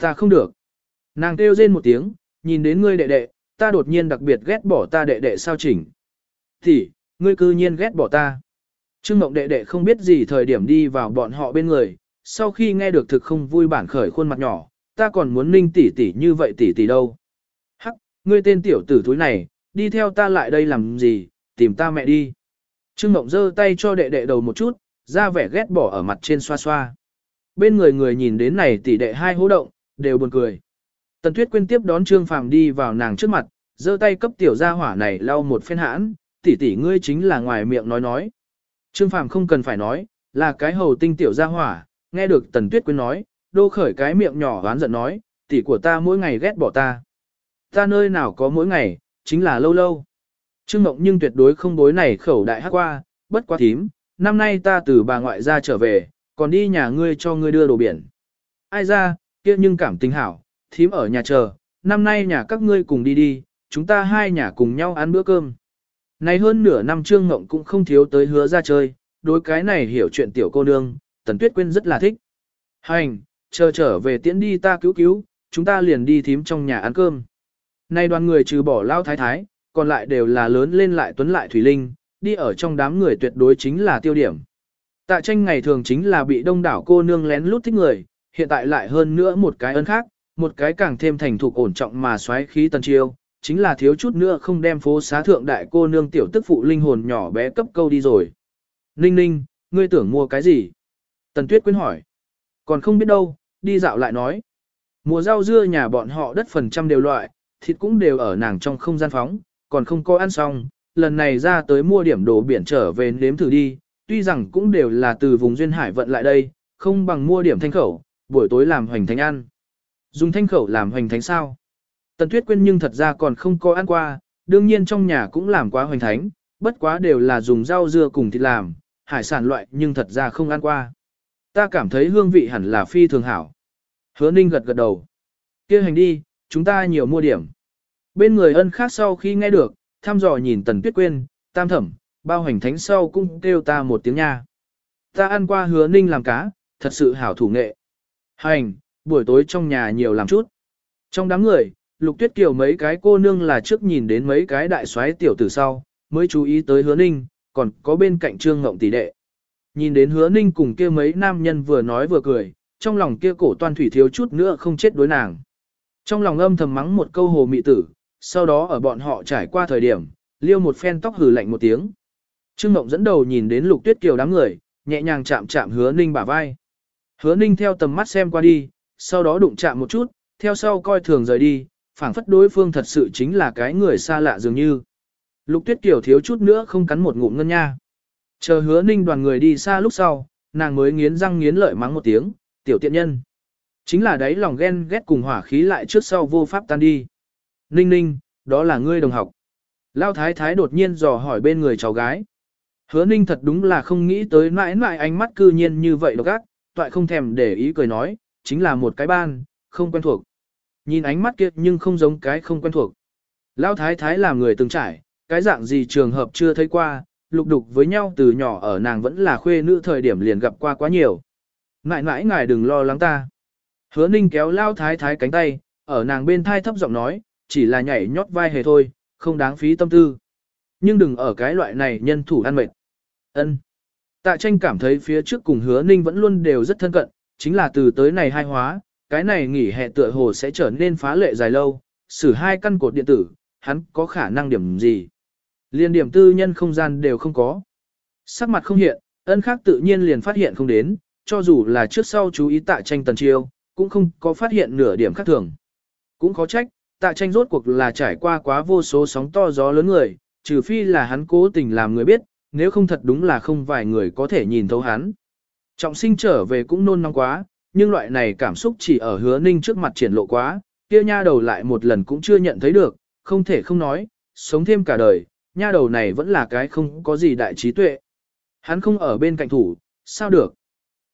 Ta không được. Nàng kêu rên một tiếng, nhìn đến ngươi đệ đệ, ta đột nhiên đặc biệt ghét bỏ ta đệ đệ sao chỉnh. Thì, ngươi cư nhiên ghét bỏ ta. Trương Mộng đệ đệ không biết gì thời điểm đi vào bọn họ bên người, sau khi nghe được thực không vui bản khởi khuôn mặt nhỏ, ta còn muốn ninh tỷ tỷ như vậy tỷ tỷ đâu. Hắc, ngươi tên tiểu tử thúi này, đi theo ta lại đây làm gì, tìm ta mẹ đi. Trương Mộng giơ tay cho đệ đệ đầu một chút, ra vẻ ghét bỏ ở mặt trên xoa xoa. Bên người người nhìn đến này tỷ đệ hai hố động, đều buồn cười. Tần Tuyết Quyên tiếp đón Trương Phàm đi vào nàng trước mặt, giơ tay cấp tiểu gia hỏa này lau một phen hãn, tỷ tỷ ngươi chính là ngoài miệng nói nói. Trương Phàm không cần phải nói, là cái hầu tinh tiểu gia hỏa, nghe được Tần Tuyết Quyên nói, đô khởi cái miệng nhỏ oán giận nói, tỷ của ta mỗi ngày ghét bỏ ta. Ta nơi nào có mỗi ngày, chính là lâu lâu. Trương Mộng nhưng tuyệt đối không bối này khẩu đại hát qua, bất quá thím, năm nay ta từ bà ngoại ra trở về, còn đi nhà ngươi cho ngươi đưa đồ biển. Ai ra, kia nhưng cảm tình hảo, thím ở nhà chờ, năm nay nhà các ngươi cùng đi đi, chúng ta hai nhà cùng nhau ăn bữa cơm. Này hơn nửa năm Trương Ngộng cũng không thiếu tới hứa ra chơi, đối cái này hiểu chuyện tiểu cô nương, Tần Tuyết Quyên rất là thích. Hành, chờ trở về tiễn đi ta cứu cứu, chúng ta liền đi thím trong nhà ăn cơm. Nay đoàn người trừ bỏ lao thái thái, còn lại đều là lớn lên lại tuấn lại thủy linh, đi ở trong đám người tuyệt đối chính là tiêu điểm. Tạ tranh ngày thường chính là bị đông đảo cô nương lén lút thích người, hiện tại lại hơn nữa một cái ấn khác, một cái càng thêm thành thục ổn trọng mà xoáy khí tần chiêu, chính là thiếu chút nữa không đem phố xá thượng đại cô nương tiểu tức phụ linh hồn nhỏ bé cấp câu đi rồi. Ninh ninh, ngươi tưởng mua cái gì? Tần Tuyết Quyên hỏi. Còn không biết đâu, đi dạo lại nói. Mùa rau dưa nhà bọn họ đất phần trăm đều loại, thịt cũng đều ở nàng trong không gian phóng, còn không có ăn xong, lần này ra tới mua điểm đồ biển trở về nếm thử đi, tuy rằng cũng đều là từ vùng duyên hải vận lại đây, không bằng mua điểm thanh khẩu, buổi tối làm hoành thánh ăn. Dùng thanh khẩu làm hoành thánh sao? Tần Tuyết Quyên nhưng thật ra còn không có ăn qua, đương nhiên trong nhà cũng làm quá hoành thánh, bất quá đều là dùng rau dưa cùng thịt làm, hải sản loại nhưng thật ra không ăn qua. Ta cảm thấy hương vị hẳn là phi thường hảo. Hứa Ninh gật gật đầu. kia hành đi, chúng ta nhiều mua điểm. Bên người ân khác sau khi nghe được, thăm dò nhìn Tần Tuyết Quyên, tam thẩm, bao hành thánh sau cũng kêu ta một tiếng nha. Ta ăn qua hứa Ninh làm cá, thật sự hảo thủ nghệ. Hành, buổi tối trong nhà nhiều làm chút. Trong đám người, Lục Tuyết Kiều mấy cái cô nương là trước nhìn đến mấy cái đại soái tiểu tử sau, mới chú ý tới hứa ninh, còn có bên cạnh trương ngộng tỷ đệ. Nhìn đến hứa ninh cùng kia mấy nam nhân vừa nói vừa cười, trong lòng kia cổ toan thủy thiếu chút nữa không chết đối nàng. Trong lòng âm thầm mắng một câu hồ mị tử, sau đó ở bọn họ trải qua thời điểm, liêu một phen tóc hừ lạnh một tiếng. Trương Ngộng dẫn đầu nhìn đến Lục Tuyết Kiều đám người, nhẹ nhàng chạm chạm Hứa Ninh bả vai. Hứa Ninh theo tầm mắt xem qua đi, sau đó đụng chạm một chút, theo sau coi thường rời đi, phảng phất đối phương thật sự chính là cái người xa lạ dường như. Lục tuyết kiểu thiếu chút nữa không cắn một ngụm ngân nha. Chờ hứa ninh đoàn người đi xa lúc sau, nàng mới nghiến răng nghiến lợi mắng một tiếng, tiểu tiện nhân. Chính là đấy lòng ghen ghét cùng hỏa khí lại trước sau vô pháp tan đi. Ninh ninh, đó là ngươi đồng học. Lao thái thái đột nhiên dò hỏi bên người cháu gái. Hứa ninh thật đúng là không nghĩ tới mãi mãi ánh mắt cư nhiên như vậy độc ác, toại không thèm để ý cười nói, chính là một cái ban, không quen thuộc. Nhìn ánh mắt kia nhưng không giống cái không quen thuộc. Lão thái thái là người từng trải, cái dạng gì trường hợp chưa thấy qua, lục đục với nhau từ nhỏ ở nàng vẫn là khuê nữ thời điểm liền gặp qua quá nhiều. Ngại ngại ngài đừng lo lắng ta. Hứa ninh kéo lao thái thái cánh tay, ở nàng bên thai thấp giọng nói, chỉ là nhảy nhót vai hề thôi, không đáng phí tâm tư. Nhưng đừng ở cái loại này nhân thủ ăn mệt. ân Tạ tranh cảm thấy phía trước cùng hứa ninh vẫn luôn đều rất thân cận, chính là từ tới này hai hóa, cái này nghỉ hè tựa hồ sẽ trở nên phá lệ dài lâu, xử hai căn cột điện tử, hắn có khả năng điểm gì. Liên điểm tư nhân không gian đều không có. Sắc mặt không hiện, ân khác tự nhiên liền phát hiện không đến, cho dù là trước sau chú ý tạ tranh tần chiêu, cũng không có phát hiện nửa điểm khác thường. Cũng khó trách, tạ tranh rốt cuộc là trải qua quá vô số sóng to gió lớn người, trừ phi là hắn cố tình làm người biết, nếu không thật đúng là không vài người có thể nhìn thấu hắn. Trọng sinh trở về cũng nôn nóng quá, nhưng loại này cảm xúc chỉ ở hứa ninh trước mặt triển lộ quá, kia nha đầu lại một lần cũng chưa nhận thấy được, không thể không nói, sống thêm cả đời, nha đầu này vẫn là cái không có gì đại trí tuệ. Hắn không ở bên cạnh thủ, sao được?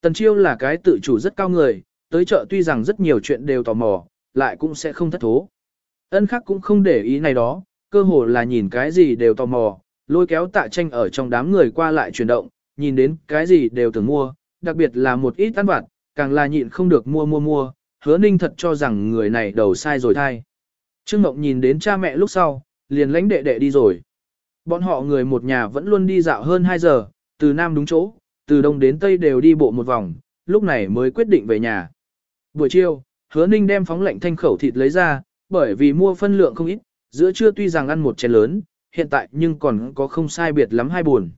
Tần Chiêu là cái tự chủ rất cao người, tới chợ tuy rằng rất nhiều chuyện đều tò mò, lại cũng sẽ không thất thố. Ân khắc cũng không để ý này đó, cơ hồ là nhìn cái gì đều tò mò, lôi kéo tạ tranh ở trong đám người qua lại chuyển động, nhìn đến cái gì đều tưởng mua, đặc biệt là một ít ăn vặt, càng là nhịn không được mua mua mua, hứa ninh thật cho rằng người này đầu sai rồi thai. Trương Ngọc nhìn đến cha mẹ lúc sau, liền lánh đệ đệ đi rồi. Bọn họ người một nhà vẫn luôn đi dạo hơn 2 giờ, từ Nam đúng chỗ, từ Đông đến Tây đều đi bộ một vòng, lúc này mới quyết định về nhà. Buổi chiều, hứa ninh đem phóng lệnh thanh khẩu thịt lấy ra, bởi vì mua phân lượng không ít, giữa trưa tuy rằng ăn một chén lớn, hiện tại nhưng còn có không sai biệt lắm hai buồn.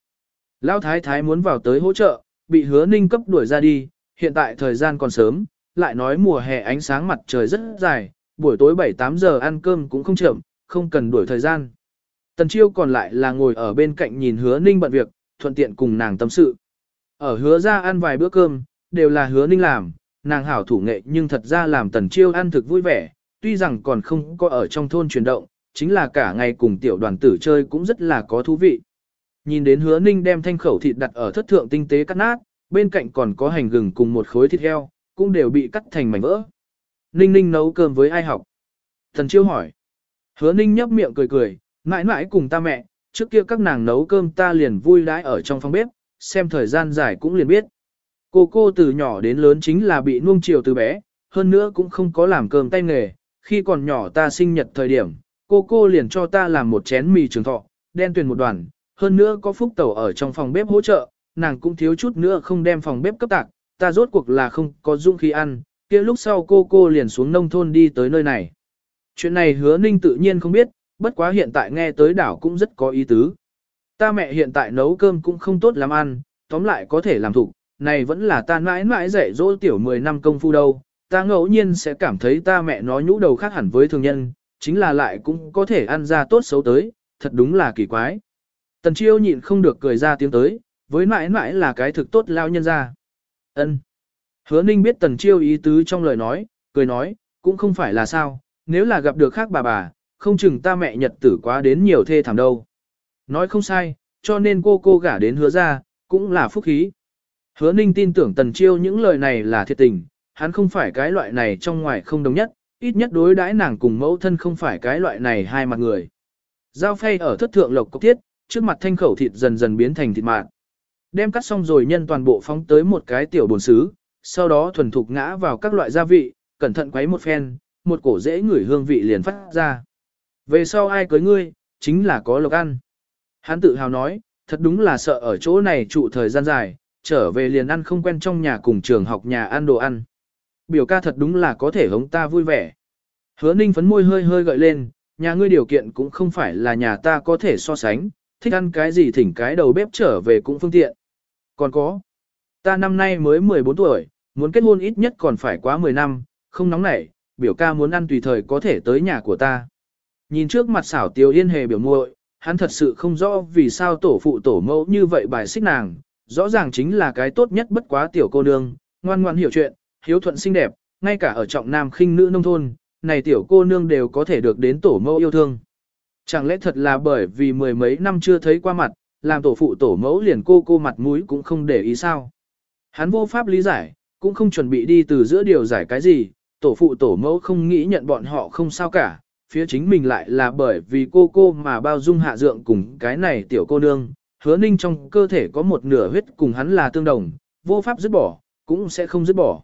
Lão thái thái muốn vào tới hỗ trợ, bị hứa ninh cấp đuổi ra đi, hiện tại thời gian còn sớm, lại nói mùa hè ánh sáng mặt trời rất dài, buổi tối 7-8 giờ ăn cơm cũng không chậm, không cần đuổi thời gian. Tần chiêu còn lại là ngồi ở bên cạnh nhìn hứa ninh bận việc, thuận tiện cùng nàng tâm sự. Ở hứa ra ăn vài bữa cơm, đều là hứa ninh làm, nàng hảo thủ nghệ nhưng thật ra làm tần chiêu ăn thực vui vẻ, tuy rằng còn không có ở trong thôn chuyển động, chính là cả ngày cùng tiểu đoàn tử chơi cũng rất là có thú vị. Nhìn đến hứa ninh đem thanh khẩu thịt đặt ở thất thượng tinh tế cắt nát, bên cạnh còn có hành gừng cùng một khối thịt heo, cũng đều bị cắt thành mảnh vỡ. Ninh ninh nấu cơm với ai học? Thần chiêu hỏi. Hứa ninh nhấp miệng cười cười, mãi mãi cùng ta mẹ, trước kia các nàng nấu cơm ta liền vui đãi ở trong phòng bếp, xem thời gian dài cũng liền biết. Cô cô từ nhỏ đến lớn chính là bị nuông chiều từ bé, hơn nữa cũng không có làm cơm tay nghề, khi còn nhỏ ta sinh nhật thời điểm, cô cô liền cho ta làm một chén mì trường thọ, đen tuyền một đoàn, hơn nữa có phúc tẩu ở trong phòng bếp hỗ trợ, nàng cũng thiếu chút nữa không đem phòng bếp cấp tạc, ta rốt cuộc là không có dung khí ăn, kia lúc sau cô cô liền xuống nông thôn đi tới nơi này. Chuyện này hứa ninh tự nhiên không biết, bất quá hiện tại nghe tới đảo cũng rất có ý tứ. Ta mẹ hiện tại nấu cơm cũng không tốt làm ăn, tóm lại có thể làm thủ, này vẫn là ta mãi mãi dạy dỗ tiểu 10 năm công phu đâu, ta ngẫu nhiên sẽ cảm thấy ta mẹ nó nhũ đầu khác hẳn với thường nhân, chính là lại cũng có thể ăn ra tốt xấu tới, thật đúng là kỳ quái. Tần chiêu nhịn không được cười ra tiếng tới, với mãi mãi là cái thực tốt lao nhân ra. ân Hứa ninh biết tần chiêu ý tứ trong lời nói, cười nói, cũng không phải là sao, nếu là gặp được khác bà bà, không chừng ta mẹ nhật tử quá đến nhiều thê thảm đâu. Nói không sai, cho nên cô cô gả đến hứa ra, cũng là phúc khí. Hứa ninh tin tưởng tần chiêu những lời này là thiệt tình, hắn không phải cái loại này trong ngoài không đồng nhất, ít nhất đối đãi nàng cùng mẫu thân không phải cái loại này hai mặt người. Giao phay ở thất thượng lộc cốc thiết, trước mặt thanh khẩu thịt dần dần biến thành thịt mạn. Đem cắt xong rồi nhân toàn bộ phóng tới một cái tiểu bồn xứ, sau đó thuần thục ngã vào các loại gia vị, cẩn thận quấy một phen, một cổ dễ ngửi hương vị liền phát ra. Về sau ai cưới ngươi, chính là có lộc ăn. Hắn tự hào nói, thật đúng là sợ ở chỗ này trụ thời gian dài, trở về liền ăn không quen trong nhà cùng trường học nhà ăn đồ ăn. Biểu ca thật đúng là có thể hống ta vui vẻ. Hứa ninh phấn môi hơi hơi gợi lên, nhà ngươi điều kiện cũng không phải là nhà ta có thể so sánh, thích ăn cái gì thỉnh cái đầu bếp trở về cũng phương tiện. Còn có, ta năm nay mới 14 tuổi, muốn kết hôn ít nhất còn phải quá 10 năm, không nóng nảy, biểu ca muốn ăn tùy thời có thể tới nhà của ta. Nhìn trước mặt xảo tiêu yên hề biểu muội, hắn thật sự không rõ vì sao tổ phụ tổ mẫu như vậy bài xích nàng, rõ ràng chính là cái tốt nhất bất quá tiểu cô nương, ngoan ngoan hiểu chuyện, hiếu thuận xinh đẹp, ngay cả ở trọng nam khinh nữ nông thôn, này tiểu cô nương đều có thể được đến tổ mẫu yêu thương. Chẳng lẽ thật là bởi vì mười mấy năm chưa thấy qua mặt, làm tổ phụ tổ mẫu liền cô cô mặt mũi cũng không để ý sao. Hắn vô pháp lý giải, cũng không chuẩn bị đi từ giữa điều giải cái gì, tổ phụ tổ mẫu không nghĩ nhận bọn họ không sao cả, phía chính mình lại là bởi vì cô cô mà bao dung hạ dượng cùng cái này tiểu cô nương, hứa ninh trong cơ thể có một nửa huyết cùng hắn là tương đồng, vô pháp dứt bỏ, cũng sẽ không dứt bỏ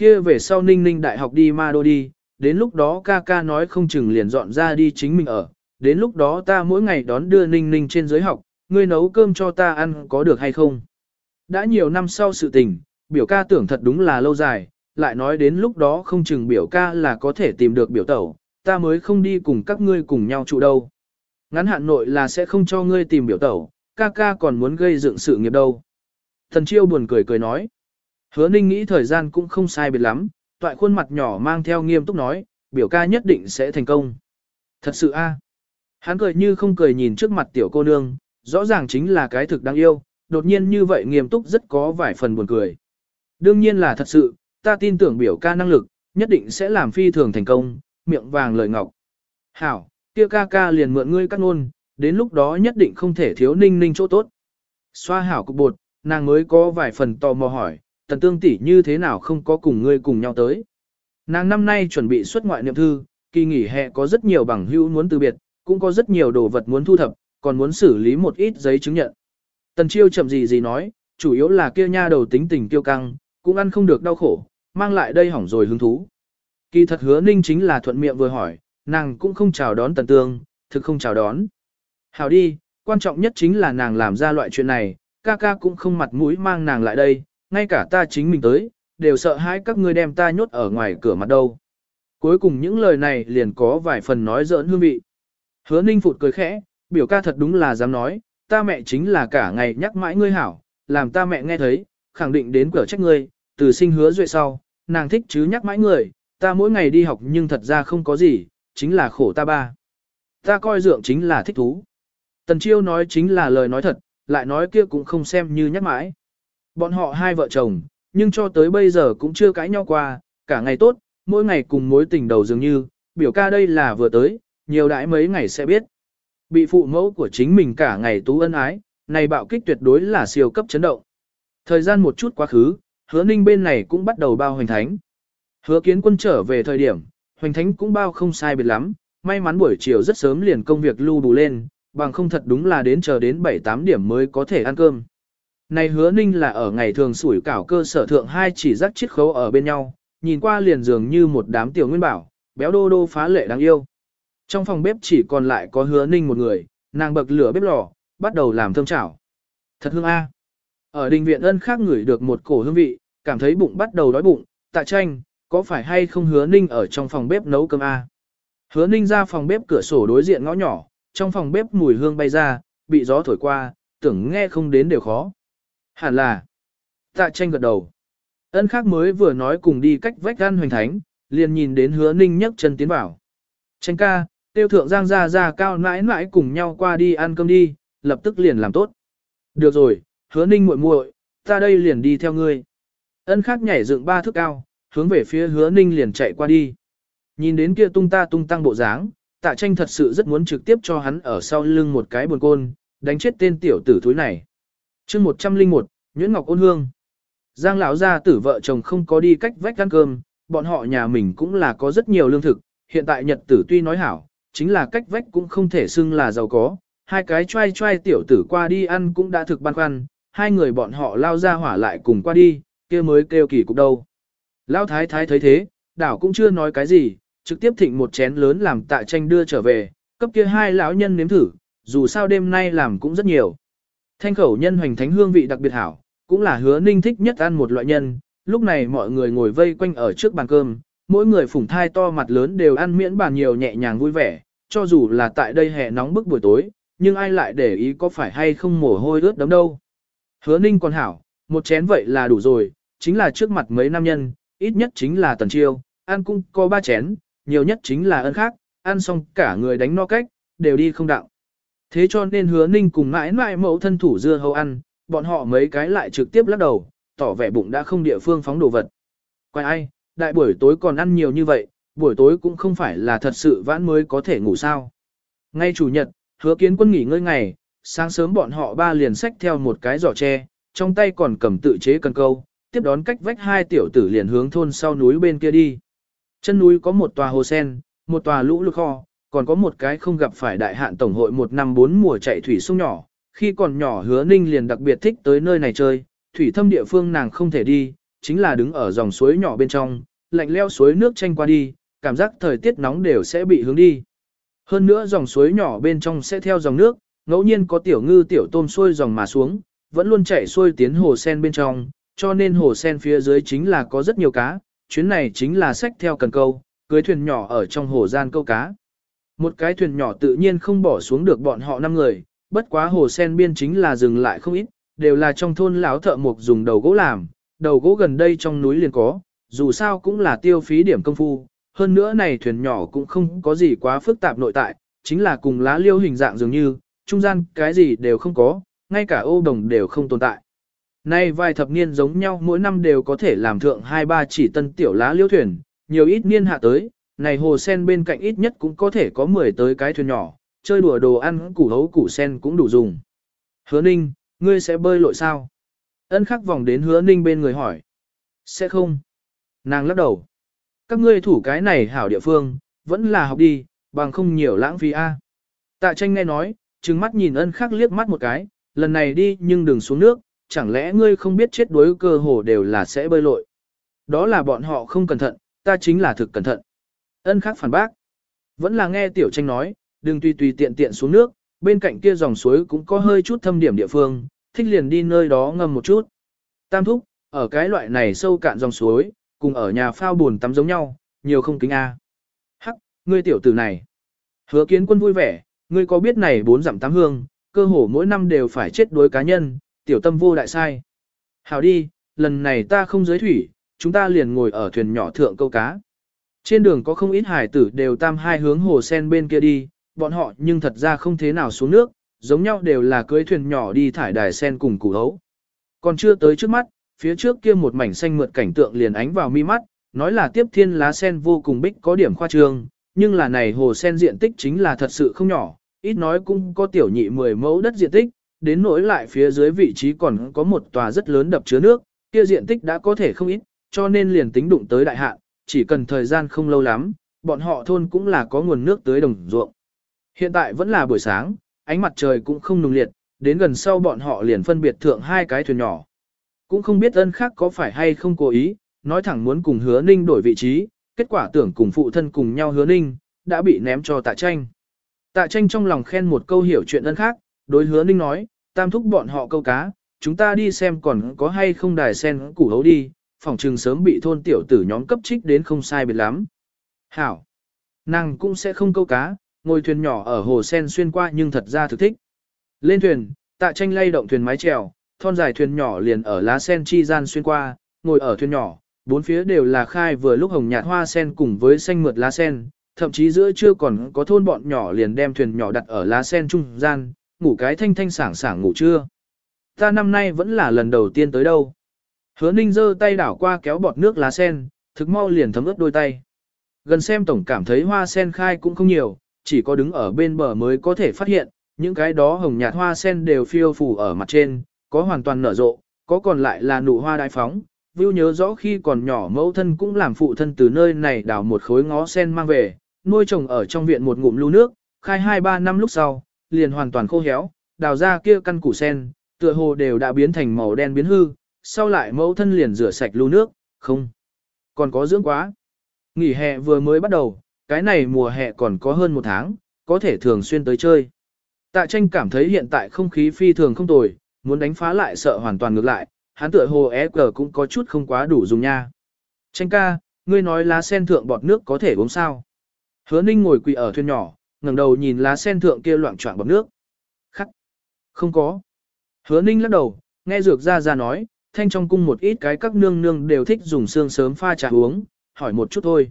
kia về sau ninh ninh đại học đi ma đô đi, đến lúc đó ca ca nói không chừng liền dọn ra đi chính mình ở, đến lúc đó ta mỗi ngày đón đưa ninh ninh trên giới học, ngươi nấu cơm cho ta ăn có được hay không. Đã nhiều năm sau sự tình, biểu ca tưởng thật đúng là lâu dài, lại nói đến lúc đó không chừng biểu ca là có thể tìm được biểu tẩu, ta mới không đi cùng các ngươi cùng nhau trụ đâu. Ngắn hạn nội là sẽ không cho ngươi tìm biểu tẩu, ca ca còn muốn gây dựng sự nghiệp đâu. Thần chiêu buồn cười cười nói. Hứa ninh nghĩ thời gian cũng không sai biệt lắm, toại khuôn mặt nhỏ mang theo nghiêm túc nói, biểu ca nhất định sẽ thành công. Thật sự a Hắn cười như không cười nhìn trước mặt tiểu cô nương, rõ ràng chính là cái thực đáng yêu, đột nhiên như vậy nghiêm túc rất có vài phần buồn cười. Đương nhiên là thật sự, ta tin tưởng biểu ca năng lực, nhất định sẽ làm phi thường thành công, miệng vàng lời ngọc. Hảo, kia ca ca liền mượn ngươi cắt ngôn, đến lúc đó nhất định không thể thiếu ninh ninh chỗ tốt. Xoa hảo cục bột, nàng mới có vài phần tò mò hỏi, tần tương tỷ như thế nào không có cùng ngươi cùng nhau tới. Nàng năm nay chuẩn bị xuất ngoại niệm thư, kỳ nghỉ hè có rất nhiều bằng hữu muốn từ biệt, cũng có rất nhiều đồ vật muốn thu thập, còn muốn xử lý một ít giấy chứng nhận. Tần chiêu chậm gì gì nói, chủ yếu là kia nha đầu tính tình kiêu căng, cũng ăn không được đau khổ, mang lại đây hỏng rồi hứng thú. Kỳ thật hứa ninh chính là thuận miệng vừa hỏi, nàng cũng không chào đón tần tương, thực không chào đón. Hảo đi, quan trọng nhất chính là nàng làm ra loại chuyện này, ca ca cũng không mặt mũi mang nàng lại đây, ngay cả ta chính mình tới, đều sợ hãi các ngươi đem ta nhốt ở ngoài cửa mặt đâu. Cuối cùng những lời này liền có vài phần nói giỡn hương vị. Hứa ninh phụt cười khẽ, biểu ca thật đúng là dám nói, ta mẹ chính là cả ngày nhắc mãi ngươi hảo, làm ta mẹ nghe thấy, khẳng định đến cửa trách ngươi, từ sinh hứa duệ sau, nàng thích chứ nhắc mãi người, ta mỗi ngày đi học nhưng thật ra không có gì, chính là khổ ta ba. Ta coi dượng chính là thích thú. Tần Chiêu nói chính là lời nói thật, lại nói kia cũng không xem như nhắc mãi. Bọn họ hai vợ chồng, nhưng cho tới bây giờ cũng chưa cãi nhau qua, cả ngày tốt, mỗi ngày cùng mối tình đầu dường như, biểu ca đây là vừa tới, nhiều đãi mấy ngày sẽ biết. Bị phụ mẫu của chính mình cả ngày tú ân ái, này bạo kích tuyệt đối là siêu cấp chấn động. Thời gian một chút quá khứ, hứa ninh bên này cũng bắt đầu bao hoành thánh. Hứa kiến quân trở về thời điểm, hoành thánh cũng bao không sai biệt lắm, may mắn buổi chiều rất sớm liền công việc lưu đủ lên, bằng không thật đúng là đến chờ đến 7-8 điểm mới có thể ăn cơm. Này hứa ninh là ở ngày thường sủi cảo cơ sở thượng hai chỉ rắc chiết khấu ở bên nhau, nhìn qua liền dường như một đám tiểu nguyên bảo, béo đô đô phá lệ đáng yêu. Trong phòng bếp chỉ còn lại có hứa ninh một người, nàng bậc lửa bếp lò, bắt đầu làm thơm chảo. Thật hương a. Ở đình viện ân khác ngửi được một cổ hương vị, cảm thấy bụng bắt đầu đói bụng, tạ tranh, có phải hay không hứa ninh ở trong phòng bếp nấu cơm a? Hứa ninh ra phòng bếp cửa sổ đối diện ngõ nhỏ, trong phòng bếp mùi hương bay ra, bị gió thổi qua, tưởng nghe không đến đều khó. Hẳn là. Tạ tranh gật đầu. Ân khác mới vừa nói cùng đi cách vách gan hoành thánh, liền nhìn đến hứa ninh nhấc chân tiến vào. Tranh ca, tiêu thượng giang ra ra cao nãi nãi cùng nhau qua đi ăn cơm đi, lập tức liền làm tốt. Được rồi, hứa ninh muội muội, ta đây liền đi theo ngươi. Ân khác nhảy dựng ba thước cao, hướng về phía hứa ninh liền chạy qua đi. Nhìn đến kia tung ta tung tăng bộ dáng, tạ tranh thật sự rất muốn trực tiếp cho hắn ở sau lưng một cái buồn côn, đánh chết tên tiểu tử thúi này chương 101, Nguyễn Ngọc Ôn Hương. Giang lão gia tử vợ chồng không có đi cách vách ăn cơm, bọn họ nhà mình cũng là có rất nhiều lương thực, hiện tại nhật tử tuy nói hảo, chính là cách vách cũng không thể xưng là giàu có, hai cái trai trai tiểu tử qua đi ăn cũng đã thực băn khoăn, hai người bọn họ lao ra hỏa lại cùng qua đi, kia mới kêu kỳ cục đâu. Lao thái thái thấy thế, đảo cũng chưa nói cái gì, trực tiếp thịnh một chén lớn làm tạ tranh đưa trở về, cấp kia hai lão nhân nếm thử, dù sao đêm nay làm cũng rất nhiều. Thanh khẩu nhân hoành thánh hương vị đặc biệt hảo, cũng là hứa ninh thích nhất ăn một loại nhân, lúc này mọi người ngồi vây quanh ở trước bàn cơm, mỗi người phủng thai to mặt lớn đều ăn miễn bàn nhiều nhẹ nhàng vui vẻ, cho dù là tại đây hè nóng bức buổi tối, nhưng ai lại để ý có phải hay không mồ hôi ướt đấm đâu. Hứa ninh còn hảo, một chén vậy là đủ rồi, chính là trước mặt mấy nam nhân, ít nhất chính là tần chiêu, ăn cũng có ba chén, nhiều nhất chính là ân khác, ăn xong cả người đánh no cách, đều đi không đạo. Thế cho nên hứa ninh cùng mãi mãi mẫu thân thủ dưa hấu ăn, bọn họ mấy cái lại trực tiếp lắc đầu, tỏ vẻ bụng đã không địa phương phóng đồ vật. Quay ai, đại buổi tối còn ăn nhiều như vậy, buổi tối cũng không phải là thật sự vãn mới có thể ngủ sao. Ngay chủ nhật, hứa kiến quân nghỉ ngơi ngày, sáng sớm bọn họ ba liền xách theo một cái giỏ tre, trong tay còn cầm tự chế cần câu, tiếp đón cách vách hai tiểu tử liền hướng thôn sau núi bên kia đi. Chân núi có một tòa hồ sen, một tòa lũ lụt kho, còn có một cái không gặp phải đại hạn tổng hội một năm bốn mùa chạy thủy sông nhỏ. Khi còn nhỏ hứa ninh liền đặc biệt thích tới nơi này chơi, thủy thâm địa phương nàng không thể đi, chính là đứng ở dòng suối nhỏ bên trong, lạnh leo suối nước tranh qua đi, cảm giác thời tiết nóng đều sẽ bị hướng đi. Hơn nữa dòng suối nhỏ bên trong sẽ theo dòng nước, ngẫu nhiên có tiểu ngư tiểu tôm xuôi dòng mà xuống, vẫn luôn chạy xuôi tiến hồ sen bên trong, cho nên hồ sen phía dưới chính là có rất nhiều cá, chuyến này chính là sách theo cần câu, cưới thuyền nhỏ ở trong hồ gian câu cá. Một cái thuyền nhỏ tự nhiên không bỏ xuống được bọn họ năm người, bất quá hồ sen biên chính là dừng lại không ít, đều là trong thôn lão thợ mộc dùng đầu gỗ làm, đầu gỗ gần đây trong núi liền có, dù sao cũng là tiêu phí điểm công phu, hơn nữa này thuyền nhỏ cũng không có gì quá phức tạp nội tại, chính là cùng lá liêu hình dạng dường như, trung gian cái gì đều không có, ngay cả ô đồng đều không tồn tại. Nay vài thập niên giống nhau mỗi năm đều có thể làm thượng hai ba chỉ tân tiểu lá liêu thuyền, nhiều ít niên hạ tới, này hồ sen bên cạnh ít nhất cũng có thể có 10 tới cái thuyền nhỏ, chơi đùa đồ ăn củ hấu củ sen cũng đủ dùng. Hứa ninh, ngươi sẽ bơi lội sao? Ân khắc vòng đến hứa ninh bên người hỏi. Sẽ không. Nàng lắc đầu. Các ngươi thủ cái này hảo địa phương, vẫn là học đi, bằng không nhiều lãng phí a. Tạ tranh nghe nói, trừng mắt nhìn ân khắc liếc mắt một cái, lần này đi nhưng đừng xuống nước, chẳng lẽ ngươi không biết chết đuối cơ hồ đều là sẽ bơi lội. Đó là bọn họ không cẩn thận, ta chính là thực cẩn thận. Ân khắc phản bác. Vẫn là nghe tiểu tranh nói, đừng tùy tùy tiện tiện xuống nước, bên cạnh kia dòng suối cũng có hơi chút thâm điểm địa phương, thích liền đi nơi đó ngâm một chút. Tam thúc, ở cái loại này sâu cạn dòng suối, cùng ở nhà phao buồn tắm giống nhau, nhiều không kính a. Hắc, ngươi tiểu tử này. Hứa kiến quân vui vẻ, ngươi có biết này bốn dặm tám hương, cơ hồ mỗi năm đều phải chết đối cá nhân, tiểu tâm vô đại sai. Hảo đi, lần này ta không giới thủy, chúng ta liền ngồi ở thuyền nhỏ thượng câu cá. Trên đường có không ít hải tử đều tam hai hướng hồ sen bên kia đi, bọn họ nhưng thật ra không thế nào xuống nước, giống nhau đều là cưới thuyền nhỏ đi thải đài sen cùng củ hấu. Còn chưa tới trước mắt, phía trước kia một mảnh xanh mượt cảnh tượng liền ánh vào mi mắt, nói là tiếp thiên lá sen vô cùng bích có điểm khoa trương, nhưng là này hồ sen diện tích chính là thật sự không nhỏ, ít nói cũng có tiểu nhị 10 mẫu đất diện tích, đến nỗi lại phía dưới vị trí còn có một tòa rất lớn đập chứa nước, kia diện tích đã có thể không ít, cho nên liền tính đụng tới đại hạn, chỉ cần thời gian không lâu lắm, bọn họ thôn cũng là có nguồn nước tới đồng ruộng. Hiện tại vẫn là buổi sáng, ánh mặt trời cũng không nùng liệt, đến gần sau bọn họ liền phân biệt thượng hai cái thuyền nhỏ. Cũng không biết ân khác có phải hay không cố ý, nói thẳng muốn cùng hứa ninh đổi vị trí, kết quả tưởng cùng phụ thân cùng nhau hứa ninh, đã bị ném cho tạ tranh. Tạ tranh trong lòng khen một câu hiểu chuyện ân khác, đối hứa ninh nói, tam thúc bọn họ câu cá, chúng ta đi xem còn có hay không đài sen củ hấu đi, phòng trừng sớm bị thôn tiểu tử nhóm cấp trích đến không sai biệt lắm. Hảo, nàng cũng sẽ không câu cá, ngồi thuyền nhỏ ở hồ sen xuyên qua nhưng thật ra thực thích. Lên thuyền, tạ tranh lay động thuyền mái chèo, thon dài thuyền nhỏ liền ở lá sen chi gian xuyên qua, ngồi ở thuyền nhỏ, bốn phía đều là khai vừa lúc hồng nhạt hoa sen cùng với xanh mượt lá sen, thậm chí giữa trưa còn có thôn bọn nhỏ liền đem thuyền nhỏ đặt ở lá sen trung gian, ngủ cái thanh thanh sảng sảng ngủ trưa. Ta năm nay vẫn là lần đầu tiên tới đâu. Hứa ninh giơ tay đảo qua kéo bọt nước lá sen, thực mau liền thấm ướt đôi tay. Gần xem tổng cảm thấy hoa sen khai cũng không nhiều, chỉ có đứng ở bên bờ mới có thể phát hiện, những cái đó hồng nhạt hoa sen đều phiêu phù ở mặt trên, có hoàn toàn nở rộ, có còn lại là nụ hoa đại phóng. Vưu nhớ rõ khi còn nhỏ mẫu thân cũng làm phụ thân từ nơi này đào một khối ngó sen mang về, nuôi trồng ở trong viện một ngụm lưu nước, khai 2-3 năm lúc sau, liền hoàn toàn khô héo, đào ra kia căn củ sen, tựa hồ đều đã biến thành màu đen biến hư, sau lại mẫu thân liền rửa sạch lưu nước, không, còn có dưỡng quá. Nghỉ hè vừa mới bắt đầu, cái này mùa hè còn có hơn một tháng, có thể thường xuyên tới chơi. Tạ tranh cảm thấy hiện tại không khí phi thường không tồi, muốn đánh phá lại sợ hoàn toàn ngược lại, hắn tựa hồ e cờ cũng có chút không quá đủ dùng nha. Tranh ca, ngươi nói lá sen thượng bọt nước có thể uống sao? Hứa ninh ngồi quỳ ở thuyền nhỏ, ngẩng đầu nhìn lá sen thượng kia loạn trọn bọt nước. Khắc. Không có. Hứa ninh lắc đầu, nghe dược ra ra nói, thanh trong cung một ít cái các nương nương đều thích dùng xương sớm pha trà uống, hỏi một chút thôi.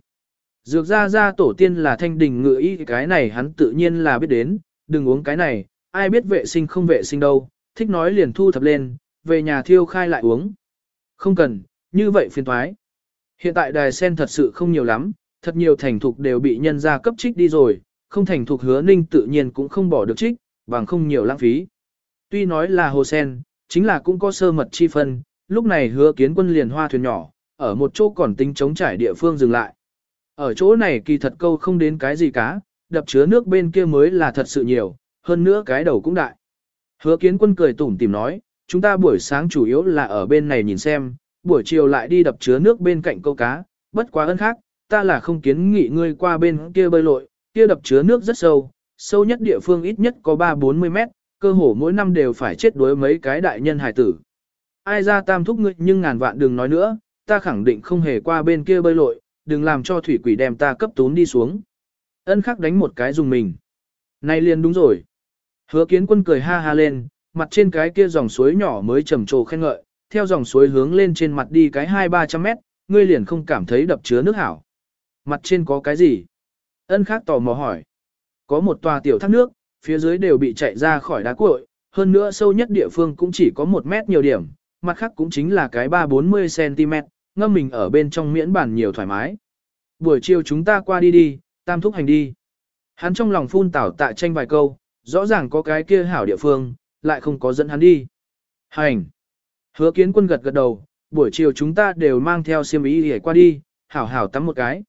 Dược ra ra tổ tiên là thanh đình ngự y cái này hắn tự nhiên là biết đến, đừng uống cái này, ai biết vệ sinh không vệ sinh đâu, thích nói liền thu thập lên, về nhà thiêu khai lại uống. Không cần, như vậy phiền thoái. Hiện tại đài sen thật sự không nhiều lắm, thật nhiều thành thục đều bị nhân gia cấp trích đi rồi, không thành thục hứa ninh tự nhiên cũng không bỏ được trích, bằng không nhiều lãng phí. Tuy nói là hồ sen, chính là cũng có sơ mật chi phân, lúc này hứa kiến quân liền hoa thuyền nhỏ, ở một chỗ còn tính chống trải địa phương dừng lại. Ở chỗ này kỳ thật câu không đến cái gì cá, đập chứa nước bên kia mới là thật sự nhiều, hơn nữa cái đầu cũng đại. Hứa kiến quân cười tủm tìm nói, chúng ta buổi sáng chủ yếu là ở bên này nhìn xem, buổi chiều lại đi đập chứa nước bên cạnh câu cá, bất quá ân khác, ta là không kiến nghị ngươi qua bên kia bơi lội, kia đập chứa nước rất sâu, sâu nhất địa phương ít nhất có 3-40 mét, cơ hồ mỗi năm đều phải chết đuối mấy cái đại nhân hải tử. Ai ra tam thúc ngươi nhưng ngàn vạn đừng nói nữa, ta khẳng định không hề qua bên kia bơi lội, đừng làm cho thủy quỷ đem ta cấp tốn đi xuống. Ân khắc đánh một cái dùng mình. Này liền đúng rồi. Hứa kiến quân cười ha ha lên, mặt trên cái kia dòng suối nhỏ mới trầm trồ khen ngợi, theo dòng suối hướng lên trên mặt đi cái hai ba trăm mét, ngươi liền không cảm thấy đập chứa nước hảo. Mặt trên có cái gì? Ân khắc tò mò hỏi. Có một tòa tiểu thác nước, phía dưới đều bị chạy ra khỏi đá cuội, hơn nữa sâu nhất địa phương cũng chỉ có một mét nhiều điểm, mặt khác cũng chính là cái 3-40 cm, ngâm mình ở bên trong miễn bản nhiều thoải mái. Buổi chiều chúng ta qua đi đi, tam thúc hành đi. Hắn trong lòng phun tảo tạ tranh vài câu, rõ ràng có cái kia hảo địa phương, lại không có dẫn hắn đi. Hành. Hứa kiến quân gật gật đầu, buổi chiều chúng ta đều mang theo xiêm y để qua đi, hảo hảo tắm một cái.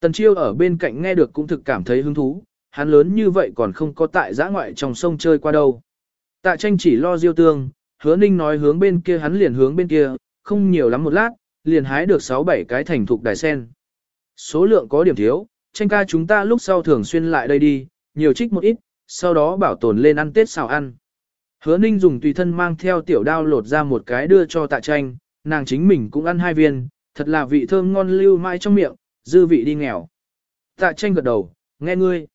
Tần chiêu ở bên cạnh nghe được cũng thực cảm thấy hứng thú, hắn lớn như vậy còn không có tại giã ngoại trong sông chơi qua đâu. Tạ tranh chỉ lo diêu tương, hứa ninh nói hướng bên kia hắn liền hướng bên kia, không nhiều lắm một lát, liền hái được 6-7 cái thành thục đài sen. Số lượng có điểm thiếu, tranh ca chúng ta lúc sau thường xuyên lại đây đi, nhiều trích một ít, sau đó bảo tồn lên ăn Tết xào ăn. Hứa ninh dùng tùy thân mang theo tiểu đao lột ra một cái đưa cho tạ tranh, nàng chính mình cũng ăn hai viên, thật là vị thơm ngon lưu mãi trong miệng, dư vị đi nghèo. Tạ tranh gật đầu, nghe ngươi.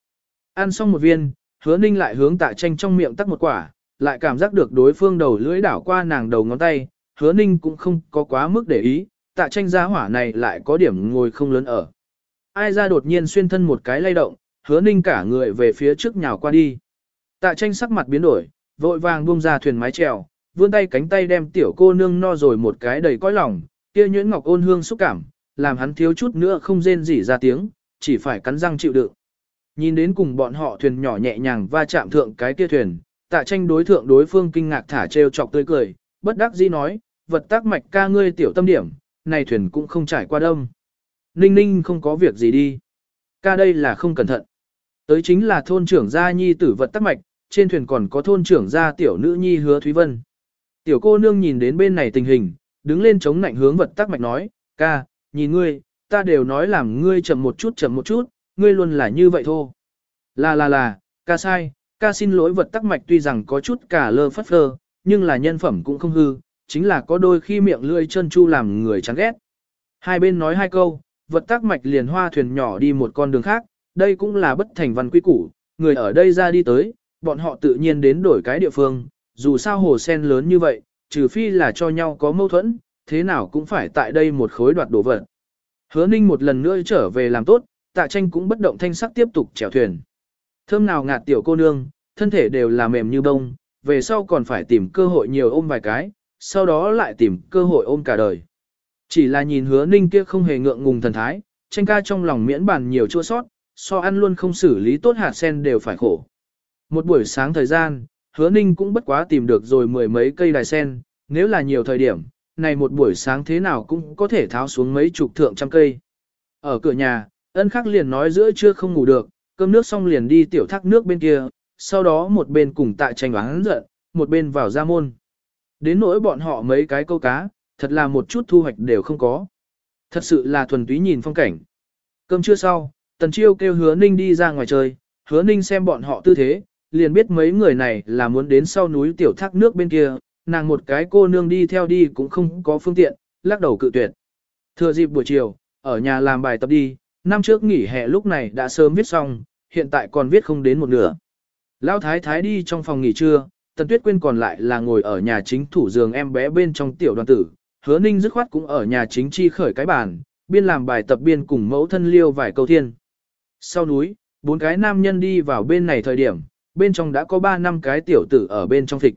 Ăn xong một viên, hứa ninh lại hướng tạ tranh trong miệng tắt một quả, lại cảm giác được đối phương đầu lưỡi đảo qua nàng đầu ngón tay, hứa ninh cũng không có quá mức để ý, tạ tranh giá hỏa này lại có điểm ngồi không lớn ở. Ai ra đột nhiên xuyên thân một cái lay động, hứa ninh cả người về phía trước nhào qua đi. Tạ tranh sắc mặt biến đổi, vội vàng buông ra thuyền mái chèo, vươn tay cánh tay đem tiểu cô nương no rồi một cái đầy cõi lòng, kia nhuyễn ngọc ôn hương xúc cảm, làm hắn thiếu chút nữa không rên rỉ ra tiếng, chỉ phải cắn răng chịu đựng. Nhìn đến cùng bọn họ thuyền nhỏ nhẹ nhàng va chạm thượng cái kia thuyền, tạ tranh đối thượng đối phương kinh ngạc thả trêu chọc tươi cười, bất đắc dĩ nói, vật tác mạch ca ngươi tiểu tâm điểm, này thuyền cũng không trải qua đông. Ninh ninh không có việc gì đi. Ca đây là không cẩn thận. Tới chính là thôn trưởng gia nhi tử vật tắc mạch, trên thuyền còn có thôn trưởng gia tiểu nữ nhi hứa Thúy Vân. Tiểu cô nương nhìn đến bên này tình hình, đứng lên chống nạnh hướng vật tắc mạch nói, ca, nhìn ngươi, ta đều nói làm ngươi chậm một chút chậm một chút, ngươi luôn là như vậy thôi. Là là là, ca sai, ca xin lỗi vật tắc mạch tuy rằng có chút cả lơ phất phơ, nhưng là nhân phẩm cũng không hư, chính là có đôi khi miệng lưỡi chân chu làm người chán ghét. Hai bên nói hai câu, vật tắc mạch liền hoa thuyền nhỏ đi một con đường khác, đây cũng là bất thành văn quy củ, người ở đây ra đi tới, bọn họ tự nhiên đến đổi cái địa phương, dù sao hồ sen lớn như vậy, trừ phi là cho nhau có mâu thuẫn, thế nào cũng phải tại đây một khối đoạt đồ vật. Hứa ninh một lần nữa trở về làm tốt, tạ tranh cũng bất động thanh sắc tiếp tục chèo thuyền. Thơm nào ngạt tiểu cô nương, thân thể đều là mềm như bông, về sau còn phải tìm cơ hội nhiều ôm vài cái, sau đó lại tìm cơ hội ôm cả đời. Chỉ là nhìn hứa ninh kia không hề ngượng ngùng thần thái, tranh ca trong lòng miễn bàn nhiều chua sót, so ăn luôn không xử lý tốt hạt sen đều phải khổ. Một buổi sáng thời gian, hứa ninh cũng bất quá tìm được rồi mười mấy cây đài sen, nếu là nhiều thời điểm, này một buổi sáng thế nào cũng có thể tháo xuống mấy chục thượng trăm cây. Ở cửa nhà, ân khắc liền nói giữa trưa không ngủ được, cơm nước xong liền đi tiểu thác nước bên kia, sau đó một bên cùng tại tranh oán giận, một bên vào ra môn. Đến nỗi bọn họ mấy cái câu cá, thật là một chút thu hoạch đều không có. Thật sự là thuần túy nhìn phong cảnh. Cơm trưa sau, Tần Chiêu kêu hứa ninh đi ra ngoài chơi, hứa ninh xem bọn họ tư thế, liền biết mấy người này là muốn đến sau núi tiểu thác nước bên kia, nàng một cái cô nương đi theo đi cũng không có phương tiện, lắc đầu cự tuyệt. Thừa dịp buổi chiều, ở nhà làm bài tập đi, năm trước nghỉ hè lúc này đã sớm viết xong, hiện tại còn viết không đến một nửa. Lão thái thái đi trong phòng nghỉ trưa, Tần Tuyết Quyên còn lại là ngồi ở nhà chính thủ giường em bé bên trong tiểu đoàn tử, hứa ninh dứt khoát cũng ở nhà chính chi khởi cái bàn, biên làm bài tập biên cùng mẫu thân liêu vài câu thiên. Sau núi, bốn cái nam nhân đi vào bên này thời điểm, bên trong đã có ba năm cái tiểu tử ở bên trong thịt.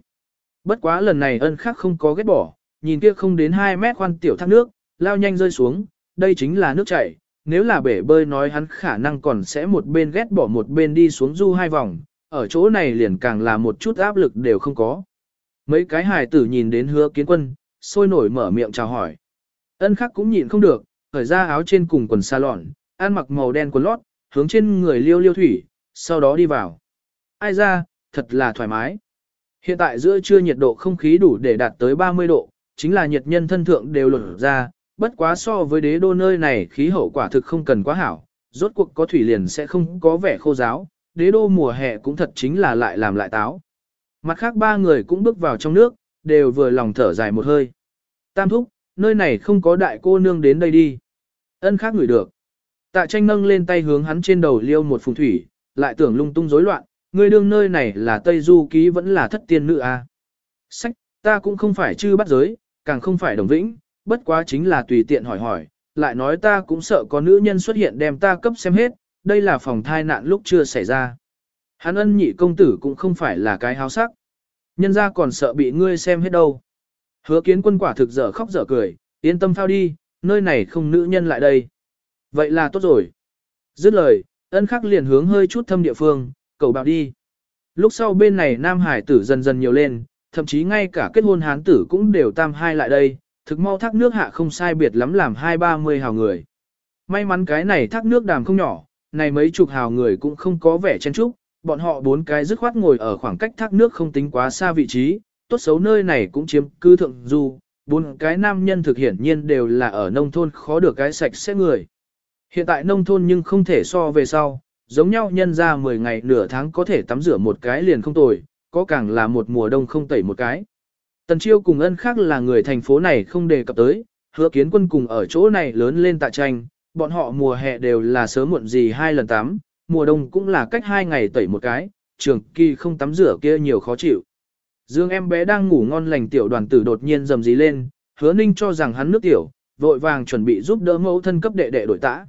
Bất quá lần này ân khắc không có ghét bỏ, nhìn kia không đến 2 mét khoan tiểu thác nước, lao nhanh rơi xuống, đây chính là nước chảy. Nếu là bể bơi nói hắn khả năng còn sẽ một bên ghét bỏ một bên đi xuống du hai vòng, ở chỗ này liền càng là một chút áp lực đều không có. Mấy cái hài tử nhìn đến hứa kiến quân, sôi nổi mở miệng chào hỏi. Ân khắc cũng nhịn không được, khởi ra áo trên cùng quần sa lọn, ăn mặc màu đen quần lót, hướng trên người liêu liêu thủy, sau đó đi vào. Ai ra, thật là thoải mái. Hiện tại giữa trưa nhiệt độ không khí đủ để đạt tới 30 độ, chính là nhiệt nhân thân thượng đều lột ra, bất quá so với đế đô nơi này khí hậu quả thực không cần quá hảo, rốt cuộc có thủy liền sẽ không có vẻ khô giáo, đế đô mùa hè cũng thật chính là lại làm lại táo. Mặt khác ba người cũng bước vào trong nước, đều vừa lòng thở dài một hơi. Tam thúc, nơi này không có đại cô nương đến đây đi. Ân khác ngửi được. Tạ tranh nâng lên tay hướng hắn trên đầu liêu một phùng thủy, lại tưởng lung tung rối loạn, người đương nơi này là Tây Du ký vẫn là thất tiên nữ à. Sách, ta cũng không phải chư bắt giới, càng không phải đồng vĩnh, bất quá chính là tùy tiện hỏi hỏi, lại nói ta cũng sợ có nữ nhân xuất hiện đem ta cấp xem hết, đây là phòng thai nạn lúc chưa xảy ra. Hắn ân nhị công tử cũng không phải là cái háo sắc. Nhân ra còn sợ bị ngươi xem hết đâu. Hứa kiến quân quả thực dở khóc dở cười, yên tâm phao đi, nơi này không nữ nhân lại đây. Vậy là tốt rồi. Dứt lời, ân khắc liền hướng hơi chút thâm địa phương, cầu bạo đi. Lúc sau bên này nam hải tử dần dần nhiều lên, thậm chí ngay cả kết hôn hán tử cũng đều tam hai lại đây, thực mau thác nước hạ không sai biệt lắm làm hai ba mươi hào người. May mắn cái này thác nước đàm không nhỏ, này mấy chục hào người cũng không có vẻ chen trúc, bọn họ bốn cái dứt khoát ngồi ở khoảng cách thác nước không tính quá xa vị trí, tốt xấu nơi này cũng chiếm cư thượng du, bốn cái nam nhân thực hiển nhiên đều là ở nông thôn khó được cái sạch sẽ người. Hiện tại nông thôn nhưng không thể so về sau, giống nhau nhân ra 10 ngày nửa tháng có thể tắm rửa một cái liền không tồi, có càng là một mùa đông không tẩy một cái. Tần Chiêu cùng ân khác là người thành phố này không đề cập tới, hứa kiến quân cùng ở chỗ này lớn lên tạ tranh, bọn họ mùa hè đều là sớm muộn gì hai lần tắm, mùa đông cũng là cách hai ngày tẩy một cái, trường kỳ không tắm rửa kia nhiều khó chịu. Dương em bé đang ngủ ngon lành tiểu đoàn tử đột nhiên rầm rì lên, hứa ninh cho rằng hắn nước tiểu, vội vàng chuẩn bị giúp đỡ mẫu thân cấp đệ đệ đổi tã.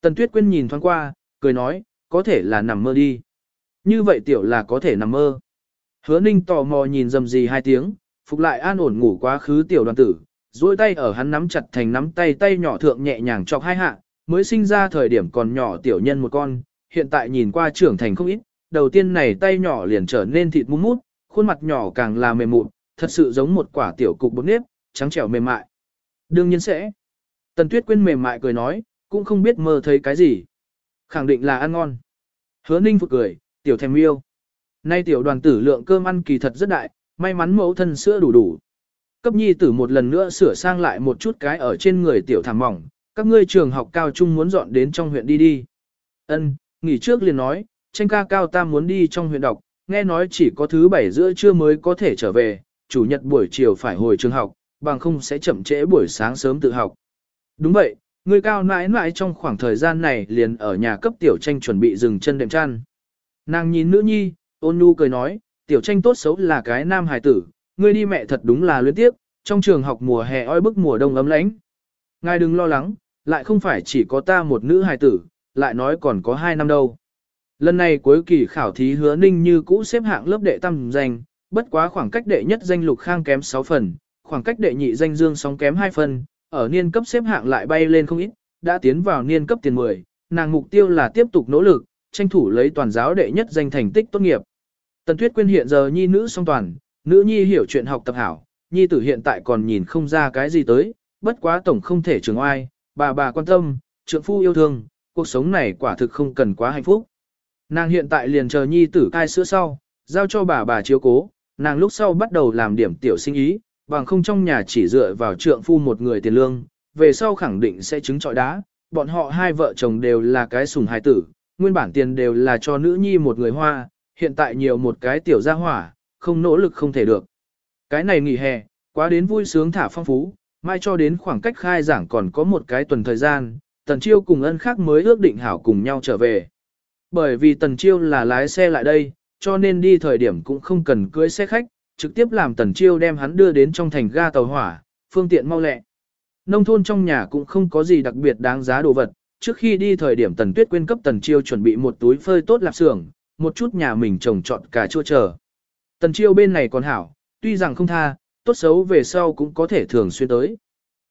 Tần Tuyết Quyên nhìn thoáng qua, cười nói, có thể là nằm mơ đi. Như vậy tiểu là có thể nằm mơ. Hứa ninh tò mò nhìn rầm rì hai tiếng, phục lại an ổn ngủ quá khứ tiểu đoàn tử, duỗi tay ở hắn nắm chặt thành nắm tay tay nhỏ thượng nhẹ nhàng chọc hai hạ, mới sinh ra thời điểm còn nhỏ tiểu nhân một con, hiện tại nhìn qua trưởng thành không ít, đầu tiên này tay nhỏ liền trở nên thịt mút mút, khuôn mặt nhỏ càng là mềm mụn, thật sự giống một quả tiểu cục bột nếp, trắng trẻo mềm mại. Đương nhiên sẽ. Tần Tuyết Quyên mềm mại cười nói, cũng không biết mơ thấy cái gì. Khẳng định là ăn ngon. Hứa Ninh phục cười, tiểu thèm yêu. Nay tiểu đoàn tử lượng cơm ăn kỳ thật rất đại, may mắn mẫu thân sữa đủ đủ. Cấp nhi tử một lần nữa sửa sang lại một chút cái ở trên người tiểu thảm mỏng, các ngươi trường học cao trung muốn dọn đến trong huyện đi đi. Ân, nghỉ trước liền nói, tranh ca cao tam muốn đi trong huyện đọc, nghe nói chỉ có thứ bảy giữa trưa mới có thể trở về, chủ nhật buổi chiều phải hồi trường học, bằng không sẽ chậm trễ buổi sáng sớm tự học. Đúng vậy, người cao nãi nãi trong khoảng thời gian này liền ở nhà cấp tiểu tranh chuẩn bị dừng chân đệm chăn. Nàng nhìn nữ nhi, ôn nhu cười nói, tiểu tranh tốt xấu là cái nam hài tử, ngươi đi mẹ thật đúng là luyến tiếp, trong trường học mùa hè oi bức mùa đông ấm lãnh. Ngài đừng lo lắng, lại không phải chỉ có ta một nữ hài tử, lại nói còn có hai năm đâu. Lần này cuối kỳ khảo thí hứa ninh như cũ xếp hạng lớp đệ tam danh, bất quá khoảng cách đệ nhất danh lục khang kém 6 phần, khoảng cách đệ nhị danh dương sóng kém 2 phần, ở niên cấp xếp hạng lại bay lên không ít, đã tiến vào niên cấp tiền 10, nàng mục tiêu là tiếp tục nỗ lực, tranh thủ lấy toàn giáo đệ nhất danh thành tích tốt nghiệp. Tần Tuyết Quyên hiện giờ nhi nữ song toàn, nữ nhi hiểu chuyện học tập hảo, nhi tử hiện tại còn nhìn không ra cái gì tới, bất quá tổng không thể trường oai, bà bà quan tâm, trượng phu yêu thương, cuộc sống này quả thực không cần quá hạnh phúc. Nàng hiện tại liền chờ nhi tử cai sữa sau, giao cho bà bà chiếu cố, nàng lúc sau bắt đầu làm điểm tiểu sinh ý, bằng không trong nhà chỉ dựa vào trượng phu một người tiền lương, về sau khẳng định sẽ chứng trọi đá, bọn họ hai vợ chồng đều là cái sùng hài tử, nguyên bản tiền đều là cho nữ nhi một người hoa, hiện tại nhiều một cái tiểu gia hỏa, không nỗ lực không thể được. Cái này nghỉ hè, quá đến vui sướng thả phong phú, mai cho đến khoảng cách khai giảng còn có một cái tuần thời gian, Tần Chiêu cùng ân khác mới ước định hảo cùng nhau trở về. Bởi vì Tần Chiêu là lái xe lại đây, cho nên đi thời điểm cũng không cần cưới xe khách, trực tiếp làm Tần Chiêu đem hắn đưa đến trong thành ga tàu hỏa, phương tiện mau lẹ. Nông thôn trong nhà cũng không có gì đặc biệt đáng giá đồ vật, trước khi đi thời điểm Tần Tuyết quên cấp Tần Chiêu chuẩn bị một túi phơi tốt lạp xưởng, một chút nhà mình trồng trọt cả chua chờ. Tần Chiêu bên này còn hảo, tuy rằng không tha, tốt xấu về sau cũng có thể thường xuyên tới.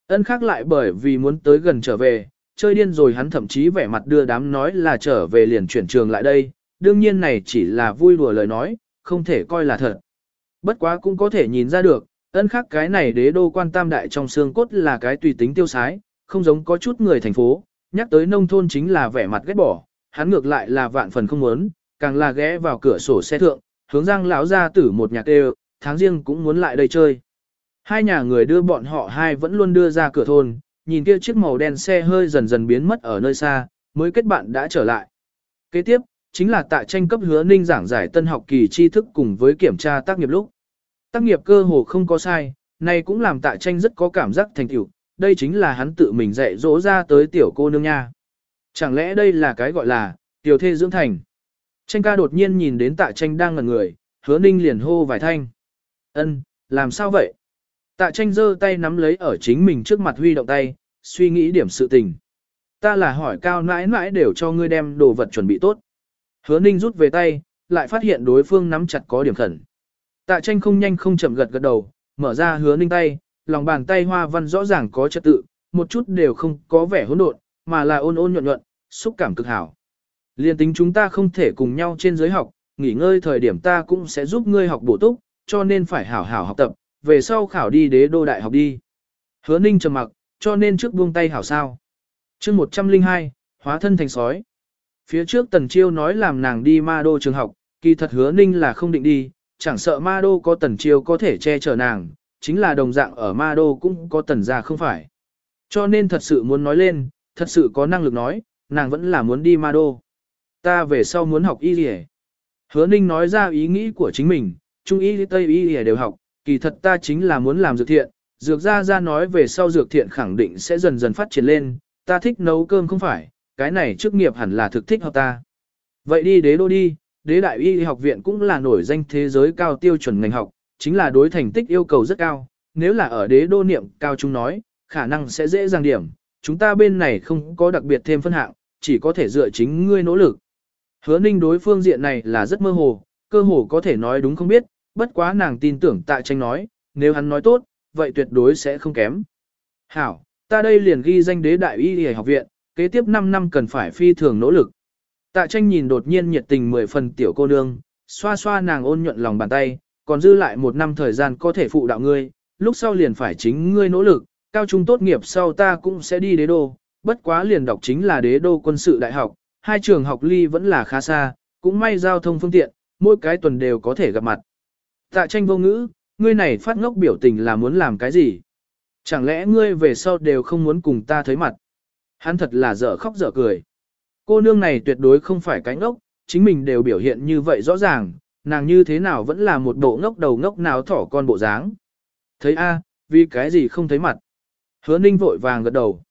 Ân khác lại bởi vì muốn tới gần trở về, chơi điên rồi hắn thậm chí vẻ mặt đưa đám nói là trở về liền chuyển trường lại đây, đương nhiên này chỉ là vui đùa lời nói, không thể coi là thật. Bất quá cũng có thể nhìn ra được, ân khắc cái này đế đô quan tam đại trong xương cốt là cái tùy tính tiêu sái, không giống có chút người thành phố, nhắc tới nông thôn chính là vẻ mặt ghét bỏ, hắn ngược lại là vạn phần không muốn, càng là ghé vào cửa sổ xe thượng, hướng giang lão ra tử một nhạc đều, tháng riêng cũng muốn lại đây chơi. Hai nhà người đưa bọn họ hai vẫn luôn đưa ra cửa thôn, nhìn kia chiếc màu đen xe hơi dần dần biến mất ở nơi xa, mới kết bạn đã trở lại. Kế tiếp, chính là tại tranh cấp hứa ninh giảng giải tân học kỳ tri thức cùng với kiểm tra tác nghiệp lúc. Tác nghiệp cơ hồ không có sai, này cũng làm tại tranh rất có cảm giác thành tựu, đây chính là hắn tự mình dạy dỗ ra tới tiểu cô nương nha. Chẳng lẽ đây là cái gọi là tiểu thê dưỡng thành? Tranh ca đột nhiên nhìn đến tạ tranh đang ngẩn người, hứa ninh liền hô vài thanh. ân làm sao vậy? Tạ tranh giơ tay nắm lấy ở chính mình trước mặt huy động tay, suy nghĩ điểm sự tình. Ta là hỏi cao nãi nãi đều cho ngươi đem đồ vật chuẩn bị tốt. Hứa ninh rút về tay, lại phát hiện đối phương nắm chặt có điểm khẩn. Tạ tranh không nhanh không chậm gật gật đầu, mở ra hứa ninh tay, lòng bàn tay hoa văn rõ ràng có trật tự, một chút đều không có vẻ hỗn độn, mà là ôn ôn nhuận nhuận, xúc cảm cực hảo. Liên tính chúng ta không thể cùng nhau trên giới học, nghỉ ngơi thời điểm ta cũng sẽ giúp ngươi học bổ túc, cho nên phải hảo hảo học tập, về sau khảo đi đế đô đại học đi. Hứa ninh trầm mặc, cho nên trước buông tay hảo sao. chương 102, hóa thân thành sói. Phía trước Tần Chiêu nói làm nàng đi ma đô trường học, kỳ thật hứa ninh là không định đi, chẳng sợ ma đô có Tần Chiêu có thể che chở nàng, chính là đồng dạng ở ma đô cũng có Tần gia không phải. Cho nên thật sự muốn nói lên, thật sự có năng lực nói, nàng vẫn là muốn đi ma đô. Ta về sau muốn học y gì Hứa ninh nói ra ý nghĩ của chính mình, trung y tây y đều học, kỳ thật ta chính là muốn làm dược thiện, dược ra ra nói về sau dược thiện khẳng định sẽ dần dần phát triển lên, ta thích nấu cơm không phải, cái này chức nghiệp hẳn là thực thích hợp ta. Vậy đi đế đô đi, đế đại y học viện cũng là nổi danh thế giới cao tiêu chuẩn ngành học, chính là đối thành tích yêu cầu rất cao, nếu là ở đế đô niệm cao chúng nói, khả năng sẽ dễ dàng điểm, chúng ta bên này không có đặc biệt thêm phân hạng, chỉ có thể dựa chính ngươi nỗ lực. Hứa ninh đối phương diện này là rất mơ hồ, cơ hồ có thể nói đúng không biết, bất quá nàng tin tưởng tạ tranh nói, nếu hắn nói tốt, vậy tuyệt đối sẽ không kém. Hảo, ta đây liền ghi danh đế đại y y học viện, kế tiếp 5 năm cần phải phi thường nỗ lực. Tạ tranh nhìn đột nhiên nhiệt tình mười phần tiểu cô nương, xoa xoa nàng ôn nhuận lòng bàn tay, còn dư lại một năm thời gian có thể phụ đạo ngươi, lúc sau liền phải chính ngươi nỗ lực, cao trung tốt nghiệp sau ta cũng sẽ đi đế đô, bất quá liền đọc chính là đế đô quân sự đại học, hai trường học ly vẫn là khá xa, cũng may giao thông phương tiện, mỗi cái tuần đều có thể gặp mặt. Tạ tranh vô ngữ, ngươi này phát ngốc biểu tình là muốn làm cái gì? Chẳng lẽ ngươi về sau đều không muốn cùng ta thấy mặt? Hắn thật là dở khóc dở cười. Cô nương này tuyệt đối không phải cái ngốc, chính mình đều biểu hiện như vậy rõ ràng, nàng như thế nào vẫn là một bộ ngốc đầu ngốc nào thỏ con bộ dáng. Thấy a, vì cái gì không thấy mặt. Hứa ninh vội vàng gật đầu.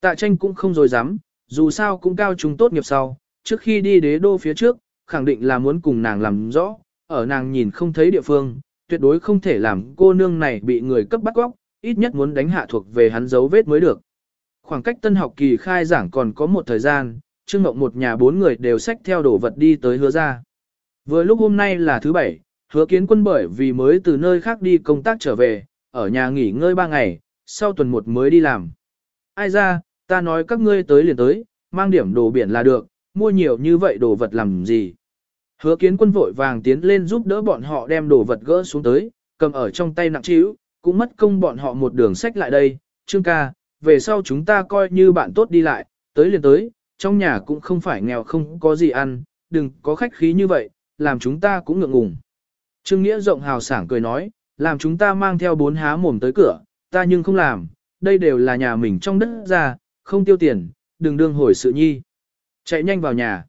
Tạ tranh cũng không dối dám, dù sao cũng cao trung tốt nghiệp sau, trước khi đi đế đô phía trước, khẳng định là muốn cùng nàng làm rõ, ở nàng nhìn không thấy địa phương, tuyệt đối không thể làm cô nương này bị người cấp bắt góc, ít nhất muốn đánh hạ thuộc về hắn dấu vết mới được. Khoảng cách tân học kỳ khai giảng còn có một thời gian, Trương ngọc một nhà bốn người đều xách theo đồ vật đi tới hứa ra. Vừa lúc hôm nay là thứ bảy, hứa kiến quân bởi vì mới từ nơi khác đi công tác trở về, ở nhà nghỉ ngơi ba ngày, sau tuần một mới đi làm. Ai ra, ta nói các ngươi tới liền tới, mang điểm đồ biển là được, mua nhiều như vậy đồ vật làm gì. Hứa kiến quân vội vàng tiến lên giúp đỡ bọn họ đem đồ vật gỡ xuống tới, cầm ở trong tay nặng trĩu, cũng mất công bọn họ một đường sách lại đây, Trương ca, về sau chúng ta coi như bạn tốt đi lại, tới liền tới, trong nhà cũng không phải nghèo không có gì ăn, đừng có khách khí như vậy, làm chúng ta cũng ngượng ngùng. Trương Nghĩa rộng hào sảng cười nói, làm chúng ta mang theo bốn há mồm tới cửa, ta nhưng không làm, đây đều là nhà mình trong đất ra, không tiêu tiền, đừng đương hồi sự nhi. Chạy nhanh vào nhà.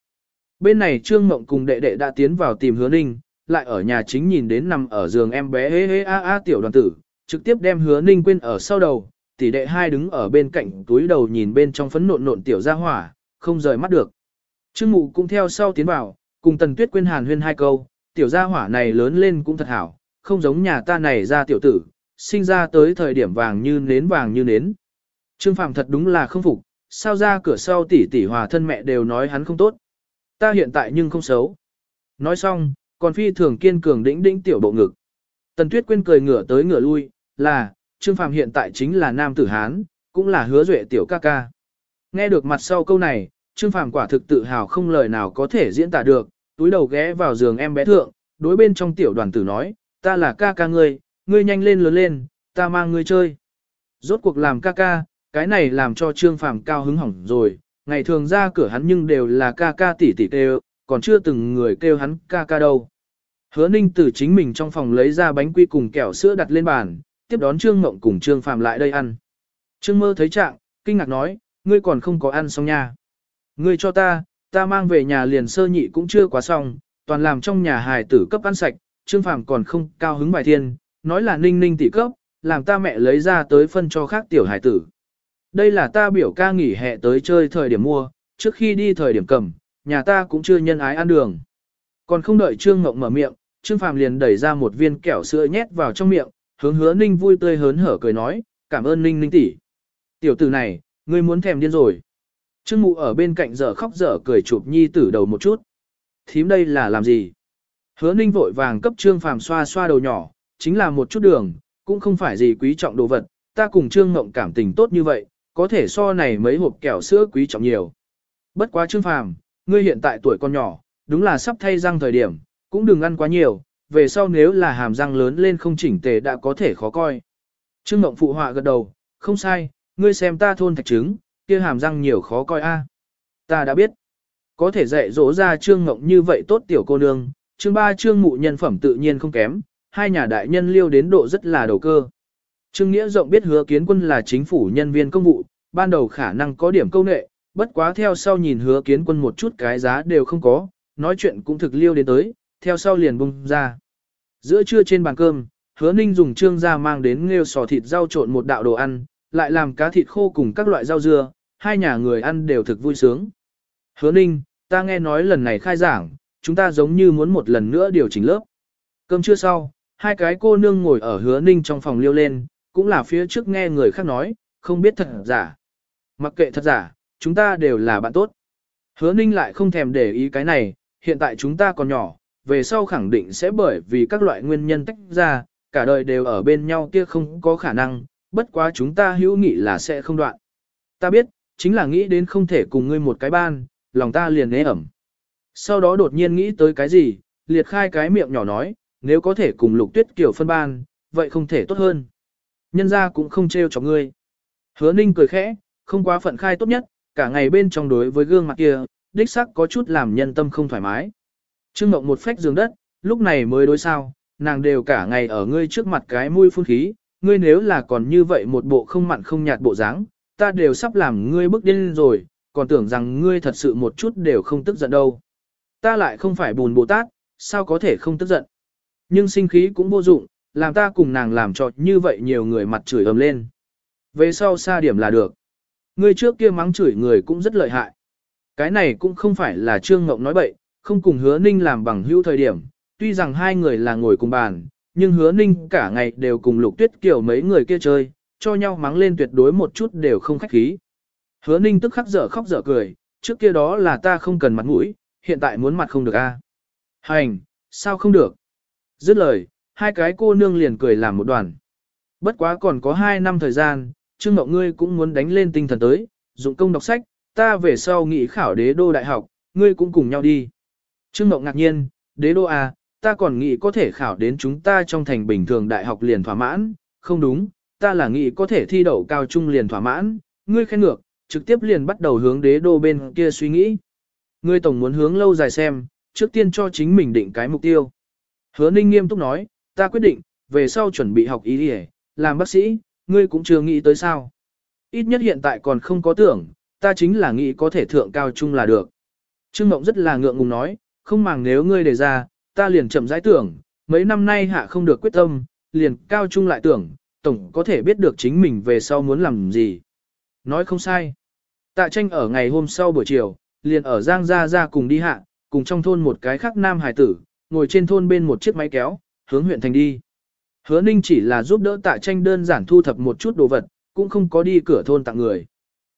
Bên này Trương Mộng cùng đệ đệ đã tiến vào tìm hứa ninh, lại ở nhà chính nhìn đến nằm ở giường em bé hế hế a a tiểu đoàn tử, trực tiếp đem hứa ninh quên ở sau đầu, tỷ đệ hai đứng ở bên cạnh túi đầu nhìn bên trong phấn nộn nộn tiểu ra hỏa, không rời mắt được. Trương Mụ cũng theo sau tiến vào, cùng Tần Tuyết quên hàn huyên hai câu, tiểu gia hỏa này lớn lên cũng thật hảo, không giống nhà ta này ra tiểu tử, sinh ra tới thời điểm vàng như nến vàng như nến. Trương Phạm thật đúng là không phục, sao ra cửa sau tỷ tỷ hòa thân mẹ đều nói hắn không tốt. Ta hiện tại nhưng không xấu. Nói xong, còn phi thường kiên cường đĩnh đĩnh tiểu bộ ngực. Tần Tuyết quên cười ngửa tới ngửa lui, là, Trương Phạm hiện tại chính là nam tử Hán, cũng là hứa duệ tiểu ca ca. Nghe được mặt sau câu này, Trương Phạm quả thực tự hào không lời nào có thể diễn tả được, túi đầu ghé vào giường em bé thượng, đối bên trong tiểu đoàn tử nói, ta là ca ca ngươi, ngươi nhanh lên lớn lên, ta mang ngươi chơi. Rốt cuộc làm ca ca, cái này làm cho Trương Phàm cao hứng hỏng rồi, ngày thường ra cửa hắn nhưng đều là ca ca tỷ tỷ kêu, còn chưa từng người kêu hắn ca ca đâu. Hứa Ninh từ chính mình trong phòng lấy ra bánh quy cùng kẹo sữa đặt lên bàn, tiếp đón Trương Mộng cùng Trương Phàm lại đây ăn. Trương Mơ thấy trạng, kinh ngạc nói, ngươi còn không có ăn xong nha. Ngươi cho ta, ta mang về nhà liền sơ nhị cũng chưa quá xong, toàn làm trong nhà hài tử cấp ăn sạch, Trương Phàm còn không cao hứng bài thiên, nói là ninh ninh tỷ cấp, làm ta mẹ lấy ra tới phân cho khác tiểu hài tử. Đây là ta biểu ca nghỉ hè tới chơi thời điểm mua, trước khi đi thời điểm cầm, nhà ta cũng chưa nhân ái ăn đường. Còn không đợi Trương Ngộng mở miệng, Trương Phàm liền đẩy ra một viên kẹo sữa nhét vào trong miệng, hướng hứa ninh vui tươi hớn hở cười nói, cảm ơn ninh ninh tỷ. Tiểu tử này, ngươi muốn thèm điên rồi. Trương mụ ở bên cạnh giờ khóc dở cười chụp nhi tử đầu một chút. Thím đây là làm gì? Hứa ninh vội vàng cấp Trương Phàm xoa xoa đầu nhỏ, chính là một chút đường, cũng không phải gì quý trọng đồ vật, ta cùng Trương Ngộng cảm tình tốt như vậy, có thể so này mấy hộp kẹo sữa quý trọng nhiều. Bất quá Trương Phàm, ngươi hiện tại tuổi còn nhỏ, đúng là sắp thay răng thời điểm, cũng đừng ăn quá nhiều, về sau nếu là hàm răng lớn lên không chỉnh tề đã có thể khó coi. Trương Ngộng phụ họa gật đầu, không sai, ngươi xem ta thôn thạch trứng, kia hàm răng nhiều khó coi a. Ta đã biết. Có thể dạy dỗ ra Trương Ngộng như vậy tốt tiểu cô nương, trương ba Trương mụ nhân phẩm tự nhiên không kém, hai nhà đại nhân liêu đến độ rất là đầu cơ. Trương Nghĩa rộng biết hứa kiến quân là chính phủ nhân viên công vụ, ban đầu khả năng có điểm câu nệ, bất quá theo sau nhìn hứa kiến quân một chút cái giá đều không có, nói chuyện cũng thực liêu đến tới, theo sau liền bung ra. Giữa trưa trên bàn cơm, hứa ninh dùng trương ra mang đến nghêu sò thịt rau trộn một đạo đồ ăn, lại làm cá thịt khô cùng các loại rau dưa, hai nhà người ăn đều thực vui sướng. Hứa ninh, ta nghe nói lần này khai giảng, chúng ta giống như muốn một lần nữa điều chỉnh lớp. Cơm trưa sau, hai cái cô nương ngồi ở hứa ninh trong phòng liêu lên, cũng là phía trước nghe người khác nói, không biết thật giả. Mặc kệ thật giả, chúng ta đều là bạn tốt. Hứa ninh lại không thèm để ý cái này, hiện tại chúng ta còn nhỏ, về sau khẳng định sẽ bởi vì các loại nguyên nhân tách ra, cả đời đều ở bên nhau kia không có khả năng, bất quá chúng ta hữu nghị là sẽ không đoạn. Ta biết, chính là nghĩ đến không thể cùng ngươi một cái ban, lòng ta liền nế ẩm. Sau đó đột nhiên nghĩ tới cái gì, liệt khai cái miệng nhỏ nói, nếu có thể cùng lục tuyết kiểu phân ban, vậy không thể tốt hơn. Nhân ra cũng không trêu cho ngươi. Hứa ninh cười khẽ, không quá phận khai tốt nhất, cả ngày bên trong đối với gương mặt kia, đích sắc có chút làm nhân tâm không thoải mái. Trương Mộng một phách giường đất, lúc này mới đối sao, nàng đều cả ngày ở ngươi trước mặt cái mũi phun khí, ngươi nếu là còn như vậy một bộ không mặn không nhạt bộ dáng, ta đều sắp làm ngươi bức điên rồi, còn tưởng rằng ngươi thật sự một chút đều không tức giận đâu. Ta lại không phải bùn Bồ Tát, sao có thể không tức giận. Nhưng sinh khí cũng vô dụng, làm ta cùng nàng làm cho như vậy nhiều người mặt chửi ầm lên. Về sau xa điểm là được. người trước kia mắng chửi người cũng rất lợi hại. Cái này cũng không phải là Trương Ngộng nói bậy, không cùng hứa ninh làm bằng hữu thời điểm, tuy rằng hai người là ngồi cùng bàn, nhưng hứa ninh cả ngày đều cùng lục tuyết kiểu mấy người kia chơi, cho nhau mắng lên tuyệt đối một chút đều không khách khí. Hứa ninh tức khắc dở khóc dở cười, trước kia đó là ta không cần mặt mũi, hiện tại muốn mặt không được a. Hành, sao không được? Dứt lời, hai cái cô nương liền cười làm một đoàn. Bất quá còn có hai năm thời gian, Trương Ngọc ngươi cũng muốn đánh lên tinh thần tới, dụng công đọc sách, ta về sau nghị khảo đế đô đại học, ngươi cũng cùng nhau đi. Trương Ngọc ngạc nhiên, đế đô à, ta còn nghĩ có thể khảo đến chúng ta trong thành bình thường đại học liền thỏa mãn, không đúng, ta là nghĩ có thể thi đậu cao trung liền thỏa mãn, ngươi khen ngược, trực tiếp liền bắt đầu hướng đế đô bên kia suy nghĩ. Ngươi tổng muốn hướng lâu dài xem, trước tiên cho chính mình định cái mục tiêu. Hứa Ninh nghiêm túc nói, ta quyết định, về sau chuẩn bị học y y, làm bác sĩ, ngươi cũng chưa nghĩ tới sao. Ít nhất hiện tại còn không có tưởng, ta chính là nghĩ có thể thượng cao trung là được. Trương Mộng rất là ngượng ngùng nói, không màng nếu ngươi đề ra, ta liền chậm rãi tưởng, mấy năm nay hạ không được quyết tâm, liền cao trung lại tưởng, tổng có thể biết được chính mình về sau muốn làm gì. Nói không sai. Tạ tranh ở ngày hôm sau buổi chiều, liền ở Giang Gia Gia cùng đi hạ, cùng trong thôn một cái khác nam hải tử, ngồi trên thôn bên một chiếc máy kéo, hướng huyện thành đi. Hứa Ninh chỉ là giúp đỡ tạ tranh đơn giản thu thập một chút đồ vật, cũng không có đi cửa thôn tặng người.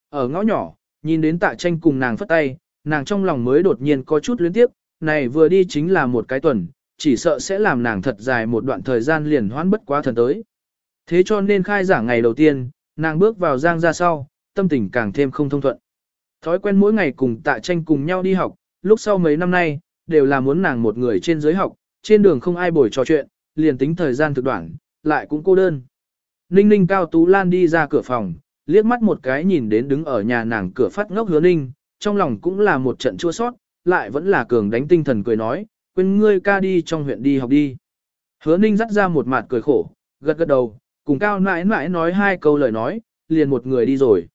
Ở ngõ nhỏ, nhìn đến tạ tranh cùng nàng phất tay, nàng trong lòng mới đột nhiên có chút luyến tiếp, này vừa đi chính là một cái tuần, chỉ sợ sẽ làm nàng thật dài một đoạn thời gian liền hoãn bất quá thần tới. Thế cho nên khai giảng ngày đầu tiên, nàng bước vào giang ra sau, tâm tình càng thêm không thông thuận. Thói quen mỗi ngày cùng tạ tranh cùng nhau đi học, lúc sau mấy năm nay, đều là muốn nàng một người trên giới học, trên đường không ai bồi trò chuyện, liền tính thời gian thực đoạn, lại cũng cô đơn. Ninh ninh cao tú lan đi ra cửa phòng, liếc mắt một cái nhìn đến đứng ở nhà nàng cửa phát ngốc hứa ninh, trong lòng cũng là một trận chua sót, lại vẫn là cường đánh tinh thần cười nói, quên ngươi ca đi trong huyện đi học đi. Hứa ninh dắt ra một mặt cười khổ, gật gật đầu, cùng cao nãi nãi nói hai câu lời nói, liền một người đi rồi.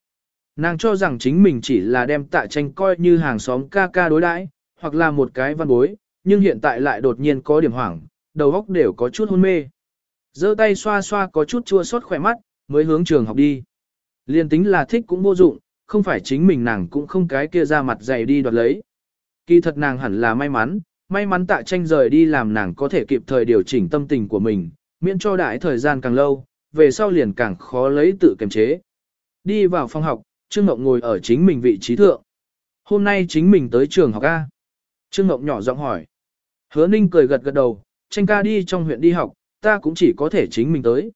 Nàng cho rằng chính mình chỉ là đem tạ tranh coi như hàng xóm ca ca đối đãi, hoặc là một cái văn bối, nhưng hiện tại lại đột nhiên có điểm hoảng, đầu óc đều có chút hôn mê. giơ tay xoa xoa có chút chua xót khỏe mắt, mới hướng trường học đi. Liên tính là thích cũng vô dụng, không phải chính mình nàng cũng không cái kia ra mặt dày đi đoạt lấy. Kỳ thật nàng hẳn là may mắn, may mắn tạ tranh rời đi làm nàng có thể kịp thời điều chỉnh tâm tình của mình, miễn cho đại thời gian càng lâu, về sau liền càng khó lấy tự kiềm chế. Đi vào phòng học, Trương Ngọc ngồi ở chính mình vị trí thượng. Hôm nay chính mình tới trường học A. Trương Ngọc nhỏ giọng hỏi. Hứa Ninh cười gật gật đầu, tranh ca đi trong huyện đi học, ta cũng chỉ có thể chính mình tới.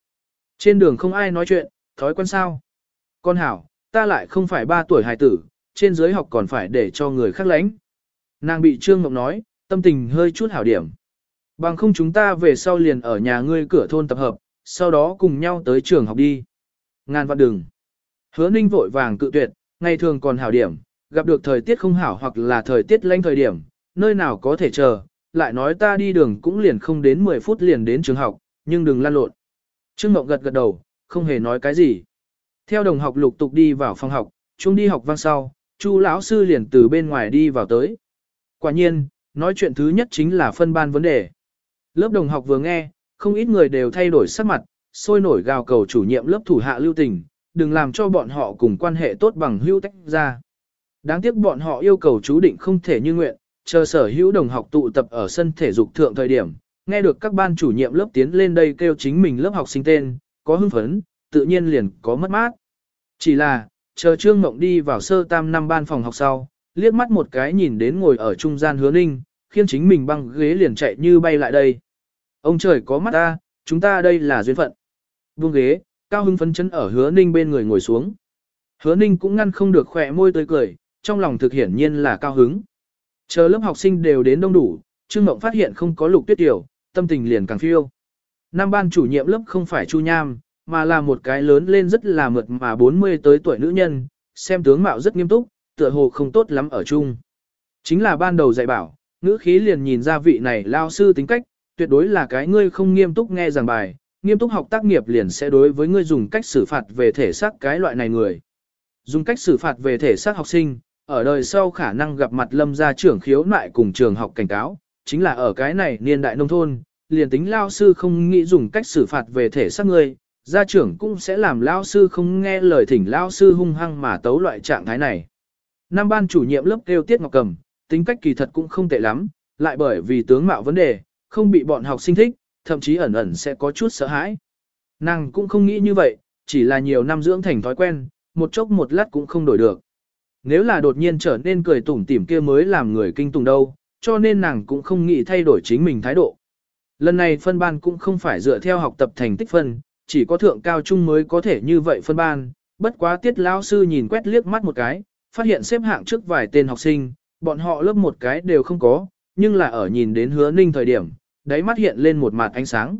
Trên đường không ai nói chuyện, thói quen sao. Con hảo, ta lại không phải ba tuổi hài tử, trên dưới học còn phải để cho người khác lánh. Nàng bị Trương Ngọc nói, tâm tình hơi chút hảo điểm. Bằng không chúng ta về sau liền ở nhà ngươi cửa thôn tập hợp, sau đó cùng nhau tới trường học đi. Ngàn vạn đừng. Hứa ninh vội vàng cự tuyệt, ngày thường còn hảo điểm, gặp được thời tiết không hảo hoặc là thời tiết lạnh thời điểm, nơi nào có thể chờ, lại nói ta đi đường cũng liền không đến 10 phút liền đến trường học, nhưng đừng lan lộn. Trương Mộng gật gật đầu, không hề nói cái gì. Theo đồng học lục tục đi vào phòng học, chúng đi học vang sau, Chu lão sư liền từ bên ngoài đi vào tới. Quả nhiên, nói chuyện thứ nhất chính là phân ban vấn đề. Lớp đồng học vừa nghe, không ít người đều thay đổi sắc mặt, sôi nổi gào cầu chủ nhiệm lớp thủ hạ lưu tình, đừng làm cho bọn họ cùng quan hệ tốt bằng hữu tách ra. Đáng tiếc bọn họ yêu cầu chú định không thể như nguyện, chờ sở hữu đồng học tụ tập ở sân thể dục thượng thời điểm, nghe được các ban chủ nhiệm lớp tiến lên đây kêu chính mình lớp học sinh tên, có hưng phấn, tự nhiên liền có mất mát. Chỉ là, chờ Trương Mộng đi vào sơ tam năm ban phòng học sau, liếc mắt một cái nhìn đến ngồi ở trung gian hứa ninh, khiến chính mình băng ghế liền chạy như bay lại đây. Ông trời có mắt ta, chúng ta đây là duyên phận. Buông ghế, cao hưng phấn chấn ở hứa ninh bên người ngồi xuống. Hứa ninh cũng ngăn không được khỏe môi tươi cười, trong lòng thực hiển nhiên là cao hứng. Chờ lớp học sinh đều đến đông đủ, Trương Mộng phát hiện không có lục tuyết tiểu, tâm tình liền càng phiêu. Năm ban chủ nhiệm lớp không phải Chu Nham, mà là một cái lớn lên rất là mượt mà 40 tới tuổi nữ nhân, xem tướng mạo rất nghiêm túc, tựa hồ không tốt lắm ở chung. Chính là ban đầu dạy bảo, ngữ khí liền nhìn ra vị này lao sư tính cách, tuyệt đối là cái ngươi không nghiêm túc nghe giảng bài, nghiêm túc học tác nghiệp liền sẽ đối với ngươi dùng cách xử phạt về thể xác cái loại này người. Dùng cách xử phạt về thể xác học sinh, ở đời sau khả năng gặp mặt lâm gia trưởng khiếu nại cùng trường học cảnh cáo, chính là ở cái này niên đại nông thôn, liền tính lao sư không nghĩ dùng cách xử phạt về thể xác người gia trưởng cũng sẽ làm lao sư không nghe lời thỉnh lao sư hung hăng mà tấu loại trạng thái này. Năm ban chủ nhiệm lớp kêu Tiết Ngọc Cầm, tính cách kỳ thật cũng không tệ lắm, lại bởi vì tướng mạo vấn đề, không bị bọn học sinh thích, thậm chí ẩn ẩn sẽ có chút sợ hãi. Nàng cũng không nghĩ như vậy, chỉ là nhiều năm dưỡng thành thói quen, một chốc một lát cũng không đổi được. Nếu là đột nhiên trở nên cười tủm tỉm kia mới làm người kinh tùng đâu, cho nên nàng cũng không nghĩ thay đổi chính mình thái độ. Lần này phân ban cũng không phải dựa theo học tập thành tích phân, chỉ có thượng cao trung mới có thể như vậy phân ban, bất quá tiết lão sư nhìn quét liếc mắt một cái, phát hiện xếp hạng trước vài tên học sinh, bọn họ lớp một cái đều không có, nhưng là ở nhìn đến hứa ninh thời điểm, đáy mắt hiện lên một mặt ánh sáng.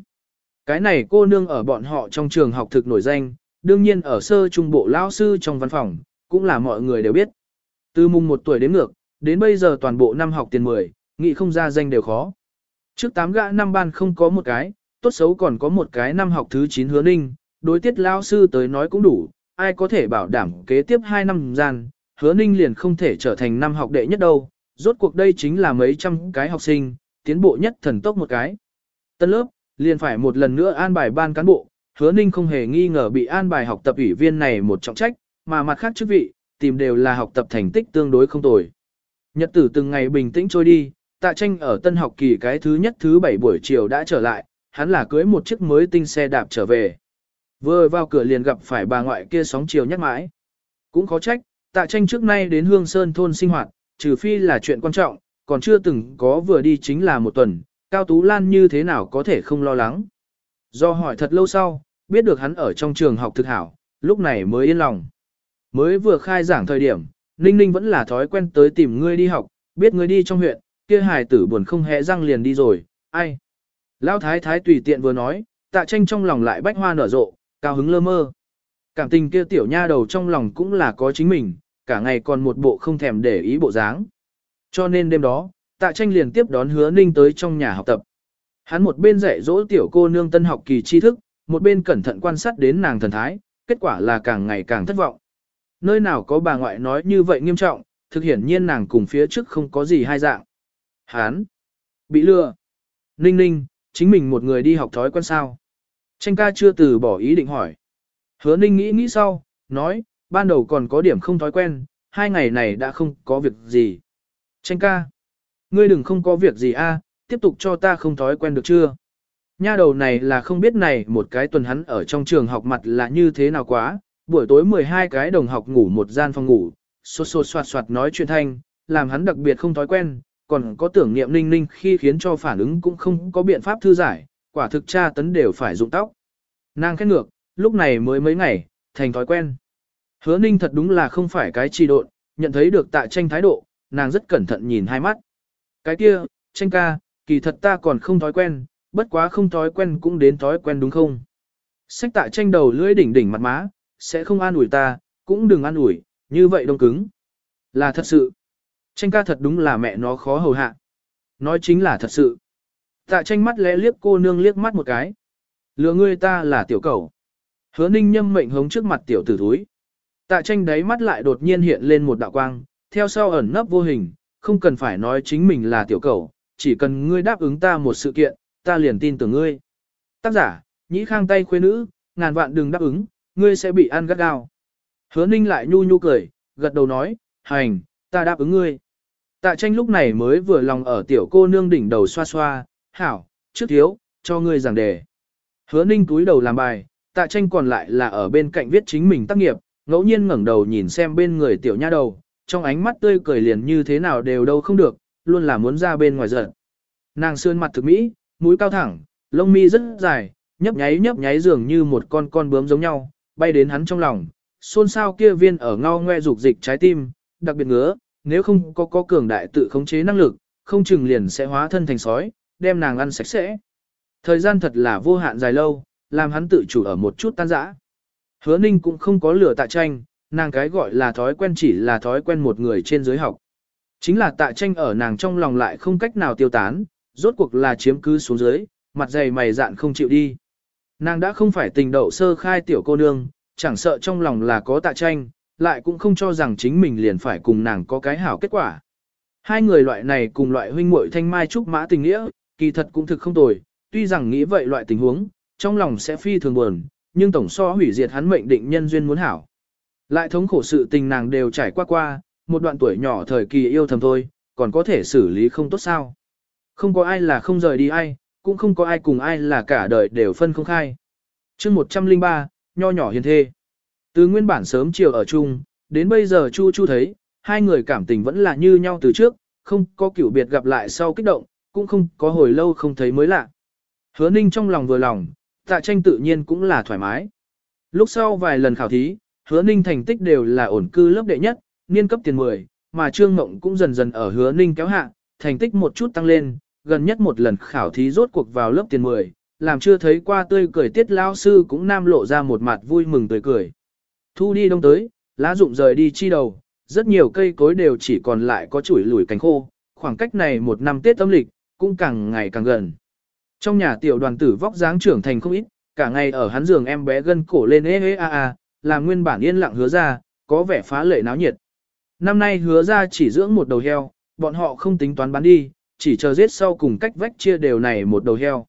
Cái này cô nương ở bọn họ trong trường học thực nổi danh, đương nhiên ở sơ trung bộ lão sư trong văn phòng, cũng là mọi người đều biết. Từ mùng một tuổi đến ngược, đến bây giờ toàn bộ năm học tiền 10, nghị không ra danh đều khó. Trước 8 gã năm ban không có một cái, tốt xấu còn có một cái năm học thứ 9 hứa ninh, đối tiết lao sư tới nói cũng đủ, ai có thể bảo đảm kế tiếp 2 năm gian, hứa ninh liền không thể trở thành năm học đệ nhất đâu, rốt cuộc đây chính là mấy trăm cái học sinh, tiến bộ nhất thần tốc một cái. Tân lớp, liền phải một lần nữa an bài ban cán bộ, hứa ninh không hề nghi ngờ bị an bài học tập ủy viên này một trọng trách, mà mặt khác chức vị, tìm đều là học tập thành tích tương đối không tồi. Nhật tử từng ngày bình tĩnh trôi đi, tạ tranh ở tân học kỳ cái thứ nhất thứ bảy buổi chiều đã trở lại, hắn là cưới một chiếc mới tinh xe đạp trở về. Vừa vào cửa liền gặp phải bà ngoại kia sóng chiều nhắc mãi. Cũng khó trách, tạ tranh trước nay đến Hương Sơn thôn sinh hoạt, trừ phi là chuyện quan trọng, còn chưa từng có vừa đi chính là một tuần, Cao Tú Lan như thế nào có thể không lo lắng. Do hỏi thật lâu sau, biết được hắn ở trong trường học thực hảo, lúc này mới yên lòng. Mới vừa khai giảng thời điểm, Ninh Ninh vẫn là thói quen tới tìm ngươi đi học, biết ngươi đi trong huyện, kia hài tử buồn không hẽ răng liền đi rồi, ai. Lão thái thái tùy tiện vừa nói, tạ tranh trong lòng lại bách hoa nở rộ, cao hứng lơ mơ. Cảm tình kia tiểu nha đầu trong lòng cũng là có chính mình, cả ngày còn một bộ không thèm để ý bộ dáng. Cho nên đêm đó, tạ tranh liền tiếp đón hứa ninh tới trong nhà học tập. Hắn một bên dạy dỗ tiểu cô nương tân học kỳ tri thức, một bên cẩn thận quan sát đến nàng thần thái, kết quả là càng ngày càng thất vọng. Nơi nào có bà ngoại nói như vậy nghiêm trọng, thực hiển nhiên nàng cùng phía trước không có gì hai dạng. Hán, bị lừa. Ninh ninh, chính mình một người đi học thói quen sao. Tranh ca chưa từ bỏ ý định hỏi. Hứa ninh nghĩ nghĩ sau, nói, ban đầu còn có điểm không thói quen, hai ngày này đã không có việc gì. Tranh ca, ngươi đừng không có việc gì a, tiếp tục cho ta không thói quen được chưa? Nha đầu này là không biết này một cái tuần hắn ở trong trường học mặt là như thế nào quá, buổi tối 12 cái đồng học ngủ một gian phòng ngủ, sốt sốt soạt soạt nói chuyện thanh, làm hắn đặc biệt không thói quen, còn có tưởng niệm ninh ninh khi khiến cho phản ứng cũng không có biện pháp thư giải, quả thực tra tấn đều phải dụng tóc. Nàng khét ngược, lúc này mới mấy ngày, thành thói quen. Hứa ninh thật đúng là không phải cái trì độn, nhận thấy được tạ tranh thái độ, nàng rất cẩn thận nhìn hai mắt. Cái kia, tranh ca, kỳ thật ta còn không thói quen, bất quá không thói quen cũng đến thói quen đúng không? Sách tạ tranh đầu lưỡi đỉnh đỉnh mặt má, sẽ không an ủi ta, cũng đừng an ủi, như vậy đông cứng. Là thật sự. Tranh ca thật đúng là mẹ nó khó hầu hạ. Nói chính là thật sự. Tạ tranh mắt lẽ liếc cô nương liếc mắt một cái. Lừa ngươi ta là tiểu cầu. Hứa ninh nhâm mệnh hống trước mặt tiểu tử thúi. Tạ tranh đáy mắt lại đột nhiên hiện lên một đạo quang, theo sau ẩn nấp vô hình, không cần phải nói chính mình là tiểu cầu, chỉ cần ngươi đáp ứng ta một sự kiện, ta liền tin tưởng ngươi. Tác giả, nhĩ khang tay khuê nữ, ngàn vạn đừng đáp ứng, ngươi sẽ bị ăn gắt gao. Hứa ninh lại nhu nhu cười, gật đầu nói, hành, ta đáp ứng ngươi. Tạ tranh lúc này mới vừa lòng ở tiểu cô nương đỉnh đầu xoa xoa, hảo, trước thiếu, cho ngươi giảng đề. Hứa ninh túi đầu làm bài, tạ tranh còn lại là ở bên cạnh viết chính mình tác nghiệp, ngẫu nhiên ngẩng đầu nhìn xem bên người tiểu nha đầu, trong ánh mắt tươi cười liền như thế nào đều đâu không được, luôn là muốn ra bên ngoài giận. Nàng sơn mặt thực mỹ, mũi cao thẳng, lông mi rất dài, nhấp nháy nhấp nháy dường như một con con bướm giống nhau, bay đến hắn trong lòng, xôn xao kia viên ở ngao ngoe dục dịch trái tim, đặc biệt ngứa, nếu không có có cường đại tự khống chế năng lực, không chừng liền sẽ hóa thân thành sói, đem nàng ăn sạch sẽ. Thời gian thật là vô hạn dài lâu, làm hắn tự chủ ở một chút tan rã. Hứa ninh cũng không có lửa tạ tranh, nàng cái gọi là thói quen chỉ là thói quen một người trên giới học. Chính là tạ tranh ở nàng trong lòng lại không cách nào tiêu tán, rốt cuộc là chiếm cứ xuống dưới, mặt dày mày dạn không chịu đi. Nàng đã không phải tình đậu sơ khai tiểu cô nương, chẳng sợ trong lòng là có tạ tranh, lại cũng không cho rằng chính mình liền phải cùng nàng có cái hảo kết quả. Hai người loại này cùng loại huynh muội thanh mai trúc mã tình nghĩa, kỳ thật cũng thực không tồi, tuy rằng nghĩ vậy loại tình huống, trong lòng sẽ phi thường buồn, nhưng tổng so hủy diệt hắn mệnh định nhân duyên muốn hảo. Lại thống khổ sự tình nàng đều trải qua qua, một đoạn tuổi nhỏ thời kỳ yêu thầm thôi, còn có thể xử lý không tốt sao. Không có ai là không rời đi ai, cũng không có ai cùng ai là cả đời đều phân không khai. chương 103, nho nhỏ hiền thê. Từ nguyên bản sớm chiều ở chung, đến bây giờ Chu Chu thấy, hai người cảm tình vẫn là như nhau từ trước, không có kiểu biệt gặp lại sau kích động, cũng không có hồi lâu không thấy mới lạ. Hứa ninh trong lòng vừa lòng, tạ tranh tự nhiên cũng là thoải mái. Lúc sau vài lần khảo thí, hứa ninh thành tích đều là ổn cư lớp đệ nhất, niên cấp tiền 10, mà Trương Ngộng cũng dần dần ở hứa ninh kéo hạ, thành tích một chút tăng lên, gần nhất một lần khảo thí rốt cuộc vào lớp tiền 10, làm chưa thấy qua tươi cười tiết lao sư cũng nam lộ ra một mặt vui mừng tươi cười. Thu đi đông tới, lá rụng rời đi chi đầu, rất nhiều cây cối đều chỉ còn lại có chuỗi lùi cánh khô, khoảng cách này một năm Tết âm lịch, cũng càng ngày càng gần. Trong nhà tiểu đoàn tử vóc dáng trưởng thành không ít, cả ngày ở hắn giường em bé gân cổ lên ê ê a a, làm nguyên bản yên lặng hứa ra, có vẻ phá lệ náo nhiệt. Năm nay hứa ra chỉ dưỡng một đầu heo, bọn họ không tính toán bán đi, chỉ chờ giết sau cùng cách vách chia đều này một đầu heo.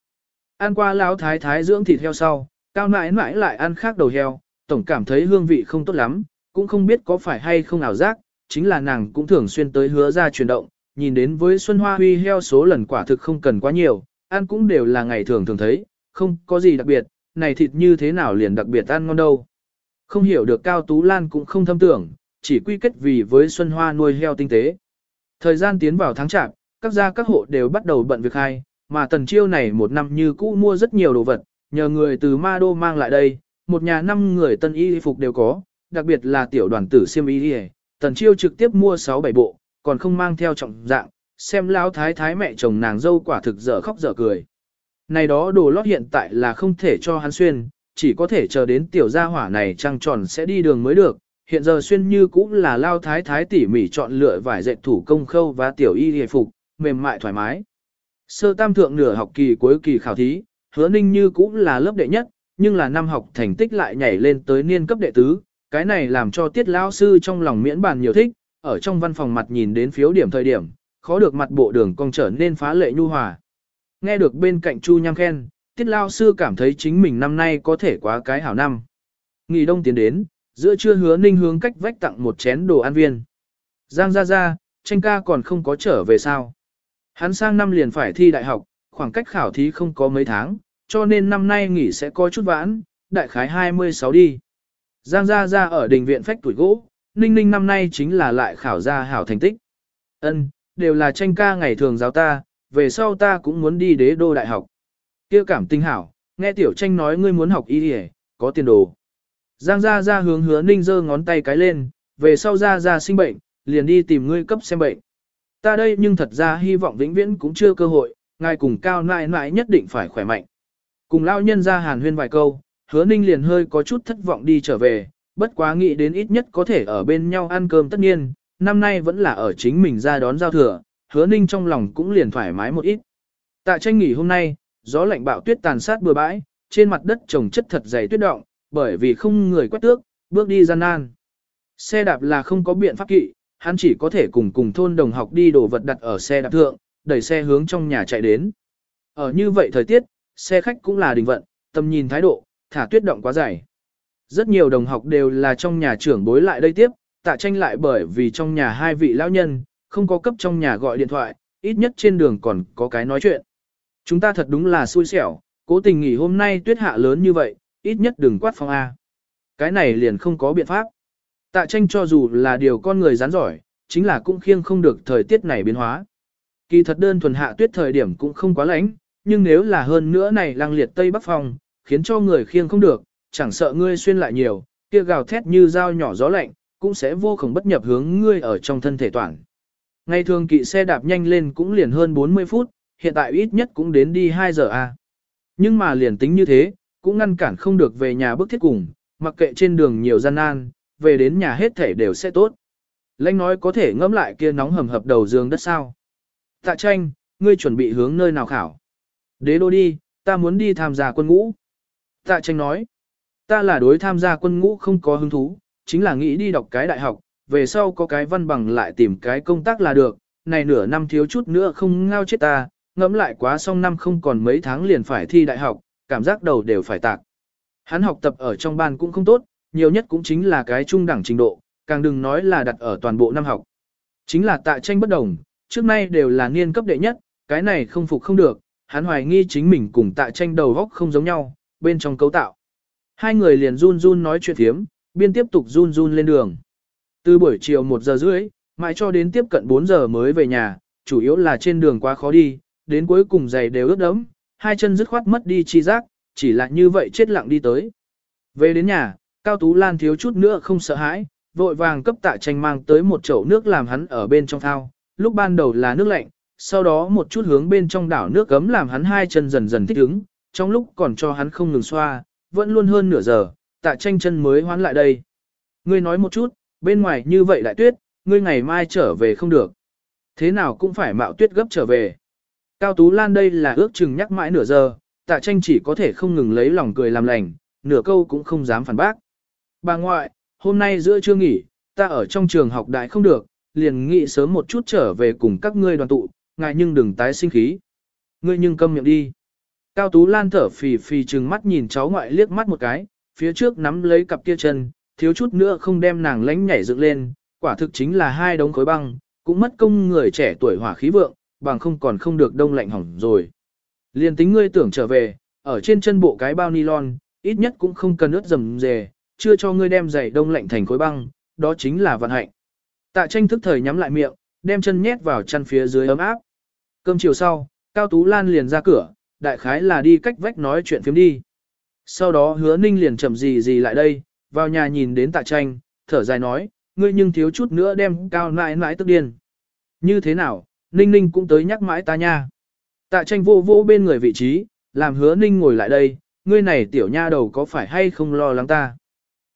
Ăn qua lão thái thái dưỡng thịt heo sau, cao nãi nãi lại ăn khác đầu heo, tổng cảm thấy hương vị không tốt lắm, cũng không biết có phải hay không ảo giác, chính là nàng cũng thường xuyên tới hứa ra chuyển động, nhìn đến với Xuân Hoa Huy heo số lần quả thực không cần quá nhiều, ăn cũng đều là ngày thường thường thấy, không có gì đặc biệt, này thịt như thế nào liền đặc biệt ăn ngon đâu. Không hiểu được Cao Tú Lan cũng không thâm tưởng, chỉ quy kết vì với Xuân Hoa nuôi heo tinh tế. Thời gian tiến vào tháng chạp, các gia các hộ đều bắt đầu bận việc hai, mà tần chiêu này một năm như cũ mua rất nhiều đồ vật, nhờ người từ Ma Đô mang lại đây, một nhà năm người tân y phục đều có, đặc biệt là tiểu đoàn tử siêm y tần chiêu trực tiếp mua 6-7 bộ, còn không mang theo trọng dạng, xem lão thái thái mẹ chồng nàng dâu quả thực dở khóc dở cười. Này đó đồ lót hiện tại là không thể cho hắn xuyên, chỉ có thể chờ đến tiểu gia hỏa này trăng tròn sẽ đi đường mới được. Hiện giờ xuyên như cũng là lao thái thái tỉ mỉ chọn lựa vải dệt thủ công khâu và tiểu y hề phục, mềm mại thoải mái. Sơ tam thượng nửa học kỳ cuối kỳ khảo thí, hứa ninh như cũng là lớp đệ nhất, nhưng là năm học thành tích lại nhảy lên tới niên cấp đệ tứ, cái này làm cho tiết lao sư trong lòng miễn bàn nhiều thích, ở trong văn phòng mặt nhìn đến phiếu điểm thời điểm, khó được mặt bộ đường cong trở nên phá lệ nhu hòa. Nghe được bên cạnh Chu Nham khen, tiết lao sư cảm thấy chính mình năm nay có thể quá cái hảo năm. Nghỉ đông tiến đến, giữa trưa hứa ninh hướng cách vách tặng một chén đồ ăn viên. Giang ra ra, tranh ca còn không có trở về sao. Hắn sang năm liền phải thi đại học, khoảng cách khảo thí không có mấy tháng, cho nên năm nay nghỉ sẽ có chút vãn, đại khái 26 đi. Giang Gia Gia ở đình viện phách tuổi gỗ, Ninh Ninh năm nay chính là lại khảo ra hảo thành tích. Ân, đều là tranh ca ngày thường giáo ta, về sau ta cũng muốn đi đế đô đại học. Kia cảm tinh hảo, nghe tiểu tranh nói ngươi muốn học y y, có tiền đồ. Giang Gia Gia hướng hứa Ninh giơ ngón tay cái lên, về sau Gia Gia sinh bệnh, liền đi tìm ngươi cấp xem bệnh. Ta đây nhưng thật ra hy vọng vĩnh viễn cũng chưa cơ hội, ngài cùng cao nại nại nhất định phải khỏe mạnh. Cùng lao nhân ra hàn huyên vài câu, hứa ninh liền hơi có chút thất vọng đi trở về, bất quá nghĩ đến ít nhất có thể ở bên nhau ăn cơm tất nhiên, năm nay vẫn là ở chính mình ra đón giao thừa, hứa ninh trong lòng cũng liền thoải mái một ít. Tại tranh nghỉ hôm nay, gió lạnh bạo tuyết tàn sát bừa bãi, trên mặt đất trồng chất thật dày tuyết động, bởi vì không người quét tước, bước đi gian nan. Xe đạp là không có biện pháp kỵ, hắn chỉ có thể cùng cùng thôn đồng học đi đồ vật đặt ở xe đạp thượng, đẩy xe hướng trong nhà chạy đến. Ở như vậy thời tiết, xe khách cũng là đình vận, tầm nhìn thái độ, thả tuyết động quá dài. Rất nhiều đồng học đều là trong nhà trưởng bối lại đây tiếp, tạ tranh lại bởi vì trong nhà hai vị lão nhân, không có cấp trong nhà gọi điện thoại, ít nhất trên đường còn có cái nói chuyện. Chúng ta thật đúng là xui xẻo, cố tình nghỉ hôm nay tuyết hạ lớn như vậy, ít nhất đừng quát phong A. Cái này liền không có biện pháp. Tạ tranh cho dù là điều con người rắn giỏi, chính là cũng khiêng không được thời tiết này biến hóa. Kỳ thật đơn thuần hạ tuyết thời điểm cũng không quá lạnh, nhưng nếu là hơn nữa này lang liệt Tây Bắc Phong, khiến cho người khiêng không được, chẳng sợ ngươi xuyên lại nhiều, kia gào thét như dao nhỏ gió lạnh, cũng sẽ vô cùng bất nhập hướng ngươi ở trong thân thể toàn. Ngày thường kỵ xe đạp nhanh lên cũng liền hơn 40 phút, hiện tại ít nhất cũng đến đi 2 giờ a. Nhưng mà liền tính như thế, cũng ngăn cản không được về nhà bước thiết cùng, mặc kệ trên đường nhiều gian nan, về đến nhà hết thể đều sẽ tốt. Lanh nói có thể ngẫm lại kia nóng hầm hập đầu giường đất sao. Tạ tranh, ngươi chuẩn bị hướng nơi nào khảo. Đế đô đi, ta muốn đi tham gia quân ngũ. Tạ tranh nói, ta là đối tham gia quân ngũ không có hứng thú, chính là nghĩ đi đọc cái đại học, về sau có cái văn bằng lại tìm cái công tác là được, này nửa năm thiếu chút nữa không ngao chết ta, ngẫm lại quá xong năm không còn mấy tháng liền phải thi đại học, cảm giác đầu đều phải tạc. Hắn học tập ở trong ban cũng không tốt, nhiều nhất cũng chính là cái trung đẳng trình độ, càng đừng nói là đặt ở toàn bộ năm học. Chính là tạ tranh bất đồng, trước nay đều là niên cấp đệ nhất, cái này không phục không được, hắn hoài nghi chính mình cùng tạ tranh đầu góc không giống nhau, bên trong cấu tạo. Hai người liền run run nói chuyện thiếm, biên tiếp tục run run lên đường. Từ buổi chiều 1 giờ rưỡi, mãi cho đến tiếp cận 4 giờ mới về nhà, chủ yếu là trên đường quá khó đi, đến cuối cùng giày đều ướt đẫm, hai chân dứt khoát mất đi chi giác, chỉ là như vậy chết lặng đi tới. Về đến nhà, Cao Tú Lan thiếu chút nữa không sợ hãi, vội vàng cấp tạ tranh mang tới một chậu nước làm hắn ở bên trong thao, lúc ban đầu là nước lạnh, sau đó một chút hướng bên trong đảo nước gấm làm hắn hai chân dần dần thích ứng, trong lúc còn cho hắn không ngừng xoa, vẫn luôn hơn nửa giờ, tạ tranh chân mới hoán lại đây. Ngươi nói một chút, bên ngoài như vậy lại tuyết, ngươi ngày mai trở về không được. Thế nào cũng phải mạo tuyết gấp trở về. Cao Tú Lan đây là ước chừng nhắc mãi nửa giờ, tạ tranh chỉ có thể không ngừng lấy lòng cười làm lành, nửa câu cũng không dám phản bác. Bà ngoại, hôm nay giữa trưa nghỉ, ta ở trong trường học đại không được, liền nghĩ sớm một chút trở về cùng các ngươi đoàn tụ, ngài nhưng đừng tái sinh khí. Ngươi nhưng câm miệng đi. Cao Tú Lan thở phì phì trừng mắt nhìn cháu ngoại liếc mắt một cái, phía trước nắm lấy cặp kia chân, thiếu chút nữa không đem nàng lánh nhảy dựng lên, quả thực chính là hai đống khối băng, cũng mất công người trẻ tuổi hỏa khí vượng, bằng không còn không được đông lạnh hỏng rồi. Liên tính ngươi tưởng trở về, ở trên chân bộ cái bao nylon, ít nhất cũng không cần ướt dầm dề, chưa cho ngươi đem giày đông lạnh thành khối băng, đó chính là vận hạnh. Tạ tranh thức thời nhắm lại miệng, đem chân nhét vào chăn phía dưới ấm áp. Cơm chiều sau, Cao Tú Lan liền ra cửa, đại khái là đi cách vách nói chuyện phiếm đi. Sau đó hứa ninh liền chậm gì gì lại đây, vào nhà nhìn đến tạ tranh, thở dài nói, ngươi nhưng thiếu chút nữa đem cao nãi nãi tức điên. Như thế nào, ninh ninh cũng tới nhắc mãi ta nha. Tạ tranh vô vô bên người vị trí, làm hứa ninh ngồi lại đây, ngươi này tiểu nha đầu có phải hay không lo lắng ta.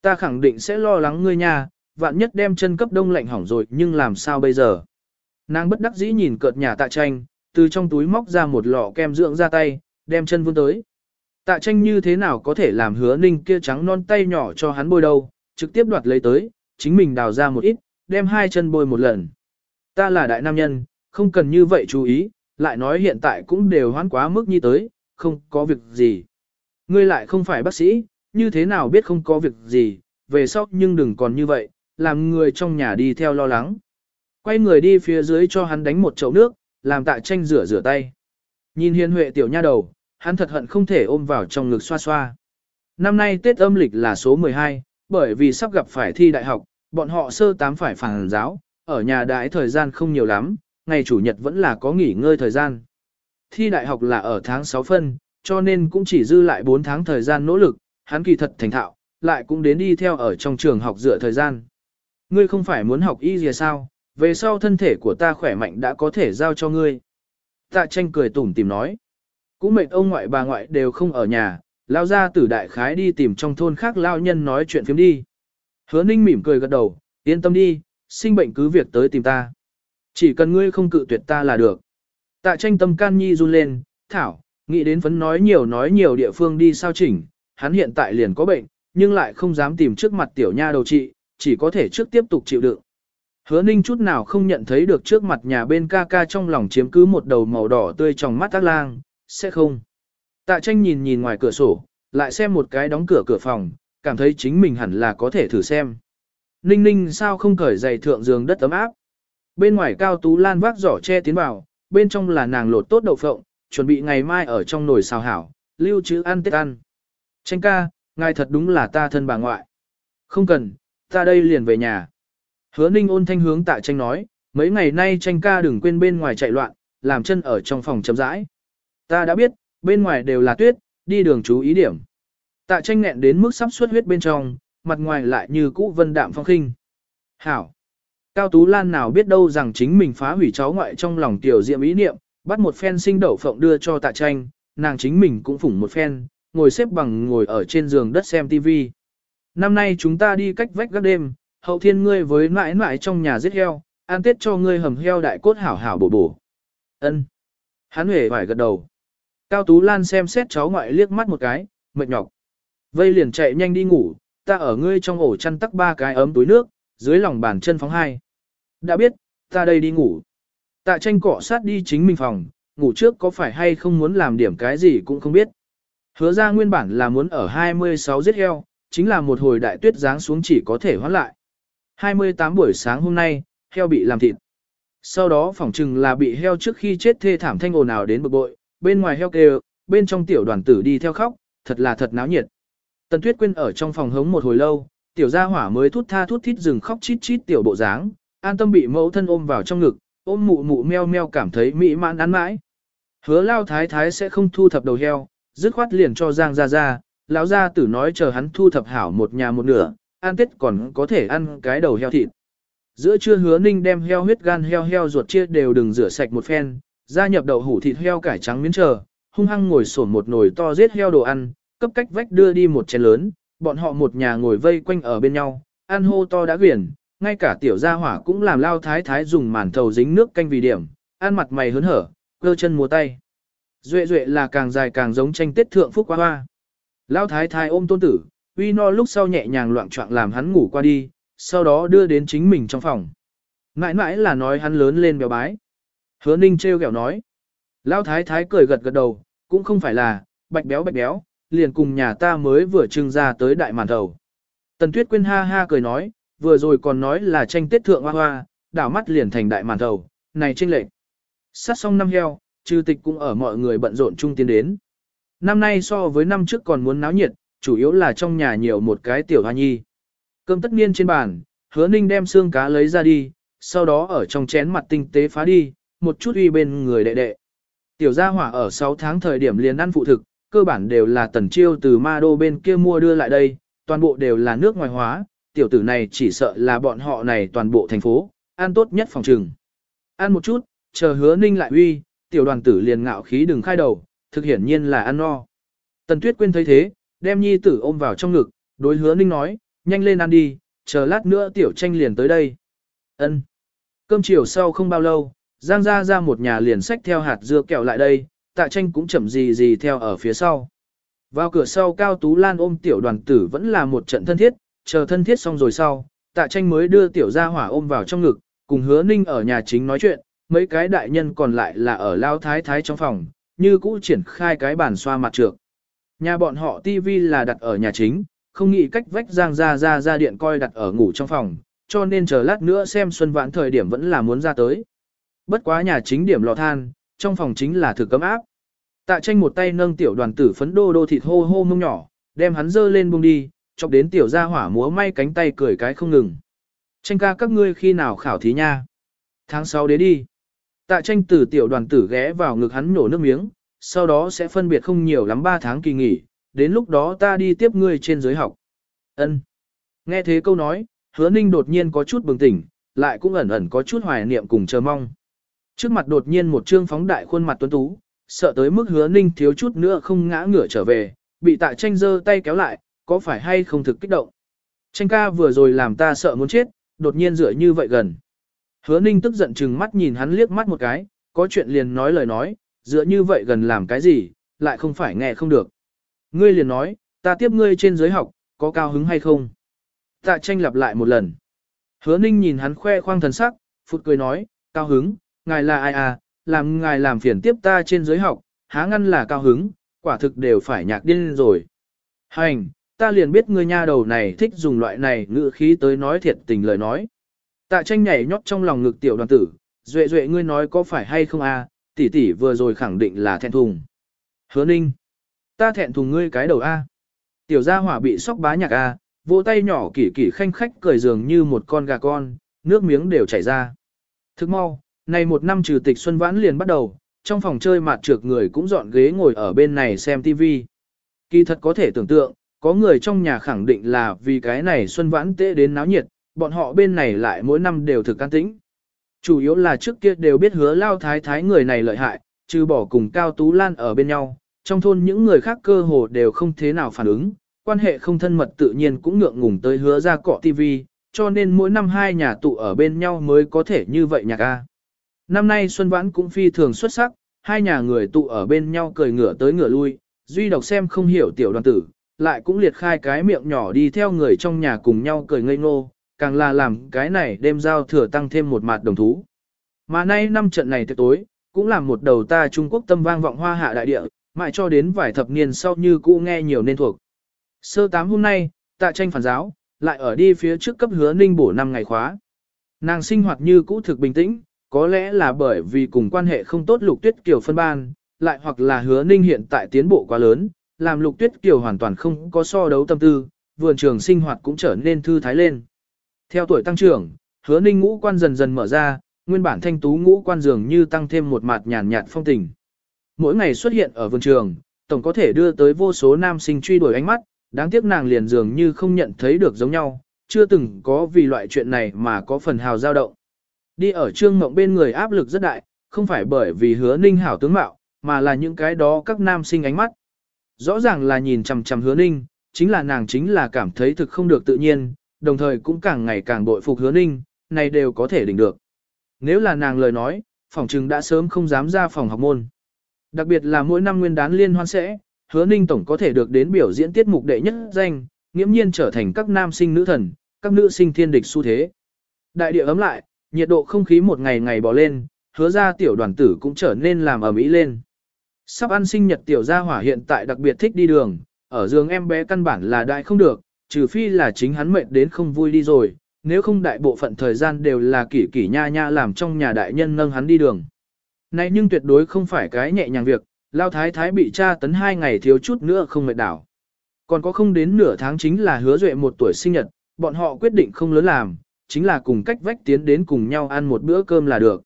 Ta khẳng định sẽ lo lắng ngươi nha, vạn nhất đem chân cấp đông lạnh hỏng rồi nhưng làm sao bây giờ. Nàng bất đắc dĩ nhìn cợt nhà tạ tranh, từ trong túi móc ra một lọ kem dưỡng ra tay, đem chân vươn tới. Tạ tranh như thế nào có thể làm hứa ninh kia trắng non tay nhỏ cho hắn bôi đâu, trực tiếp đoạt lấy tới, chính mình đào ra một ít, đem hai chân bôi một lần. Ta là đại nam nhân, không cần như vậy chú ý, lại nói hiện tại cũng đều hoán quá mức như tới, không có việc gì. Ngươi lại không phải bác sĩ, như thế nào biết không có việc gì, về sau nhưng đừng còn như vậy, làm người trong nhà đi theo lo lắng. Quay người đi phía dưới cho hắn đánh một chậu nước, làm tạ tranh rửa rửa tay. Nhìn hiền huệ tiểu nha đầu, hắn thật hận không thể ôm vào trong ngực xoa xoa. Năm nay Tết âm lịch là số 12, bởi vì sắp gặp phải thi đại học, bọn họ sơ tám phải phản giáo, ở nhà đãi thời gian không nhiều lắm, ngày chủ nhật vẫn là có nghỉ ngơi thời gian. Thi đại học là ở tháng 6 phân, cho nên cũng chỉ dư lại 4 tháng thời gian nỗ lực, hắn kỳ thật thành thạo, lại cũng đến đi theo ở trong trường học dựa thời gian. Ngươi không phải muốn học y gì sao, về sau thân thể của ta khỏe mạnh đã có thể giao cho ngươi. Tạ tranh cười tủm tìm nói. Cũng mệt ông ngoại bà ngoại đều không ở nhà, lao ra tử đại khái đi tìm trong thôn khác lao nhân nói chuyện phiếm đi. Hứa ninh mỉm cười gật đầu, yên tâm đi, sinh bệnh cứ việc tới tìm ta. Chỉ cần ngươi không cự tuyệt ta là được. Tạ tranh tâm can nhi run lên, thảo, nghĩ đến phấn nói nhiều nói nhiều địa phương đi sao chỉnh, hắn hiện tại liền có bệnh, nhưng lại không dám tìm trước mặt tiểu nha đầu trị, chỉ có thể trước tiếp tục chịu đựng. Hứa ninh chút nào không nhận thấy được trước mặt nhà bên ca ca trong lòng chiếm cứ một đầu màu đỏ tươi trong mắt tác lang, sẽ không. Tạ tranh nhìn nhìn ngoài cửa sổ, lại xem một cái đóng cửa cửa phòng, cảm thấy chính mình hẳn là có thể thử xem. Ninh ninh sao không cởi giày thượng giường đất ấm áp. Bên ngoài cao tú lan vác giỏ che tiến vào, bên trong là nàng lột tốt đậu phộng, chuẩn bị ngày mai ở trong nồi xào hảo, lưu trữ ăn tết ăn. Tranh ca, ngài thật đúng là ta thân bà ngoại. Không cần, ta đây liền về nhà. Hứa ninh ôn thanh hướng tạ tranh nói, mấy ngày nay tranh ca đừng quên bên ngoài chạy loạn, làm chân ở trong phòng chấm rãi. Ta đã biết, bên ngoài đều là tuyết, đi đường chú ý điểm. Tạ tranh nghẹn đến mức sắp xuất huyết bên trong, mặt ngoài lại như cũ vân đạm phong khinh. Hảo! Cao Tú Lan nào biết đâu rằng chính mình phá hủy cháu ngoại trong lòng tiểu diệm ý niệm, bắt một phen sinh đậu phộng đưa cho tạ tranh, nàng chính mình cũng phủng một phen, ngồi xếp bằng ngồi ở trên giường đất xem TV. Năm nay chúng ta đi cách vách các đêm, hậu thiên ngươi với mãi mãi trong nhà giết heo, ăn tết cho ngươi hầm heo đại cốt hảo hảo bổ bổ. Ân. Hắn huệ phải gật đầu. Cao Tú Lan xem xét cháu ngoại liếc mắt một cái, mệt nhọc. Vây liền chạy nhanh đi ngủ, ta ở ngươi trong ổ chăn tắc ba cái ấm túi nước, dưới lòng bàn chân phóng hai. Đã biết, ta đây đi ngủ. Tạ tranh cọ sát đi chính mình phòng, ngủ trước có phải hay không muốn làm điểm cái gì cũng không biết. Hứa ra nguyên bản là muốn ở 26 giết heo, chính là một hồi đại tuyết giáng xuống chỉ có thể hoãn lại. 28 buổi sáng hôm nay, heo bị làm thịt. Sau đó phỏng chừng là bị heo trước khi chết thê thảm thanh ồn ào đến bực bội, bên ngoài heo kêu, bên trong tiểu đoàn tử đi theo khóc, thật là thật náo nhiệt. Tần Tuyết Quyên ở trong phòng hống một hồi lâu, tiểu gia hỏa mới thút tha thút thít dừng khóc chít chít tiểu bộ dáng, an tâm bị mẫu thân ôm vào trong ngực, ôm mụ mụ meo meo cảm thấy mỹ mãn ăn mãi. Hứa lao thái thái sẽ không thu thập đầu heo, dứt khoát liền cho Giang ra ra, lão gia tử nói chờ hắn thu thập hảo một nhà một nửa, ăn tết còn có thể ăn cái đầu heo thịt. Giữa trưa hứa ninh đem heo huyết gan heo heo ruột chia đều đừng rửa sạch một phen, gia nhập đậu hủ thịt heo cải trắng miếng chờ, hung hăng ngồi sổn một nồi to giết heo đồ ăn, cấp cách vách đưa đi một chén lớn, bọn họ một nhà ngồi vây quanh ở bên nhau, ăn hô to đã quyển, ngay cả tiểu gia hỏa cũng làm lao thái thái dùng màn thầu dính nước canh vì điểm, ăn mặt mày hớn hở, cơ chân múa tay. Duệ duệ là càng dài càng giống tranh tết thượng phúc qua hoa. Lao thái thái ôm tôn tử, uy no lúc sau nhẹ nhàng loạn trọng làm hắn ngủ qua đi, sau đó đưa đến chính mình trong phòng. Mãi mãi là nói hắn lớn lên béo bái. Hứa ninh treo kẹo nói. Lao thái thái cười gật gật đầu, cũng không phải là, bạch béo bạch béo, liền cùng nhà ta mới vừa trưng ra tới đại màn đầu Tần Tuyết quên ha ha cười nói, vừa rồi còn nói là tranh tết thượng hoa hoa, đảo mắt liền thành đại màn đầu này tranh lệch. Sát xong năm heo, trừ tịch cũng ở mọi người bận rộn chung tiến đến. Năm nay so với năm trước còn muốn náo nhiệt, chủ yếu là trong nhà nhiều một cái tiểu hoa nhi. Cơm tất niên trên bàn, hứa ninh đem xương cá lấy ra đi, sau đó ở trong chén mặt tinh tế phá đi, một chút uy bên người đệ đệ. Tiểu gia hỏa ở 6 tháng thời điểm liền ăn phụ thực, cơ bản đều là tần chiêu từ ma đô bên kia mua đưa lại đây, toàn bộ đều là nước ngoài hóa, tiểu tử này chỉ sợ là bọn họ này toàn bộ thành phố, ăn tốt nhất phòng trừng. Ăn một chút, chờ hứa ninh lại uy, tiểu đoàn tử liền ngạo khí đừng khai đầu, thực hiển nhiên là ăn no. Tần tuyết quên thấy thế, đem nhi tử ôm vào trong ngực, đối hứa ninh nói, nhanh lên ăn đi, chờ lát nữa tiểu tranh liền tới đây. ân Cơm chiều sau không bao lâu, Giang ra ra một nhà liền sách theo hạt dưa kẹo lại đây, tạ tranh cũng chậm gì gì theo ở phía sau. Vào cửa sau Cao Tú Lan ôm tiểu đoàn tử vẫn là một trận thân thiết, chờ thân thiết xong rồi sau, tạ tranh mới đưa tiểu gia hỏa ôm vào trong ngực, cùng hứa ninh ở nhà chính nói chuyện, mấy cái đại nhân còn lại là ở lao thái thái trong phòng, như cũ triển khai cái bàn xoa mặt trược. Nhà bọn họ tivi là đặt ở nhà chính, không nghĩ cách vách giang ra ra ra điện coi đặt ở ngủ trong phòng, cho nên chờ lát nữa xem xuân vãn thời điểm vẫn là muốn ra tới. Bất quá nhà chính điểm lò than, trong phòng chính là thực cấm áp. Tạ tranh một tay nâng tiểu đoàn tử phấn đô đô thịt hô hô mông nhỏ, đem hắn dơ lên buông đi, chọc đến tiểu gia hỏa múa may cánh tay cười cái không ngừng. Tranh ca các ngươi khi nào khảo thí nha? Tháng 6 đến đi. Tạ tranh từ tiểu đoàn tử ghé vào ngực hắn nổ nước miếng, sau đó sẽ phân biệt không nhiều lắm 3 tháng kỳ nghỉ, đến lúc đó ta đi tiếp ngươi trên giới học. Ân. Nghe thế câu nói, hứa ninh đột nhiên có chút bừng tỉnh, lại cũng ẩn ẩn có chút hoài niệm cùng chờ mong. Trước mặt đột nhiên một trương phóng đại khuôn mặt tuấn tú, sợ tới mức hứa ninh thiếu chút nữa không ngã ngửa trở về, bị tạ tranh giơ tay kéo lại, có phải hay không thực kích động. Tranh ca vừa rồi làm ta sợ muốn chết, đột nhiên dựa như vậy gần. Hứa ninh tức giận chừng mắt nhìn hắn liếc mắt một cái, có chuyện liền nói lời nói, dựa như vậy gần làm cái gì, lại không phải nghe không được. Ngươi liền nói, ta tiếp ngươi trên giới học, có cao hứng hay không? Tạ tranh lặp lại một lần. Hứa ninh nhìn hắn khoe khoang thần sắc, phụt cười nói, cao hứng, ngài là ai à, làm ngài làm phiền tiếp ta trên giới học, há ngăn là cao hứng, quả thực đều phải nhạc điên rồi. Hành, ta liền biết ngươi nha đầu này thích dùng loại này ngữ khí tới nói thiệt tình lời nói. Tạ tranh nhảy nhót trong lòng ngực tiểu đoàn tử, duệ duệ ngươi nói có phải hay không à, tỷ tỷ vừa rồi khẳng định là thẹn thùng. Hứa ninh, ta thẹn thùng ngươi cái đầu a. Tiểu gia hỏa bị sóc bá nhạc a, vỗ tay nhỏ kỷ kỷ khanh khách cười dường như một con gà con, nước miếng đều chảy ra. Thức mau, này một năm trừ tịch xuân vãn liền bắt đầu, trong phòng chơi mạt trược người cũng dọn ghế ngồi ở bên này xem TV. Kỳ thật có thể tưởng tượng, có người trong nhà khẳng định là vì cái này xuân vãn tệ đến náo nhiệt, bọn họ bên này lại mỗi năm đều thực can tĩnh. Chủ yếu là trước kia đều biết hứa lao thái thái người này lợi hại, trừ bỏ cùng Cao Tú Lan ở bên nhau, trong thôn những người khác cơ hồ đều không thế nào phản ứng, quan hệ không thân mật tự nhiên cũng ngượng ngùng tới hứa ra cọ TV, cho nên mỗi năm hai nhà tụ ở bên nhau mới có thể như vậy nhạc a. Năm nay Xuân Vãn cũng phi thường xuất sắc, hai nhà người tụ ở bên nhau cười ngửa tới ngửa lui, duy độc xem không hiểu tiểu đoàn tử, lại cũng liệt khai cái miệng nhỏ đi theo người trong nhà cùng nhau cười ngây ngô, càng là làm cái này đêm giao thừa tăng thêm một mặt đồng thú. Mà nay năm trận này tới tối, cũng làm một đầu ta Trung Quốc tâm vang vọng hoa hạ đại địa, mãi cho đến vài thập niên sau như cũ nghe nhiều nên thuộc. Sơ tám hôm nay, tạ tranh phản giáo, lại ở đi phía trước cấp hứa ninh bổ năm ngày khóa. Nàng sinh hoạt như cũ thực bình tĩnh, có lẽ là bởi vì cùng quan hệ không tốt lục tuyết kiều phân ban, lại hoặc là hứa ninh hiện tại tiến bộ quá lớn, làm lục tuyết kiều hoàn toàn không có so đấu tâm tư, vườn trường sinh hoạt cũng trở nên thư thái lên. Theo tuổi tăng trưởng, hứa ninh ngũ quan dần dần mở ra, nguyên bản thanh tú ngũ quan dường như tăng thêm một mặt nhàn nhạt phong tình. Mỗi ngày xuất hiện ở vườn trường, tổng có thể đưa tới vô số nam sinh truy đuổi ánh mắt, đáng tiếc nàng liền dường như không nhận thấy được giống nhau, chưa từng có vì loại chuyện này mà có phần hào dao động. Đi ở trương mộng bên người áp lực rất đại, không phải bởi vì hứa ninh hảo tướng mạo, mà là những cái đó các nam sinh ánh mắt. Rõ ràng là nhìn chằm chằm hứa ninh, chính là nàng chính là cảm thấy thực không được tự nhiên, đồng thời cũng càng ngày càng bội phục hứa ninh, này đều có thể đỉnh được. Nếu là nàng lời nói, phòng trừng đã sớm không dám ra phòng học môn. Đặc biệt là mỗi năm nguyên đán liên hoan sẽ, hứa ninh tổng có thể được đến biểu diễn tiết mục đệ nhất danh, nghiễm nhiên trở thành các nam sinh nữ thần, các nữ sinh thiên địch xu thế. Đại địa ấm lại, nhiệt độ không khí một ngày ngày bỏ lên, hứa ra tiểu đoàn tử cũng trở nên làm ở mỹ lên. Sắp ăn sinh nhật tiểu gia hỏa hiện tại đặc biệt thích đi đường, ở giường em bé căn bản là đại không được, trừ phi là chính hắn mệt đến không vui đi rồi, nếu không đại bộ phận thời gian đều là kỷ kỷ nha nha làm trong nhà đại nhân nâng hắn đi đường. Này nhưng tuyệt đối không phải cái nhẹ nhàng việc, lao thái thái bị tra tấn hai ngày thiếu chút nữa không mệt đảo. Còn có không đến nửa tháng chính là hứa duệ một tuổi sinh nhật, bọn họ quyết định không lớn làm, chính là cùng cách vách tiến đến cùng nhau ăn một bữa cơm là được.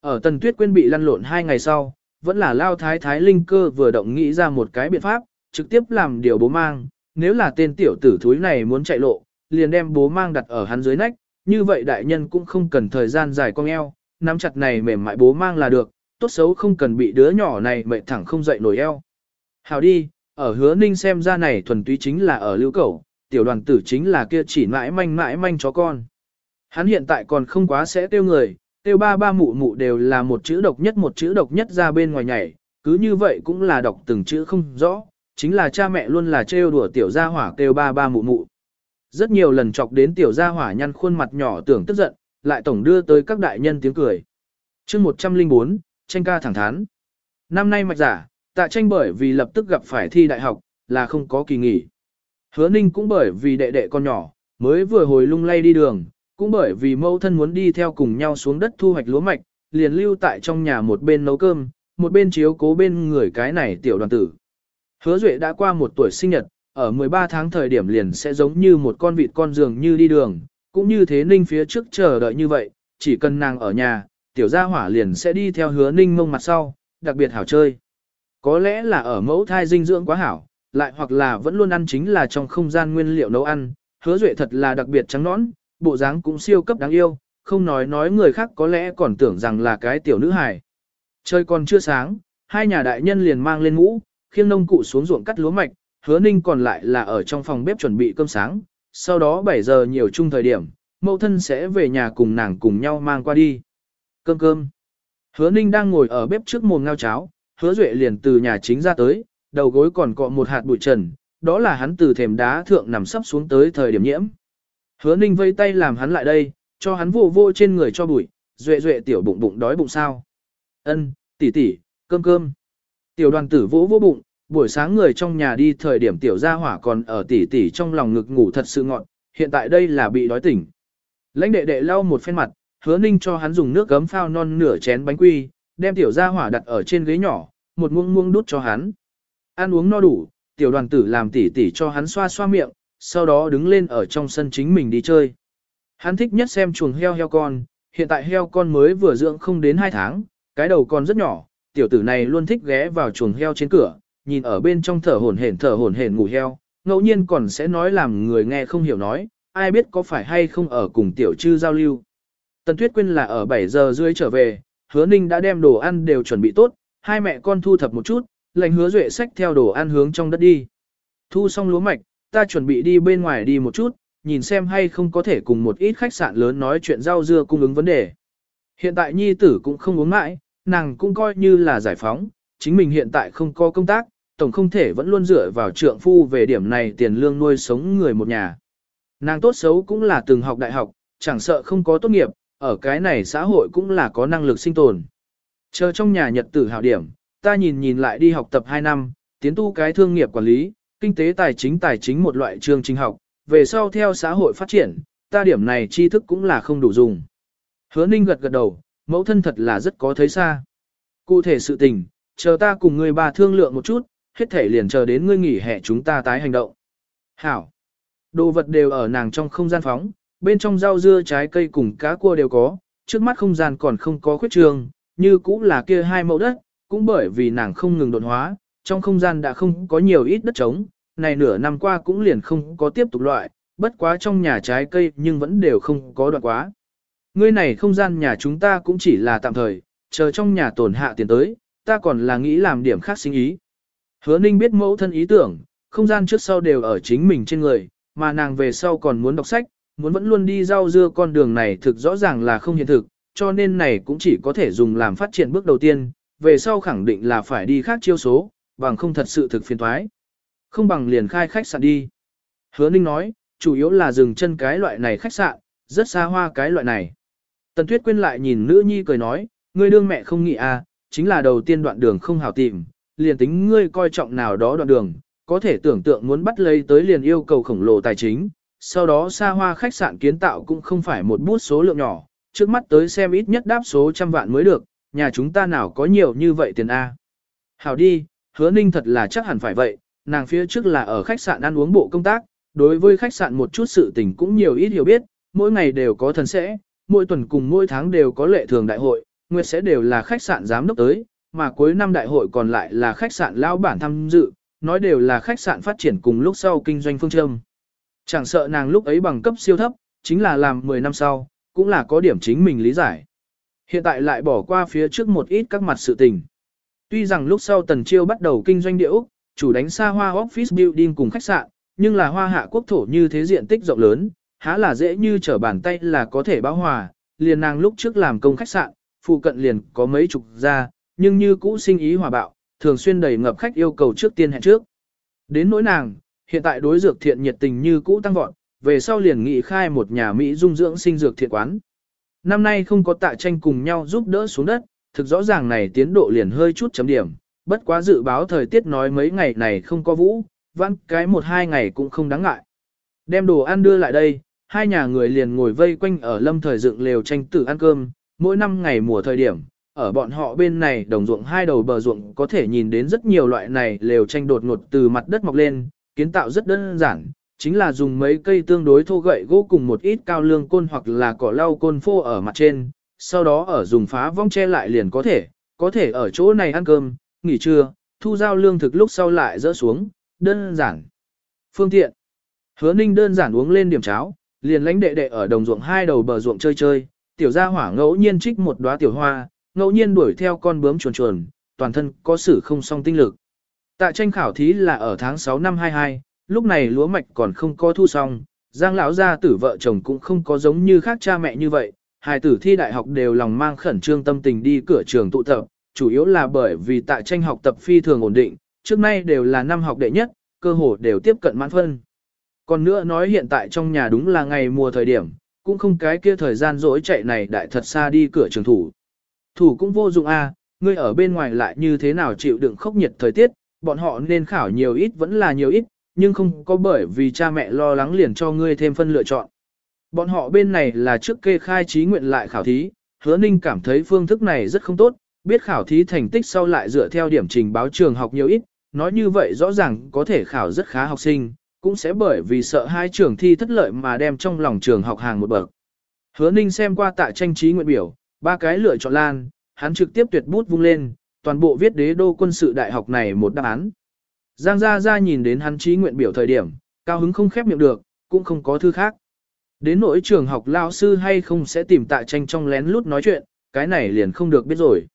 Ở tần tuyết quên bị lăn lộn hai ngày sau, vẫn là lao thái thái linh cơ vừa động nghĩ ra một cái biện pháp, trực tiếp làm điều bố mang, nếu là tên tiểu tử thúi này muốn chạy lộ, liền đem bố mang đặt ở hắn dưới nách, như vậy đại nhân cũng không cần thời gian dài cong eo, nắm chặt này mềm mại bố mang là được, tốt xấu không cần bị đứa nhỏ này mệt thẳng không dậy nổi eo. Hào đi, ở hứa ninh xem ra này thuần túy chính là ở lưu cầu, tiểu đoàn tử chính là kia chỉ mãi manh mãi manh chó con. Hắn hiện tại còn không quá sẽ tiêu người, tiêu ba ba mụ mụ đều là một chữ độc nhất một chữ độc nhất ra bên ngoài nhảy, cứ như vậy cũng là đọc từng chữ không rõ, chính là cha mẹ luôn là trêu đùa tiểu gia hỏa kêu ba ba mụ mụ. Rất nhiều lần chọc đến tiểu gia hỏa nhăn khuôn mặt nhỏ tưởng tức giận, lại tổng đưa tới các đại nhân tiếng cười. chương 104, tranh ca thẳng thắn. Năm nay mạch giả, tạ tranh bởi vì lập tức gặp phải thi đại học, là không có kỳ nghỉ. Hứa ninh cũng bởi vì đệ đệ con nhỏ, mới vừa hồi lung lay đi đường, cũng bởi vì mẫu thân muốn đi theo cùng nhau xuống đất thu hoạch lúa mạch, liền lưu tại trong nhà một bên nấu cơm, một bên chiếu cố bên người cái này tiểu đoàn tử. Hứa Duệ đã qua một tuổi sinh nhật, ở 13 tháng thời điểm liền sẽ giống như một con vịt con giường như đi đường, cũng như thế ninh phía trước chờ đợi như vậy, chỉ cần nàng ở nhà, tiểu gia hỏa liền sẽ đi theo hứa ninh mông mặt sau, đặc biệt hảo chơi. Có lẽ là ở mẫu thai dinh dưỡng quá hảo, lại hoặc là vẫn luôn ăn chính là trong không gian nguyên liệu nấu ăn, hứa duệ thật là đặc biệt trắng nõn, bộ dáng cũng siêu cấp đáng yêu, không nói nói người khác có lẽ còn tưởng rằng là cái tiểu nữ hài. Trời còn chưa sáng, hai nhà đại nhân liền mang lên ngũ, khiêng nông cụ xuống ruộng cắt lúa mạch, hứa ninh còn lại là ở trong phòng bếp chuẩn bị cơm sáng, sau đó 7 giờ nhiều chung thời điểm, mẫu thân sẽ về nhà cùng nàng cùng nhau mang qua đi. Cơm cơm. Hứa ninh đang ngồi ở bếp trước mồm ngao cháo, hứa duệ liền từ nhà chính ra tới, đầu gối còn cọ một hạt bụi trần, đó là hắn từ thềm đá thượng nằm sấp xuống tới thời điểm nhiễm. Hứa ninh vây tay làm hắn lại đây, cho hắn vô vô trên người cho bụi, duệ duệ tiểu bụng bụng đói bụng sao. Ân, tỷ tỷ, cơm cơm. Tiểu đoàn tử vỗ vỗ bụng, buổi sáng người trong nhà đi thời điểm tiểu gia hỏa còn ở tỷ tỷ trong lòng ngực ngủ thật sự ngọn, hiện tại đây là bị đói tỉnh. Lãnh đệ đệ lau một phen mặt, hứa ninh cho hắn dùng nước gấm phao non nửa chén bánh quy, đem tiểu gia hỏa đặt ở trên ghế nhỏ, một muỗng muỗng đút cho hắn. Ăn uống no đủ, tiểu đoàn tử làm tỉ tỉ cho hắn xoa xoa miệng, sau đó đứng lên ở trong sân chính mình đi chơi. Hắn thích nhất xem chuồng heo heo con, hiện tại heo con mới vừa dưỡng không đến 2 tháng, cái đầu còn rất nhỏ, tiểu tử này luôn thích ghé vào chuồng heo trên cửa, nhìn ở bên trong thở hổn hển thở hổn hển ngủ heo, ngẫu nhiên còn sẽ nói làm người nghe không hiểu nói, ai biết có phải hay không ở cùng tiểu chư giao lưu. Tần Tuyết Quyên là ở 7 giờ rưỡi trở về, hứa ninh đã đem đồ ăn đều chuẩn bị tốt, hai mẹ con thu thập một chút, lệnh hứa duệ sách theo đồ ăn hướng trong đất đi. Thu xong lúa mạch, ta chuẩn bị đi bên ngoài đi một chút, nhìn xem hay không có thể cùng một ít khách sạn lớn nói chuyện rau dưa cung ứng vấn đề. Hiện tại nhi tử cũng không uống mãi, nàng cũng coi như là giải phóng, chính mình hiện tại không có công tác, tổng không thể vẫn luôn dựa vào trượng phu về điểm này tiền lương nuôi sống người một nhà. Nàng tốt xấu cũng là từng học đại học, chẳng sợ không có tốt nghiệp, ở cái này xã hội cũng là có năng lực sinh tồn. Chờ trong nhà nhật tử hảo điểm, ta nhìn nhìn lại đi học tập 2 năm, tiến tu cái thương nghiệp quản lý, kinh tế tài chính tài chính một loại trường trình học, về sau theo xã hội phát triển, ta điểm này tri thức cũng là không đủ dùng. Hứa ninh gật gật đầu, mẫu thân thật là rất có thấy xa. Cụ thể sự tình, chờ ta cùng người bà thương lượng một chút, hết thể liền chờ đến ngươi nghỉ hè chúng ta tái hành động. Hảo. Đồ vật đều ở nàng trong không gian phóng, bên trong rau dưa trái cây cùng cá cua đều có, trước mắt không gian còn không có khuyết trường, như cũng là kia hai mẫu đất, cũng bởi vì nàng không ngừng đột hóa, trong không gian đã không có nhiều ít đất trống, này nửa năm qua cũng liền không có tiếp tục loại, bất quá trong nhà trái cây nhưng vẫn đều không có đoạn quá. Ngươi này không gian nhà chúng ta cũng chỉ là tạm thời, chờ trong nhà tổn hạ tiền tới, ta còn là nghĩ làm điểm khác sinh ý. Hứa Ninh biết mẫu thân ý tưởng, không gian trước sau đều ở chính mình trên người, mà nàng về sau còn muốn đọc sách, muốn vẫn luôn đi rau dưa con đường này thực rõ ràng là không hiện thực, cho nên này cũng chỉ có thể dùng làm phát triển bước đầu tiên, về sau khẳng định là phải đi khác chiêu số, bằng không thật sự thực phiền thoái. Không bằng liền khai khách sạn đi. Hứa Ninh nói, chủ yếu là dừng chân cái loại này khách sạn, rất xa hoa cái loại này. Tần Tuyết Quyên lại nhìn nữ nhi cười nói, ngươi đương mẹ không nghĩ à, chính là đầu tiên đoạn đường không hảo tìm, liền tính ngươi coi trọng nào đó đoạn đường, có thể tưởng tượng muốn bắt lấy tới liền yêu cầu khổng lồ tài chính, sau đó xa hoa khách sạn kiến tạo cũng không phải một bút số lượng nhỏ, trước mắt tới xem ít nhất đáp số trăm vạn mới được, nhà chúng ta nào có nhiều như vậy tiền A. Hảo đi, hứa ninh thật là chắc hẳn phải vậy, nàng phía trước là ở khách sạn ăn uống bộ công tác, đối với khách sạn một chút sự tình cũng nhiều ít hiểu biết, mỗi ngày đều có thần sẽ, mỗi tuần cùng mỗi tháng đều có lệ thường đại hội, nguyệt sẽ đều là khách sạn giám đốc tới, mà cuối năm đại hội còn lại là khách sạn lao bản tham dự, nói đều là khách sạn phát triển cùng lúc sau kinh doanh phương châm. Chẳng sợ nàng lúc ấy bằng cấp siêu thấp, chính là làm 10 năm sau, cũng là có điểm chính mình lý giải. Hiện tại lại bỏ qua phía trước một ít các mặt sự tình. Tuy rằng lúc sau Tần Chiêu bắt đầu kinh doanh địa Úc, chủ đánh xa hoa office building cùng khách sạn, nhưng là hoa hạ quốc thổ như thế diện tích rộng lớn, há là dễ như trở bàn tay là có thể báo hòa, liền nàng lúc trước làm công khách sạn, phụ cận liền có mấy chục gia, nhưng như cũ sinh ý hòa bạo, thường xuyên đầy ngập khách yêu cầu trước tiên hẹn trước. Đến nỗi nàng, hiện tại đối dược thiện nhiệt tình như cũ tăng vọt, về sau liền nghị khai một nhà Mỹ dung dưỡng sinh dược thiện quán. Năm nay không có tạ tranh cùng nhau giúp đỡ xuống đất, thực rõ ràng này tiến độ liền hơi chút chấm điểm, bất quá dự báo thời tiết nói mấy ngày này không có vũ, vãn cái một hai ngày cũng không đáng ngại. Đem đồ ăn đưa lại đây, hai nhà người liền ngồi vây quanh ở lâm thời dựng lều tranh tử ăn cơm, mỗi năm ngày mùa thời điểm, ở bọn họ bên này đồng ruộng hai đầu bờ ruộng có thể nhìn đến rất nhiều loại này lều tranh đột ngột từ mặt đất mọc lên, kiến tạo rất đơn giản, chính là dùng mấy cây tương đối thô gậy gỗ cùng một ít cao lương côn hoặc là cỏ lau côn phô ở mặt trên, sau đó ở dùng phá vong che lại liền có thể, có thể ở chỗ này ăn cơm, nghỉ trưa, thu giao lương thực lúc sau lại dỡ xuống, đơn giản. Phương tiện. Hứa ninh đơn giản uống lên điểm cháo, liền lánh đệ đệ ở đồng ruộng hai đầu bờ ruộng chơi chơi, tiểu gia hỏa ngẫu nhiên trích một đóa tiểu hoa, ngẫu nhiên đuổi theo con bướm chuồn chuồn, toàn thân có sử không song tinh lực. Tạ tranh khảo thí là ở tháng 6 năm 22, lúc này lúa mạch còn không có thu xong, Giang lão gia tử vợ chồng cũng không có giống như khác cha mẹ như vậy, hai tử thi đại học đều lòng mang khẩn trương tâm tình đi cửa trường tụ tập, chủ yếu là bởi vì tại tranh học tập phi thường ổn định, trước nay đều là năm học đệ nhất, cơ hồ đều tiếp cận mãn phân. Còn nữa nói hiện tại trong nhà đúng là ngày mùa thời điểm, cũng không cái kia thời gian dỗi chạy này đại thật xa đi cửa trường thủ. Thủ cũng vô dụng a, ngươi ở bên ngoài lại như thế nào chịu đựng khốc nhiệt thời tiết, bọn họ nên khảo nhiều ít vẫn là nhiều ít, nhưng không có bởi vì cha mẹ lo lắng liền cho ngươi thêm phân lựa chọn. Bọn họ bên này là trước kê khai trí nguyện lại khảo thí, hứa ninh cảm thấy phương thức này rất không tốt, biết khảo thí thành tích sau lại dựa theo điểm trình báo trường học nhiều ít, nói như vậy rõ ràng có thể khảo rất khá học sinh, cũng sẽ bởi vì sợ hai trường thi thất lợi mà đem trong lòng trường học hàng một bậc. Hứa ninh xem qua tại tranh trí nguyện biểu, ba cái lựa chọn lan, hắn trực tiếp tuyệt bút vung lên, toàn bộ viết đế đô quân sự đại học này một đáp án. Giang Gia Gia nhìn đến hắn trí nguyện biểu thời điểm, cao hứng không khép miệng được, cũng không có thư khác. Đến nỗi trường học lao sư hay không sẽ tìm tạ tranh trong lén lút nói chuyện, cái này liền không được biết rồi.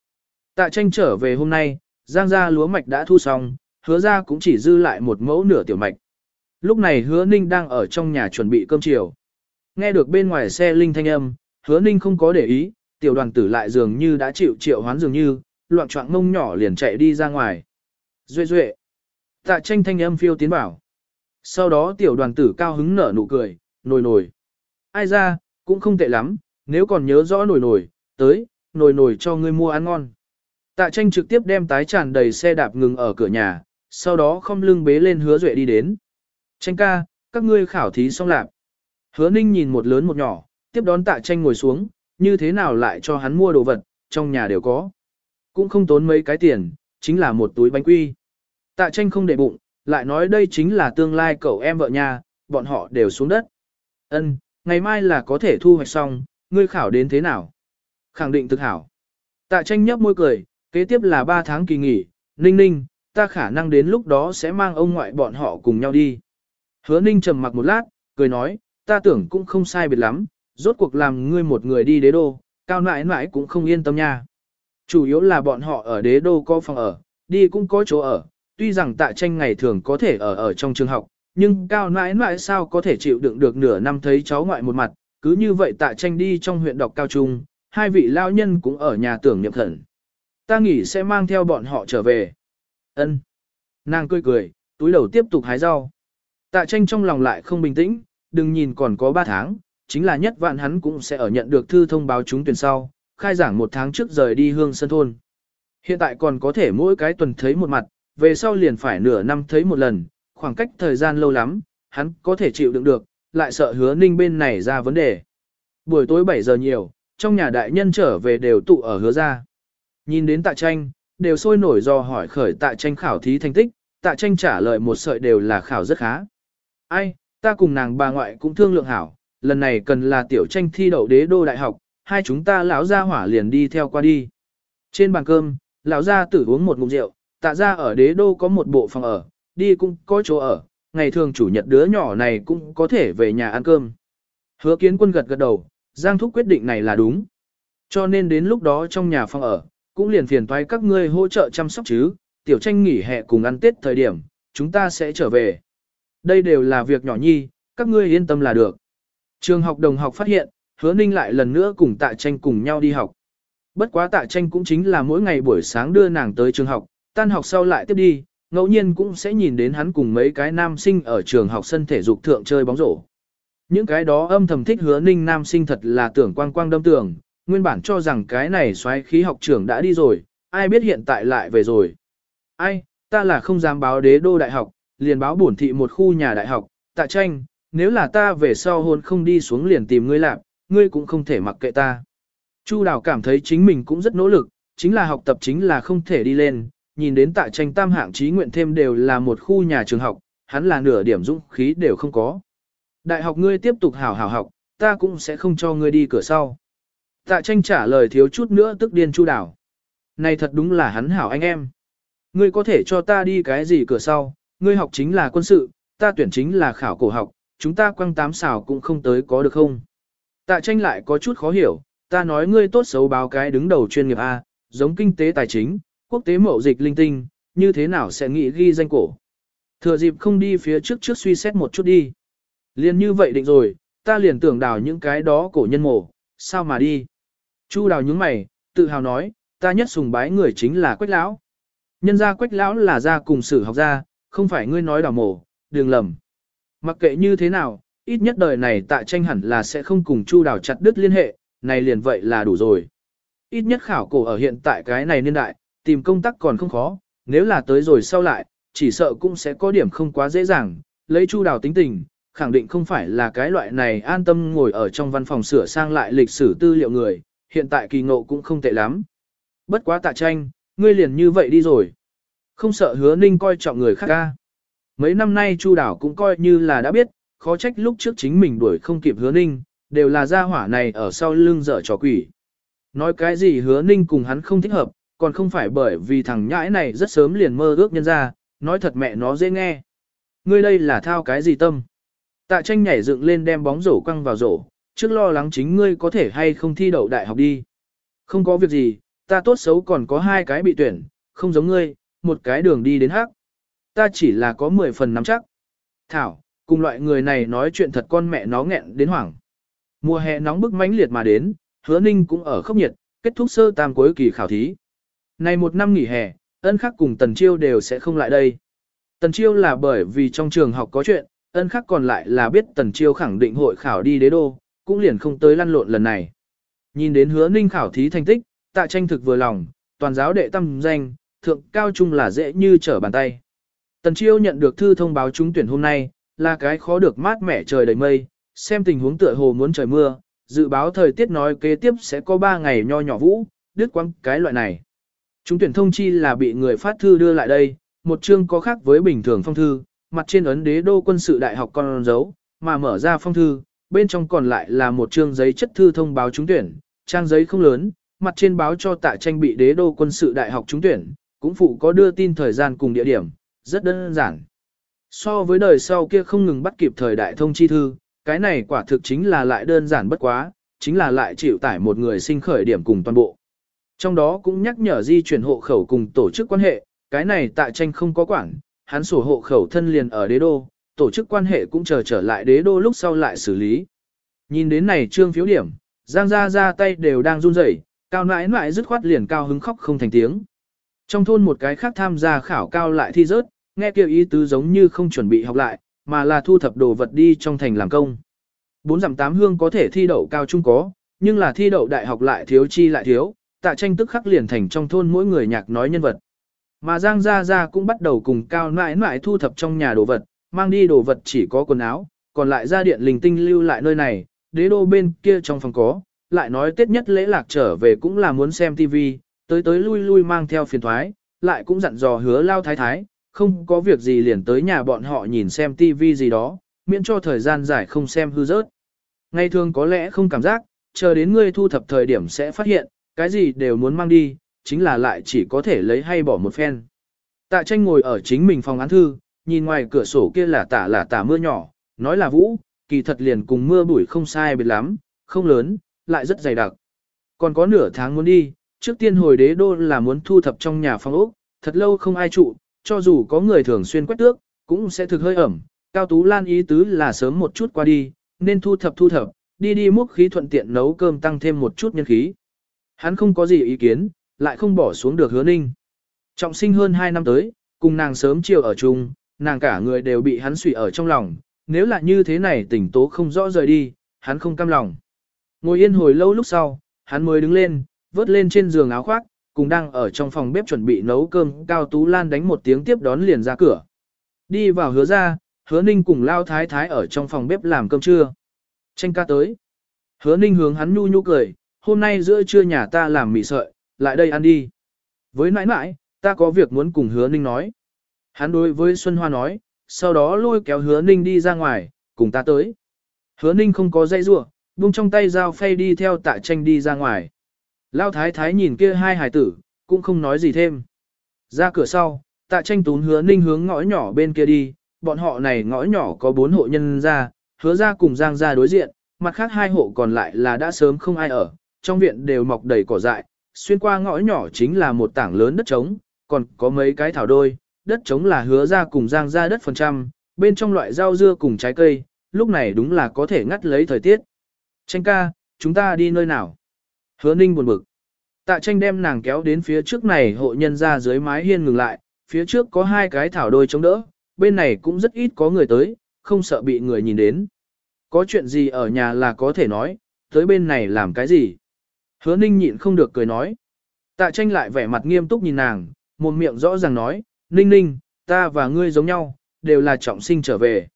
Tạ tranh trở về hôm nay, Giang Gia lúa mạch đã thu xong, hứa ra cũng chỉ dư lại một mẫu nửa tiểu mạch. Lúc này hứa ninh đang ở trong nhà chuẩn bị cơm chiều. Nghe được bên ngoài xe linh thanh âm, hứa ninh không có để ý, tiểu đoàn tử lại dường như đã chịu triệu hoán dường như, loạn choạng mông nhỏ liền chạy đi ra ngoài. Duệ duệ. Tạ tranh thanh âm phiêu tiến bảo. Sau đó tiểu đoàn tử cao hứng nở nụ cười, nồi nồi. Ai ra, cũng không tệ lắm, nếu còn nhớ rõ nồi nồi, tới, nồi nồi cho ngươi mua ăn ngon. Tạ tranh trực tiếp đem tái tràn đầy xe đạp ngừng ở cửa nhà, sau đó không lưng bế lên hứa duệ đi đến. Tranh ca, các ngươi khảo thí xong lạc. Hứa ninh nhìn một lớn một nhỏ, tiếp đón tạ tranh ngồi xuống, như thế nào lại cho hắn mua đồ vật, trong nhà đều có. Cũng không tốn mấy cái tiền, chính là một túi bánh quy. Tạ tranh không để bụng, lại nói đây chính là tương lai cậu em vợ nhà, bọn họ đều xuống đất. Ân, ngày mai là có thể thu hoạch xong, ngươi khảo đến thế nào? Khẳng định thực hảo. Tạ tranh nhấp môi cười, kế tiếp là 3 tháng kỳ nghỉ, ninh ninh, ta khả năng đến lúc đó sẽ mang ông ngoại bọn họ cùng nhau đi. Hứa ninh trầm mặc một lát, cười nói, ta tưởng cũng không sai biệt lắm, rốt cuộc làm ngươi một người đi đế đô, cao nãi nãi cũng không yên tâm nha. Chủ yếu là bọn họ ở đế đô có phòng ở, đi cũng có chỗ ở, tuy rằng tạ tranh ngày thường có thể ở ở trong trường học, nhưng cao nãi nãi sao có thể chịu đựng được nửa năm thấy cháu ngoại một mặt, cứ như vậy tạ tranh đi trong huyện đọc cao trung, hai vị lao nhân cũng ở nhà tưởng niệm thần. Ta nghĩ sẽ mang theo bọn họ trở về. Ân. Nàng cười cười, túi đầu tiếp tục hái rau. Tạ tranh trong lòng lại không bình tĩnh, đừng nhìn còn có 3 tháng, chính là nhất vạn hắn cũng sẽ ở nhận được thư thông báo chúng tuyển sau, khai giảng một tháng trước rời đi hương sân thôn. Hiện tại còn có thể mỗi cái tuần thấy một mặt, về sau liền phải nửa năm thấy một lần, khoảng cách thời gian lâu lắm, hắn có thể chịu đựng được, lại sợ hứa ninh bên này ra vấn đề. Buổi tối 7 giờ nhiều, trong nhà đại nhân trở về đều tụ ở hứa ra. Nhìn đến tạ tranh, đều sôi nổi do hỏi khởi tạ tranh khảo thí thành tích, tạ tranh trả lời một sợi đều là khảo rất khá. Ai, ta cùng nàng bà ngoại cũng thương lượng hảo, lần này cần là tiểu tranh thi đậu đế đô đại học, hai chúng ta lão gia hỏa liền đi theo qua đi. Trên bàn cơm, lão gia tử uống một ngụm rượu, tạ ra ở đế đô có một bộ phòng ở, đi cũng có chỗ ở, ngày thường chủ nhật đứa nhỏ này cũng có thể về nhà ăn cơm. Hứa kiến quân gật gật đầu, Giang Thúc quyết định này là đúng. Cho nên đến lúc đó trong nhà phòng ở, cũng liền phiền toái các ngươi hỗ trợ chăm sóc chứ, tiểu tranh nghỉ hè cùng ăn Tết thời điểm, chúng ta sẽ trở về. Đây đều là việc nhỏ nhi, các ngươi yên tâm là được. Trường học đồng học phát hiện, hứa ninh lại lần nữa cùng tạ tranh cùng nhau đi học. Bất quá tạ tranh cũng chính là mỗi ngày buổi sáng đưa nàng tới trường học, tan học sau lại tiếp đi, ngẫu nhiên cũng sẽ nhìn đến hắn cùng mấy cái nam sinh ở trường học sân thể dục thượng chơi bóng rổ. Những cái đó âm thầm thích hứa ninh nam sinh thật là tưởng quang quang đâm tưởng, nguyên bản cho rằng cái này xoáy khí học trưởng đã đi rồi, ai biết hiện tại lại về rồi. Ai, ta là không dám báo đế đô đại học, liền báo bổn thị một khu nhà đại học, tạ tranh, nếu là ta về sau hôn không đi xuống liền tìm ngươi làm, ngươi cũng không thể mặc kệ ta. Chu Đào cảm thấy chính mình cũng rất nỗ lực, chính là học tập chính là không thể đi lên, nhìn đến Tạ tranh tam hạng trí nguyện thêm đều là một khu nhà trường học, hắn là nửa điểm dũng khí đều không có. Đại học ngươi tiếp tục hảo hảo học, ta cũng sẽ không cho ngươi đi cửa sau. Tạ tranh trả lời thiếu chút nữa tức điên Chu Đào. Này thật đúng là hắn hảo anh em. Ngươi có thể cho ta đi cái gì cửa sau, ngươi học chính là quân sự, ta tuyển chính là khảo cổ học, chúng ta quăng tám xào cũng không tới có được không? Tạ tranh lại có chút khó hiểu, ta nói ngươi tốt xấu báo cái đứng đầu chuyên nghiệp A, giống kinh tế tài chính, quốc tế mậu dịch linh tinh, như thế nào sẽ nghĩ ghi danh cổ. Thừa dịp không đi phía trước trước suy xét một chút đi. Liên như vậy định rồi, ta liền tưởng đào những cái đó cổ nhân mổ, sao mà đi. Chu đào những mày, tự hào nói, ta nhất sùng bái người chính là quách lão. Nhân gia quách lão là gia cùng sử học gia, không phải ngươi nói đào mổ, đừng lầm. Mặc kệ như thế nào, ít nhất đời này tạ tranh hẳn là sẽ không cùng chu đào chặt đứt liên hệ, này liền vậy là đủ rồi. Ít nhất khảo cổ ở hiện tại cái này niên đại, tìm công tác còn không khó, nếu là tới rồi sau lại, chỉ sợ cũng sẽ có điểm không quá dễ dàng, lấy chu đào tính tình, khẳng định không phải là cái loại này an tâm ngồi ở trong văn phòng sửa sang lại lịch sử tư liệu người, hiện tại kỳ ngộ cũng không tệ lắm. Bất quá tạ tranh, ngươi liền như vậy đi rồi. Không sợ hứa ninh coi trọng người khác ca. Mấy năm nay Chu Đảo cũng coi như là đã biết, khó trách lúc trước chính mình đuổi không kịp hứa ninh, đều là gia hỏa này ở sau lưng dở trò quỷ. Nói cái gì hứa ninh cùng hắn không thích hợp, còn không phải bởi vì thằng nhãi này rất sớm liền mơ ước nhân ra, nói thật mẹ nó dễ nghe. Ngươi đây là thao cái gì tâm? Tạ tranh nhảy dựng lên đem bóng rổ quăng vào rổ, trước lo lắng chính ngươi có thể hay không thi đậu đại học đi. Không có việc gì, ta tốt xấu còn có hai cái bị tuyển, không giống ngươi, một cái đường đi đến hắc. Ta chỉ là có 10 phần nắm chắc. Thảo, cùng loại người này nói chuyện thật con mẹ nó nghẹn đến hoảng. Mùa hè nóng bức mãnh liệt mà đến, hứa ninh cũng ở khốc nhiệt, kết thúc sơ tam cuối kỳ khảo thí. Này một năm nghỉ hè, ân khắc cùng tần chiêu đều sẽ không lại đây. Tần chiêu là bởi vì trong trường học có chuyện, ân khắc còn lại là biết tần chiêu khẳng định hội khảo đi đế đô, cũng liền không tới lăn lộn lần này. Nhìn đến hứa ninh khảo thí thành tích, tạ tranh thực vừa lòng, toàn giáo đệ tâm danh, thượng cao trung là dễ như trở bàn tay. Tần chiêu nhận được thư thông báo trúng tuyển hôm nay, là cái khó được mát mẻ trời đầy mây, xem tình huống tựa hồ muốn trời mưa, dự báo thời tiết nói kế tiếp sẽ có 3 ngày nho nhỏ vũ, đứt quăng cái loại này. Trúng tuyển thông chi là bị người phát thư đưa lại đây, một chương có khác với bình thường phong thư, mặt trên ấn đế đô quân sự đại học con dấu, mà mở ra phong thư, bên trong còn lại là một chương giấy chất thư thông báo trúng tuyển, trang giấy không lớn, mặt trên báo cho tạ tranh bị đế đô quân sự đại học trúng tuyển, cũng phụ có đưa tin thời gian cùng địa điểm, rất đơn giản. So với đời sau kia không ngừng bắt kịp thời đại thông chi thư, cái này quả thực chính là lại đơn giản bất quá, chính là lại chịu tải một người sinh khởi điểm cùng toàn bộ. Trong đó cũng nhắc nhở di chuyển hộ khẩu cùng tổ chức quan hệ, cái này tại tranh không có quản, hắn sổ hộ khẩu thân liền ở đế đô, tổ chức quan hệ cũng chờ trở lại đế đô lúc sau lại xử lý. Nhìn đến này trương phiếu điểm, Giang ra ra tay đều đang run rẩy, cao nãi nãi dứt khoát liền cao hứng khóc không thành tiếng. Trong thôn một cái khác tham gia khảo cao lại thi rớt, nghe kêu ý tứ giống như không chuẩn bị học lại, mà là thu thập đồ vật đi trong thành làm công. Bốn dặm tám hương có thể thi đậu cao trung có, nhưng là thi đậu đại học lại thiếu chi lại thiếu, tạ tranh tức khắc liền thành trong thôn mỗi người nhạc nói nhân vật. Mà Giang Gia Gia cũng bắt đầu cùng cao nãi nãi thu thập trong nhà đồ vật, mang đi đồ vật chỉ có quần áo, còn lại ra điện linh tinh lưu lại nơi này, đế đô bên kia trong phòng có, lại nói tết nhất lễ lạc trở về cũng là muốn xem TV, tới tới lui lui mang theo phiền thoái, lại cũng dặn dò hứa lao thái thái, không có việc gì liền tới nhà bọn họ nhìn xem TV gì đó, miễn cho thời gian dài không xem hư rớt. Ngày thường có lẽ không cảm giác, chờ đến ngươi thu thập thời điểm sẽ phát hiện, cái gì đều muốn mang đi, chính là lại chỉ có thể lấy hay bỏ một phen. Tạ tranh ngồi ở chính mình phòng án thư, nhìn ngoài cửa sổ kia là tả là tả mưa nhỏ, nói là vũ, kỳ thật liền cùng mưa bụi không sai biệt lắm, không lớn, lại rất dày đặc. Còn có nửa tháng muốn đi, trước tiên hồi đế đô là muốn thu thập trong nhà phòng ốc, thật lâu không ai trụ, cho dù có người thường xuyên quét tước, cũng sẽ thực hơi ẩm. Cao Tú Lan ý tứ là sớm một chút qua đi, nên thu thập thu thập, đi đi múc khí thuận tiện nấu cơm tăng thêm một chút nhân khí. Hắn không có gì ý kiến, lại không bỏ xuống được hứa ninh. Trọng sinh hơn 2 năm tới, cùng nàng sớm chiều ở chung, nàng cả người đều bị hắn sủy ở trong lòng, nếu là như thế này tỉnh tố không rõ rời đi, hắn không cam lòng. Ngồi yên hồi lâu lúc sau, hắn mới đứng lên, vớt lên trên giường áo khoác, cùng đang ở trong phòng bếp chuẩn bị nấu cơm, Cao Tú Lan đánh một tiếng tiếp đón liền ra cửa. Đi vào hứa ra, hứa ninh cùng lao thái thái ở trong phòng bếp làm cơm trưa. Tranh ca tới. Hứa ninh hướng hắn nhu nhu cười, hôm nay giữa trưa nhà ta làm mì sợi, lại đây ăn đi. Với nãi nãi, ta có việc muốn cùng hứa ninh nói. Hắn đối với Xuân Hoa nói, sau đó lôi kéo hứa ninh đi ra ngoài, cùng ta tới. Hứa ninh không có dây rua, buông trong tay dao phay đi theo tạ tranh đi ra ngoài. Lao thái thái nhìn kia hai hài tử, cũng không nói gì thêm. Ra cửa sau, tạ tranh tún hứa ninh hướng ngõ nhỏ bên kia đi, bọn họ này ngõ nhỏ có bốn hộ nhân ra, hứa ra cùng giang ra đối diện, mặt khác hai hộ còn lại là đã sớm không ai ở, trong viện đều mọc đầy cỏ dại, xuyên qua ngõ nhỏ chính là một tảng lớn đất trống, còn có mấy cái thảo đôi, đất trống là hứa ra cùng giang ra đất phần trăm, bên trong loại rau dưa cùng trái cây, lúc này đúng là có thể ngắt lấy thời tiết. Tranh ca, chúng ta đi nơi nào? Hứa ninh buồn bực. Tạ tranh đem nàng kéo đến phía trước này hộ nhân ra dưới mái hiên ngừng lại, phía trước có hai cái thảo đôi chống đỡ, bên này cũng rất ít có người tới, không sợ bị người nhìn đến. Có chuyện gì ở nhà là có thể nói, tới bên này làm cái gì? Hứa ninh nhịn không được cười nói. Tạ tranh lại vẻ mặt nghiêm túc nhìn nàng, một miệng rõ ràng nói, ninh ninh, ta và ngươi giống nhau, đều là trọng sinh trở về.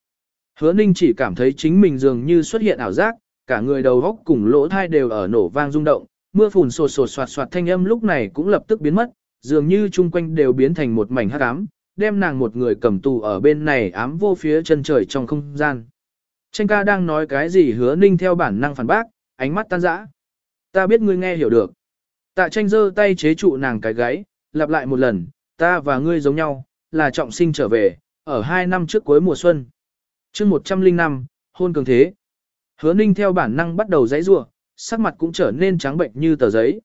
Hứa ninh chỉ cảm thấy chính mình dường như xuất hiện ảo giác, cả người đầu góc cùng lỗ thai đều ở nổ vang rung động, mưa phùn sột sột soạt soạt thanh âm lúc này cũng lập tức biến mất, dường như chung quanh đều biến thành một mảnh hắc ám, đem nàng một người cầm tù ở bên này ám vô phía chân trời trong không gian. Tranh ca đang nói cái gì hứa ninh theo bản năng phản bác, ánh mắt tan rã. Ta biết ngươi nghe hiểu được. Tạ tranh giơ tay chế trụ nàng cái gáy, lặp lại một lần, ta và ngươi giống nhau, là trọng sinh trở về, ở hai năm trước cuối mùa xuân. chương 105, hôn cường thế. Hứa ninh theo bản năng bắt đầu giãy rủa sắc mặt cũng trở nên trắng bệnh như tờ giấy.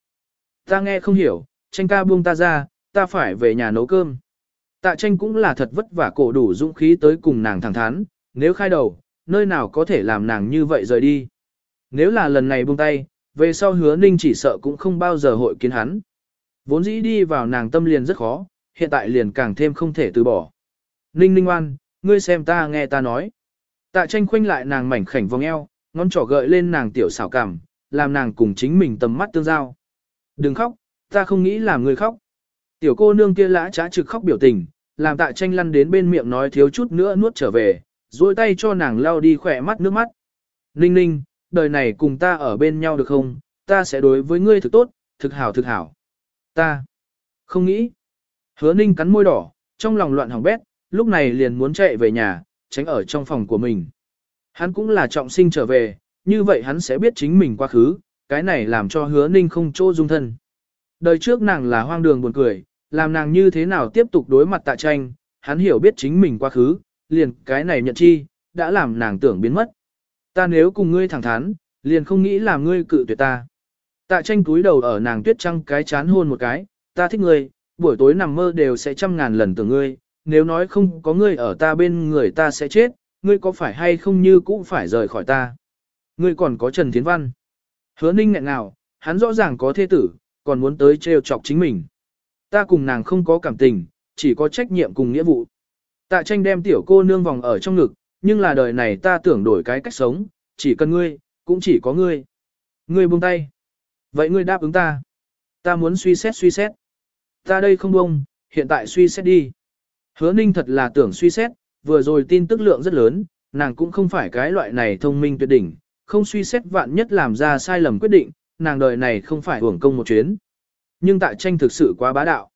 Ta nghe không hiểu, tranh ca buông ta ra, ta phải về nhà nấu cơm. Tạ tranh cũng là thật vất vả cổ đủ dũng khí tới cùng nàng thẳng thắn, nếu khai đầu, nơi nào có thể làm nàng như vậy rời đi. Nếu là lần này buông tay, về sau hứa ninh chỉ sợ cũng không bao giờ hội kiến hắn. Vốn dĩ đi vào nàng tâm liền rất khó, hiện tại liền càng thêm không thể từ bỏ. Ninh ninh oan, ngươi xem ta nghe ta nói. Tạ tranh khoanh lại nàng mảnh khảnh vòng eo, ngón trỏ gợi lên nàng tiểu xảo cảm, làm nàng cùng chính mình tầm mắt tương giao. Đừng khóc, ta không nghĩ làm người khóc. Tiểu cô nương kia lã trá trực khóc biểu tình, làm tạ tranh lăn đến bên miệng nói thiếu chút nữa nuốt trở về, duỗi tay cho nàng lau đi khỏe mắt nước mắt. Ninh ninh, đời này cùng ta ở bên nhau được không, ta sẽ đối với ngươi thực tốt, thực hảo thực hảo. Ta không nghĩ. Hứa ninh cắn môi đỏ, trong lòng loạn hỏng bét, lúc này liền muốn chạy về nhà, tránh ở trong phòng của mình. Hắn cũng là trọng sinh trở về, như vậy hắn sẽ biết chính mình quá khứ, cái này làm cho hứa ninh không chỗ dung thân. Đời trước nàng là hoang đường buồn cười, làm nàng như thế nào tiếp tục đối mặt tạ tranh, hắn hiểu biết chính mình quá khứ, liền cái này nhận chi, đã làm nàng tưởng biến mất. Ta nếu cùng ngươi thẳng thắn, liền không nghĩ làm ngươi cự tuyệt ta. Tạ tranh túi đầu ở nàng tuyết trăng cái chán hôn một cái, ta thích ngươi, buổi tối nằm mơ đều sẽ trăm ngàn lần tưởng ngươi, nếu nói không có ngươi ở ta bên người ta sẽ chết, ngươi có phải hay không như cũng phải rời khỏi ta. Ngươi còn có Trần Thiến Văn. Hứa ninh nghẹn nào, hắn rõ ràng có thê tử, còn muốn tới trêu chọc chính mình. Ta cùng nàng không có cảm tình, chỉ có trách nhiệm cùng nghĩa vụ. Tạ tranh đem tiểu cô nương vòng ở trong ngực, nhưng là đời này ta tưởng đổi cái cách sống, chỉ cần ngươi, cũng chỉ có ngươi. Ngươi buông tay. Vậy ngươi đáp ứng ta. Ta muốn suy xét suy xét. Ta đây không buông, hiện tại suy xét đi. Hứa ninh thật là tưởng suy xét, vừa rồi tin tức lượng rất lớn, nàng cũng không phải cái loại này thông minh tuyệt đỉnh, không suy xét vạn nhất làm ra sai lầm quyết định, nàng đời này không phải hưởng công một chuyến. Nhưng tại tranh thực sự quá bá đạo.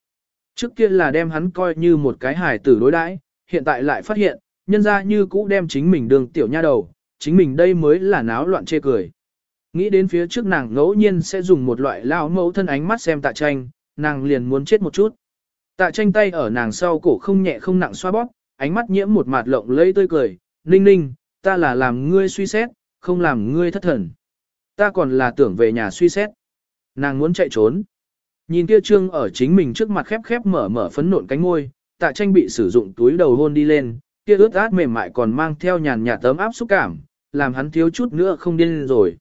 Trước kia là đem hắn coi như một cái hài tử đối đãi, hiện tại lại phát hiện, nhân ra như cũ đem chính mình đường tiểu nha đầu, chính mình đây mới là náo loạn chê cười. Nghĩ đến phía trước nàng ngẫu nhiên sẽ dùng một loại lao mẫu thân ánh mắt xem tạ tranh, nàng liền muốn chết một chút. Tạ tranh tay ở nàng sau cổ không nhẹ không nặng xoa bóp, ánh mắt nhiễm một mạt lộng lây tươi cười, ninh ninh, ta là làm ngươi suy xét, không làm ngươi thất thần. Ta còn là tưởng về nhà suy xét. Nàng muốn chạy trốn. Nhìn kia trương ở chính mình trước mặt khép khép mở mở phấn nộn cánh ngôi, tạ tranh bị sử dụng túi đầu hôn đi lên, kia ướt át mềm mại còn mang theo nhàn nhạt tấm áp xúc cảm, làm hắn thiếu chút nữa không điên rồi.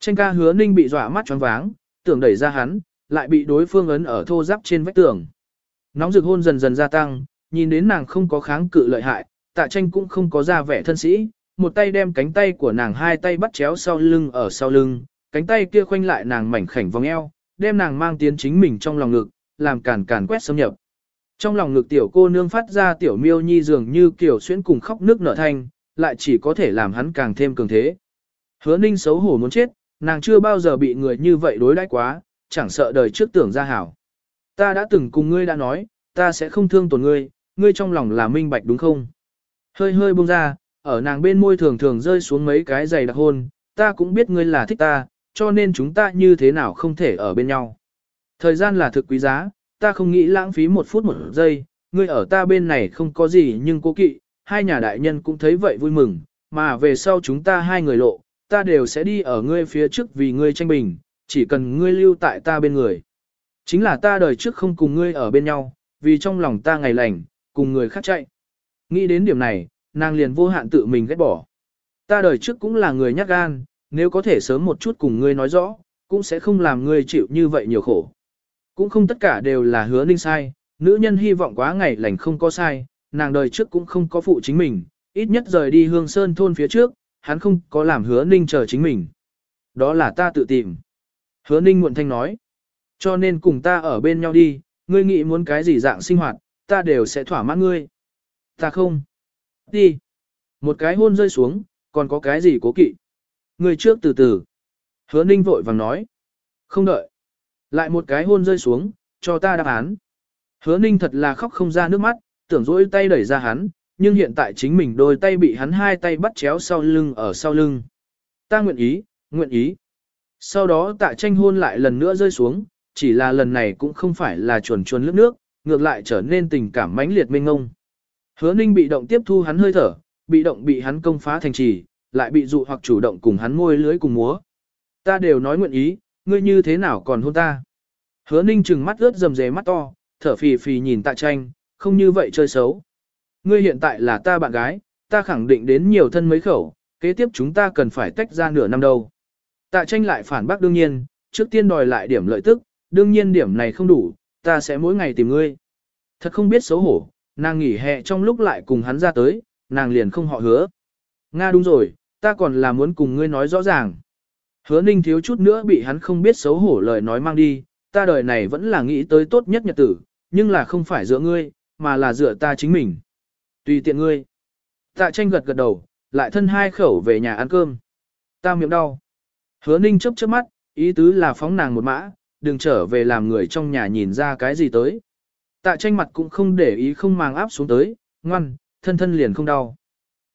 Tranh ca hứa ninh bị dọa mắt choáng váng, tưởng đẩy ra hắn, lại bị đối phương ấn ở thô giáp trên vách tường. Nóng rực hôn dần dần gia tăng, nhìn đến nàng không có kháng cự lợi hại, tạ tranh cũng không có ra vẻ thân sĩ, một tay đem cánh tay của nàng hai tay bắt chéo sau lưng ở sau lưng, cánh tay kia khoanh lại nàng mảnh khảnh vòng eo, đem nàng mang tiến chính mình trong lòng ngực, làm càn càn quét xâm nhập. Trong lòng ngực tiểu cô nương phát ra tiểu miêu nhi dường như kiểu xuyến cùng khóc nước nở thanh, lại chỉ có thể làm hắn càng thêm cường thế. Hứa ninh xấu hổ muốn chết, nàng chưa bao giờ bị người như vậy đối đãi quá, chẳng sợ đời trước tưởng ra hảo. Ta đã từng cùng ngươi đã nói, ta sẽ không thương tổn ngươi, ngươi trong lòng là minh bạch đúng không? Hơi hơi buông ra, ở nàng bên môi thường thường rơi xuống mấy cái giày đặc hôn, ta cũng biết ngươi là thích ta, cho nên chúng ta như thế nào không thể ở bên nhau. Thời gian là thực quý giá, ta không nghĩ lãng phí một phút một giây, ngươi ở ta bên này không có gì nhưng cố kỵ, hai nhà đại nhân cũng thấy vậy vui mừng, mà về sau chúng ta hai người lộ, ta đều sẽ đi ở ngươi phía trước vì ngươi tranh bình, chỉ cần ngươi lưu tại ta bên người. Chính là ta đời trước không cùng ngươi ở bên nhau, vì trong lòng ta ngày lành, cùng người khác chạy. Nghĩ đến điểm này, nàng liền vô hạn tự mình ghét bỏ. Ta đời trước cũng là người nhát gan, nếu có thể sớm một chút cùng ngươi nói rõ, cũng sẽ không làm ngươi chịu như vậy nhiều khổ. Cũng không tất cả đều là hứa ninh sai, nữ nhân hy vọng quá ngày lành không có sai, nàng đời trước cũng không có phụ chính mình, ít nhất rời đi hương sơn thôn phía trước, hắn không có làm hứa ninh chờ chính mình. Đó là ta tự tìm. Hứa ninh muộn thanh nói. Cho nên cùng ta ở bên nhau đi, ngươi nghĩ muốn cái gì dạng sinh hoạt, ta đều sẽ thỏa mãn ngươi. Ta không. Đi. Một cái hôn rơi xuống, còn có cái gì cố kỵ. người trước từ từ. Hứa ninh vội vàng nói. Không đợi. Lại một cái hôn rơi xuống, cho ta đáp án. Hứa ninh thật là khóc không ra nước mắt, tưởng dỗi tay đẩy ra hắn, nhưng hiện tại chính mình đôi tay bị hắn hai tay bắt chéo sau lưng ở sau lưng. Ta nguyện ý, nguyện ý. Sau đó tạ tranh hôn lại lần nữa rơi xuống, chỉ là lần này cũng không phải là chuồn chuồn lướt nước, ngược lại trở nên tình cảm mãnh liệt mênh ngông. Hứa ninh bị động tiếp thu hắn hơi thở, bị động bị hắn công phá thành trì, lại bị dụ hoặc chủ động cùng hắn môi lưới cùng múa. Ta đều nói nguyện ý, ngươi như thế nào còn hôn ta. Hứa ninh trừng mắt ướt rầm rề mắt to, thở phì phì nhìn tạ tranh, không như vậy chơi xấu. Ngươi hiện tại là ta bạn gái, ta khẳng định đến nhiều thân mấy khẩu, kế tiếp chúng ta cần phải tách ra nửa năm đâu. Tạ tranh lại phản bác đương nhiên, trước tiên đòi lại điểm lợi tức, đương nhiên điểm này không đủ, ta sẽ mỗi ngày tìm ngươi. Thật không biết xấu hổ, nàng nghỉ hè trong lúc lại cùng hắn ra tới, nàng liền không họ hứa. Nga đúng rồi, ta còn là muốn cùng ngươi nói rõ ràng. Hứa ninh thiếu chút nữa bị hắn không biết xấu hổ lời nói mang đi, ta đời này vẫn là nghĩ tới tốt nhất nhật tử, nhưng là không phải dựa ngươi, mà là dựa ta chính mình. Tùy tiện ngươi. Tạ tranh gật gật đầu, lại thân hai khẩu về nhà ăn cơm. Ta miệng đau. Hứa ninh chấp chớp mắt, ý tứ là phóng nàng một mã, đừng trở về làm người trong nhà nhìn ra cái gì tới. Tạ tranh mặt cũng không để ý không màng áp xuống tới, ngoan, thân thân liền không đau.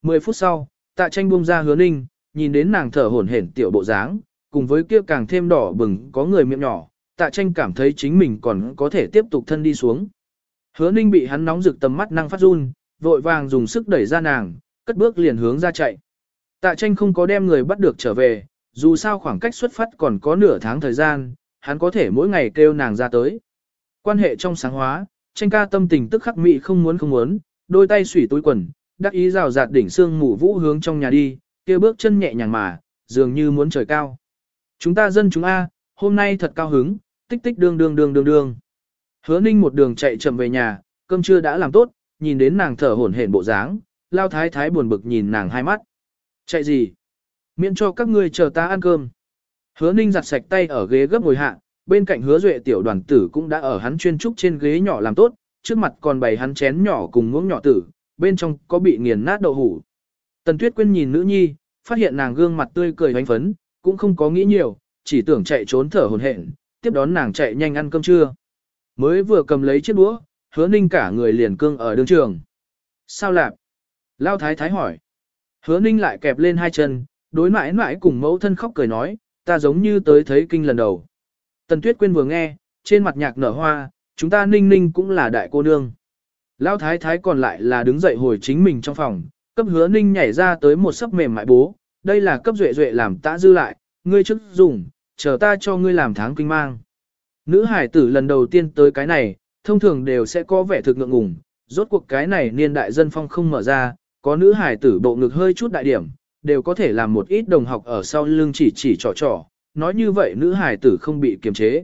Mười phút sau, tạ tranh buông ra hứa ninh, nhìn đến nàng thở hổn hển tiểu bộ dáng, cùng với kia càng thêm đỏ bừng có người miệng nhỏ, tạ tranh cảm thấy chính mình còn có thể tiếp tục thân đi xuống. Hứa ninh bị hắn nóng rực tầm mắt năng phát run, vội vàng dùng sức đẩy ra nàng, cất bước liền hướng ra chạy. Tạ tranh không có đem người bắt được trở về, dù sao khoảng cách xuất phát còn có nửa tháng thời gian, hắn có thể mỗi ngày kêu nàng ra tới. Quan hệ trong sáng hóa, tranh ca tâm tình tức khắc mị không muốn không muốn, đôi tay xủy túi quần, đắc ý rào rạt đỉnh xương mù vũ hướng trong nhà đi, kia bước chân nhẹ nhàng mà, dường như muốn trời cao. Chúng ta dân chúng A, hôm nay thật cao hứng, tích tích đương đương đương đương đương. Hứa ninh một đường chạy chậm về nhà, cơm trưa đã làm tốt, nhìn đến nàng thở hổn hển bộ dáng, lao thái thái buồn bực nhìn nàng hai mắt. Chạy gì? Miễn cho các ngươi chờ ta ăn cơm. Hứa ninh giặt sạch tay ở ghế gấp ngồi hạ, bên cạnh hứa duệ tiểu đoàn tử cũng đã ở hắn chuyên trúc trên ghế nhỏ làm tốt, trước mặt còn bày hắn chén nhỏ cùng muỗng nhỏ tử, bên trong có bị nghiền nát đậu hủ. Tần Tuyết Quyên nhìn nữ nhi, phát hiện nàng gương mặt tươi cười hoánh phấn, cũng không có nghĩ nhiều, chỉ tưởng chạy trốn thở hồn hển, tiếp đón nàng chạy nhanh ăn cơm trưa. Mới vừa cầm lấy chiếc đũa, hứa ninh cả người liền cương ở đường trường. Sao lạp? Lao thái thái hỏi. Hứa ninh lại kẹp lên hai chân, đối mãi mãi cùng mẫu thân khóc cười nói, ta giống như tới thấy kinh lần đầu. Tần Tuyết Quyên vừa nghe, trên mặt nhạc nở hoa, chúng ta ninh ninh cũng là đại cô nương. Lão thái thái còn lại là đứng dậy hồi chính mình trong phòng, cấp hứa ninh nhảy ra tới một sấp mềm mại bố, đây là cấp duệ duệ làm ta dư lại, ngươi chức dùng, chờ ta cho ngươi làm tháng kinh mang. Nữ hải tử lần đầu tiên tới cái này, thông thường đều sẽ có vẻ thực ngượng ngùng, rốt cuộc cái này niên đại dân phong không mở ra, có nữ hải tử bộ ngực hơi chút đại điểm, đều có thể làm một ít đồng học ở sau lưng chỉ chỉ trò trò, nói như vậy nữ hải tử không bị kiềm chế.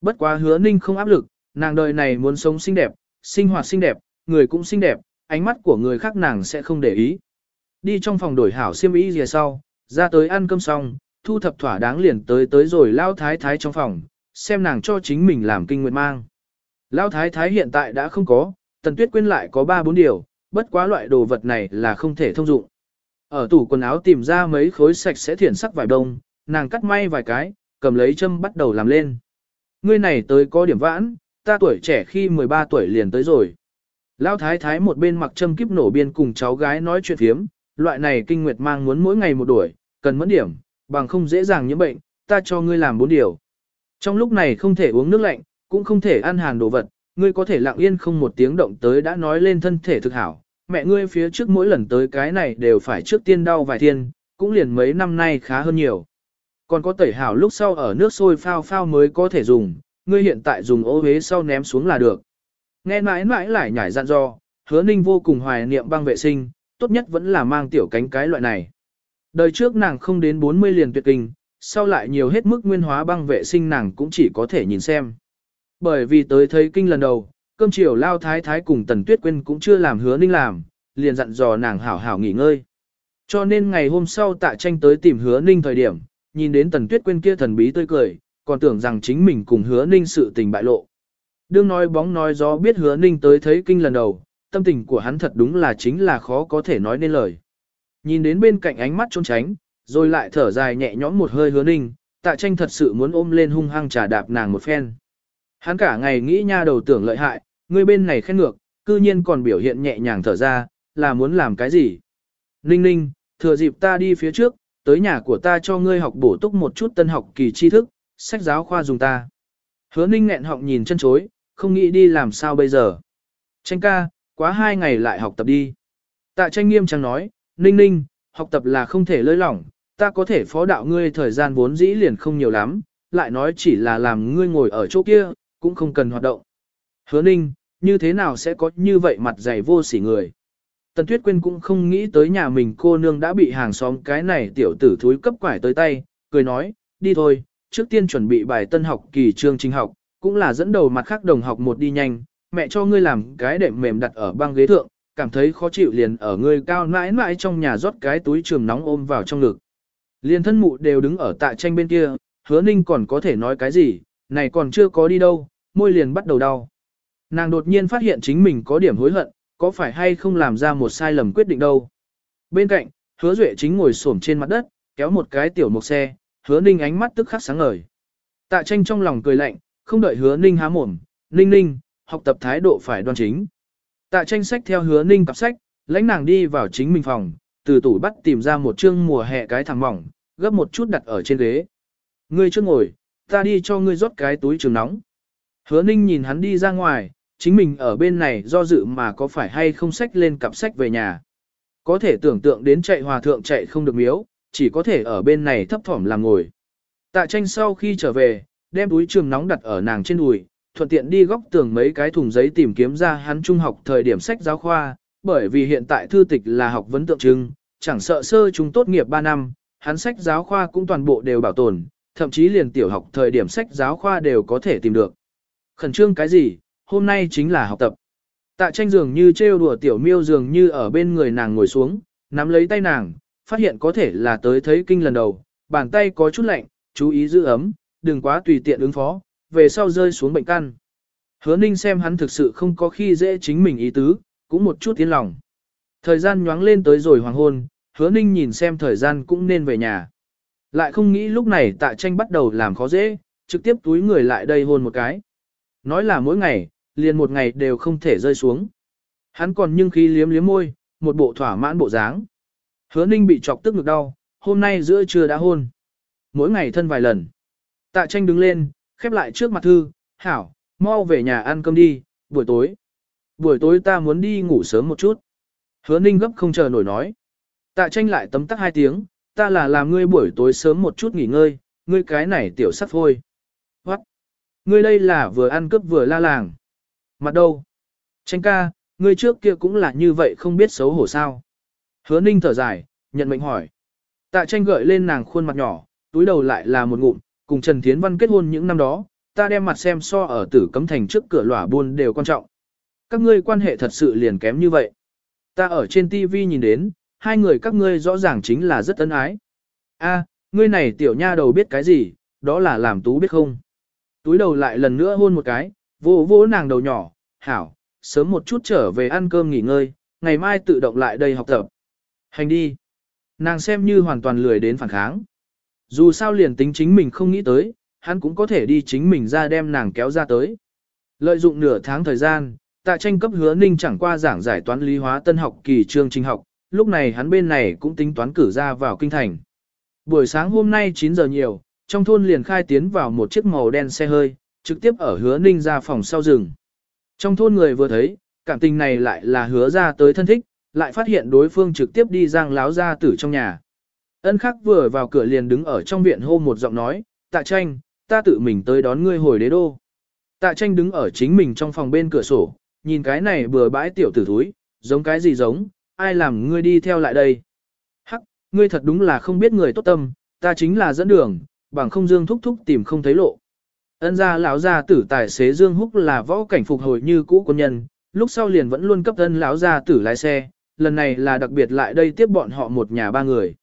Bất quá hứa ninh không áp lực, nàng đời này muốn sống xinh đẹp, sinh hoạt xinh đẹp, người cũng xinh đẹp, ánh mắt của người khác nàng sẽ không để ý. Đi trong phòng đổi hảo xiêm y gì sau, ra tới ăn cơm xong, thu thập thỏa đáng liền tới tới rồi lao thái thái trong phòng, xem nàng cho chính mình làm kinh nguyệt mang. Lao thái thái hiện tại đã không có, tần tuyết quên lại có 3-4 điều, bất quá loại đồ vật này là không thể thông dụng. Ở tủ quần áo tìm ra mấy khối sạch sẽ thiển sắc vải đông, nàng cắt may vài cái, cầm lấy châm bắt đầu làm lên. Ngươi này tới có điểm vãn, ta tuổi trẻ khi 13 tuổi liền tới rồi. Lão thái thái một bên mặc châm kiếp nổ biên cùng cháu gái nói chuyện thiếm, loại này kinh nguyệt mang muốn mỗi ngày một đuổi, cần mẫn điểm, bằng không dễ dàng nhiễm bệnh, ta cho ngươi làm bốn điều. Trong lúc này không thể uống nước lạnh, cũng không thể ăn hàng đồ vật, ngươi có thể lặng yên không một tiếng động tới đã nói lên thân thể thực hảo. Mẹ ngươi phía trước mỗi lần tới cái này đều phải trước tiên đau vài thiên, cũng liền mấy năm nay khá hơn nhiều. Còn có tẩy hảo lúc sau ở nước sôi phao phao mới có thể dùng, ngươi hiện tại dùng ô hế sau ném xuống là được. Nghe mãi mãi lại nhảy dặn dò, hứa ninh vô cùng hoài niệm băng vệ sinh, tốt nhất vẫn là mang tiểu cánh cái loại này. Đời trước nàng không đến 40 liền tuyệt kinh, sau lại nhiều hết mức nguyên hóa băng vệ sinh nàng cũng chỉ có thể nhìn xem. Bởi vì tới thấy kinh lần đầu, cơm chiều lao thái thái cùng Tần Tuyết quên cũng chưa làm hứa ninh làm, liền dặn dò nàng hảo hảo nghỉ ngơi. Cho nên ngày hôm sau tạ tranh tới tìm hứa ninh thời điểm, nhìn đến Tần Tuyết quên kia thần bí tươi cười, còn tưởng rằng chính mình cùng hứa ninh sự tình bại lộ. Đương nói bóng nói gió biết hứa ninh tới thấy kinh lần đầu, tâm tình của hắn thật đúng là chính là khó có thể nói nên lời. Nhìn đến bên cạnh ánh mắt trốn tránh, rồi lại thở dài nhẹ nhõm một hơi hứa ninh, tạ tranh thật sự muốn ôm lên hung hăng trà đạp nàng một phen. Hắn cả ngày nghĩ nha đầu tưởng lợi hại, người bên này khen ngược, cư nhiên còn biểu hiện nhẹ nhàng thở ra, là muốn làm cái gì. Ninh ninh, thừa dịp ta đi phía trước, tới nhà của ta cho ngươi học bổ túc một chút tân học kỳ tri thức, sách giáo khoa dùng ta. Hứa ninh nghẹn họng nhìn chân chối, không nghĩ đi làm sao bây giờ. Tranh ca, quá hai ngày lại học tập đi. Tạ tranh nghiêm trang nói, ninh ninh, học tập là không thể lơi lỏng, ta có thể phó đạo ngươi thời gian vốn dĩ liền không nhiều lắm, lại nói chỉ là làm ngươi ngồi ở chỗ kia, cũng không cần hoạt động. Hứa ninh, như thế nào sẽ có như vậy mặt dày vô sỉ người. Tần Tuyết Quyên cũng không nghĩ tới nhà mình cô nương đã bị hàng xóm cái này tiểu tử thúi cấp quải tới tay, cười nói, đi thôi, trước tiên chuẩn bị bài tân học kỳ chương trình học, cũng là dẫn đầu mặt khác đồng học một đi nhanh, mẹ cho ngươi làm cái đệm mềm đặt ở băng ghế thượng, cảm thấy khó chịu liền ở ngươi cao mãi mãi trong nhà rót cái túi trường nóng ôm vào trong ngực. Liên thân mụ đều đứng ở tại tranh bên kia, hứa ninh còn có thể nói cái gì, này còn chưa có đi đâu, môi liền bắt đầu đau. Nàng đột nhiên phát hiện chính mình có điểm hối hận, có phải hay không làm ra một sai lầm quyết định đâu. Bên cạnh, hứa duệ chính ngồi xổm trên mặt đất, kéo một cái tiểu mộc xe, hứa ninh ánh mắt tức khắc sáng ngời. Tạ tranh trong lòng cười lạnh, không đợi hứa ninh há mồm, ninh ninh, học tập thái độ phải đoan chính. Tạ tranh sách theo hứa ninh cặp sách, lãnh nàng đi vào chính mình phòng, từ tủ bắt tìm ra một chương mùa hè cái thằng mỏng, gấp một chút đặt ở trên ghế. Ngươi chưa ngồi, ta đi cho ngươi rót cái túi trường nóng. Hứa ninh nhìn hắn đi ra ngoài, chính mình ở bên này do dự mà có phải hay không sách lên cặp sách về nhà. Có thể tưởng tượng đến chạy hòa thượng chạy không được miếu, chỉ có thể ở bên này thấp thỏm làm ngồi. Tạ tranh sau khi trở về, đem túi trường nóng đặt ở nàng trên đùi, thuận tiện đi góc tường mấy cái thùng giấy tìm kiếm ra hắn trung học thời điểm sách giáo khoa, bởi vì hiện tại thư tịch là học vấn tượng trưng, chẳng sợ sơ chúng tốt nghiệp 3 năm, hắn sách giáo khoa cũng toàn bộ đều bảo tồn, thậm chí liền tiểu học thời điểm sách giáo khoa đều có thể tìm được. Khẩn trương cái gì, hôm nay chính là học tập. Tạ tranh dường như trêu đùa tiểu miêu dường như ở bên người nàng ngồi xuống, nắm lấy tay nàng, phát hiện có thể là tới thấy kinh lần đầu, bàn tay có chút lạnh, chú ý giữ ấm, đừng quá tùy tiện ứng phó, về sau rơi xuống bệnh căn. Hứa ninh xem hắn thực sự không có khi dễ chính mình ý tứ, cũng một chút tiến lòng. Thời gian nhoáng lên tới rồi hoàng hôn, hứa ninh nhìn xem thời gian cũng nên về nhà. Lại không nghĩ lúc này tạ tranh bắt đầu làm khó dễ, trực tiếp túi người lại đây hôn một cái. Nói là mỗi ngày, liền một ngày đều không thể rơi xuống. Hắn còn nhưng khí liếm liếm môi, một bộ thỏa mãn bộ dáng. Hứa ninh bị chọc tức ngực đau, hôm nay giữa trưa đã hôn. Mỗi ngày thân vài lần. Tạ tranh đứng lên, khép lại trước mặt thư, hảo, mau về nhà ăn cơm đi, buổi tối. Buổi tối ta muốn đi ngủ sớm một chút. Hứa ninh gấp không chờ nổi nói. Tạ tranh lại tấm tắc hai tiếng, ta là làm ngươi buổi tối sớm một chút nghỉ ngơi, ngươi cái này tiểu sắt phôi. What? Ngươi đây là vừa ăn cướp vừa la làng. Mặt đâu? Tranh ca, ngươi trước kia cũng là như vậy không biết xấu hổ sao. Hứa ninh thở dài, nhận mệnh hỏi. Tạ tranh gợi lên nàng khuôn mặt nhỏ, túi đầu lại là một ngụm, cùng Trần Thiến Văn kết hôn những năm đó, ta đem mặt xem so ở tử cấm thành trước cửa lỏa buôn đều quan trọng. Các ngươi quan hệ thật sự liền kém như vậy. Ta ở trên TV nhìn đến, hai người các ngươi rõ ràng chính là rất ân ái. A, ngươi này tiểu nha đầu biết cái gì, đó là làm tú biết không. Túi đầu lại lần nữa hôn một cái, vô vô nàng đầu nhỏ, hảo, sớm một chút trở về ăn cơm nghỉ ngơi, ngày mai tự động lại đây học tập. Hành đi. Nàng xem như hoàn toàn lười đến phản kháng. Dù sao liền tính chính mình không nghĩ tới, hắn cũng có thể đi chính mình ra đem nàng kéo ra tới. Lợi dụng nửa tháng thời gian, tạ tranh cấp hứa ninh chẳng qua giảng giải toán lý hóa tân học kỳ chương trình học, lúc này hắn bên này cũng tính toán cử ra vào kinh thành. Buổi sáng hôm nay 9 giờ nhiều, trong thôn liền khai tiến vào một chiếc màu đen xe hơi, trực tiếp ở hứa ninh ra phòng sau rừng. Trong thôn người vừa thấy, cảm tình này lại là hứa ra tới thân thích, lại phát hiện đối phương trực tiếp đi giang láo ra tử trong nhà. Ân khắc vừa vào cửa liền đứng ở trong viện hô một giọng nói, tạ tranh, ta tự mình tới đón ngươi hồi đế đô. Tạ tranh đứng ở chính mình trong phòng bên cửa sổ, nhìn cái này bừa bãi tiểu tử thúi, giống cái gì giống, ai làm ngươi đi theo lại đây. Hắc, ngươi thật đúng là không biết người tốt tâm, ta chính là dẫn đường, bằng không dương thúc thúc tìm không thấy lộ. Ân gia lão gia tử tài xế Dương Húc là võ cảnh phục hồi như cũ quân nhân, lúc sau liền vẫn luôn cấp ân lão gia tử lái xe, lần này là đặc biệt lại đây tiếp bọn họ một nhà ba người.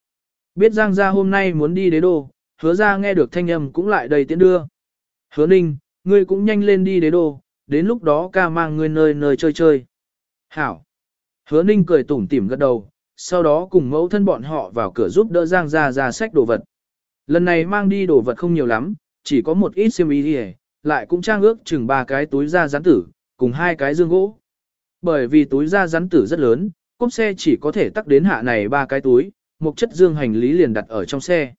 Biết Giang gia hôm nay muốn đi đế đô, hứa ra nghe được thanh âm cũng lại đây tiễn đưa. Hứa ninh, ngươi cũng nhanh lên đi đế đô, đến lúc đó ca mang ngươi nơi nơi chơi chơi. Hảo. Hứa ninh cười tủm tỉm gật đầu, sau đó cùng mẫu thân bọn họ vào cửa giúp đỡ Giang gia ra sách đồ vật. Lần này mang đi đồ vật không nhiều lắm, chỉ có một ít xiêm y lại cũng trang ước chừng ba cái túi da rắn tử, cùng hai cái dương gỗ. Bởi vì túi da rắn tử rất lớn, cốp xe chỉ có thể tắc đến hạ này ba cái túi, một chất dương hành lý liền đặt ở trong xe.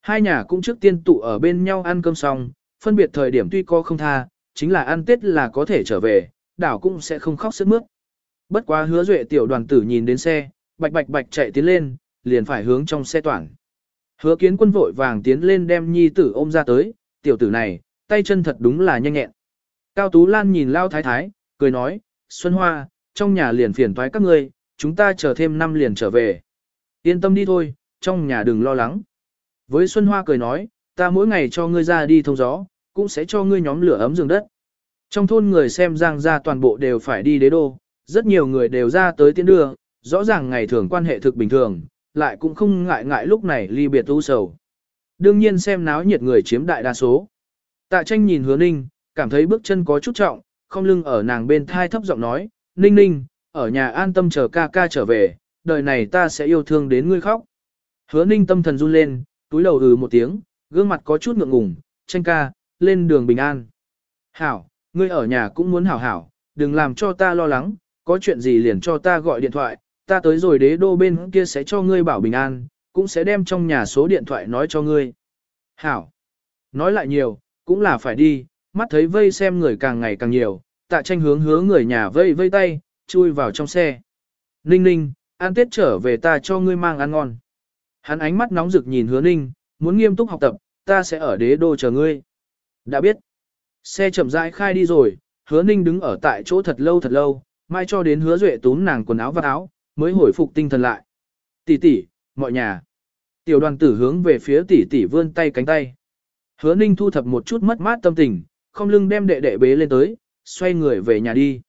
Hai nhà cũng trước tiên tụ ở bên nhau ăn cơm xong, phân biệt thời điểm tuy có không tha, chính là ăn Tết là có thể trở về, đảo cũng sẽ không khóc sức mướt. Bất quá hứa duệ tiểu đoàn tử nhìn đến xe, bạch bạch bạch chạy tiến lên, liền phải hướng trong xe toàn. Hứa kiến quân vội vàng tiến lên đem nhi tử ôm ra tới, tiểu tử này, tay chân thật đúng là nhanh nhẹn. Cao Tú Lan nhìn Lao Thái Thái, cười nói, Xuân Hoa, trong nhà liền phiền toái các ngươi, chúng ta chờ thêm năm liền trở về. Yên tâm đi thôi, trong nhà đừng lo lắng. Với Xuân Hoa cười nói, ta mỗi ngày cho ngươi ra đi thông gió, cũng sẽ cho ngươi nhóm lửa ấm giường đất. Trong thôn người xem giang ra toàn bộ đều phải đi đế đô, rất nhiều người đều ra tới tiến đưa, rõ ràng ngày thường quan hệ thực bình thường, lại cũng không ngại ngại lúc này ly biệt u sầu. Đương nhiên xem náo nhiệt người chiếm đại đa số. Tạ tranh nhìn hứa ninh, cảm thấy bước chân có chút trọng, không lưng ở nàng bên thai thấp giọng nói, ninh ninh, ở nhà an tâm chờ ca ca trở về, đời này ta sẽ yêu thương đến ngươi khóc. Hứa ninh tâm thần run lên, túi đầu ừ một tiếng, gương mặt có chút ngượng ngùng, tranh ca, lên đường bình an. Hảo, ngươi ở nhà cũng muốn hảo hảo, đừng làm cho ta lo lắng, có chuyện gì liền cho ta gọi điện thoại, ta tới rồi đế đô bên kia sẽ cho ngươi bảo bình an, cũng sẽ đem trong nhà số điện thoại nói cho ngươi. Hảo, nói lại nhiều, cũng là phải đi, mắt thấy vây xem người càng ngày càng nhiều, tạ tranh hướng hứa người nhà vây vây tay, chui vào trong xe. Ninh ninh, ăn tết trở về ta cho ngươi mang ăn ngon. Hắn ánh mắt nóng rực nhìn hứa ninh, muốn nghiêm túc học tập, ta sẽ ở đế đô chờ ngươi. Đã biết. Xe chậm rãi khai đi rồi, hứa ninh đứng ở tại chỗ thật lâu thật lâu, mai cho đến hứa duệ túm nàng quần áo và áo, mới hồi phục tinh thần lại. Tỷ tỷ, mọi nhà. Tiểu đoàn tử hướng về phía tỷ tỷ vươn tay cánh tay. Hứa ninh thu thập một chút mất mát tâm tình, không lưng đem đệ đệ bế lên tới, xoay người về nhà đi.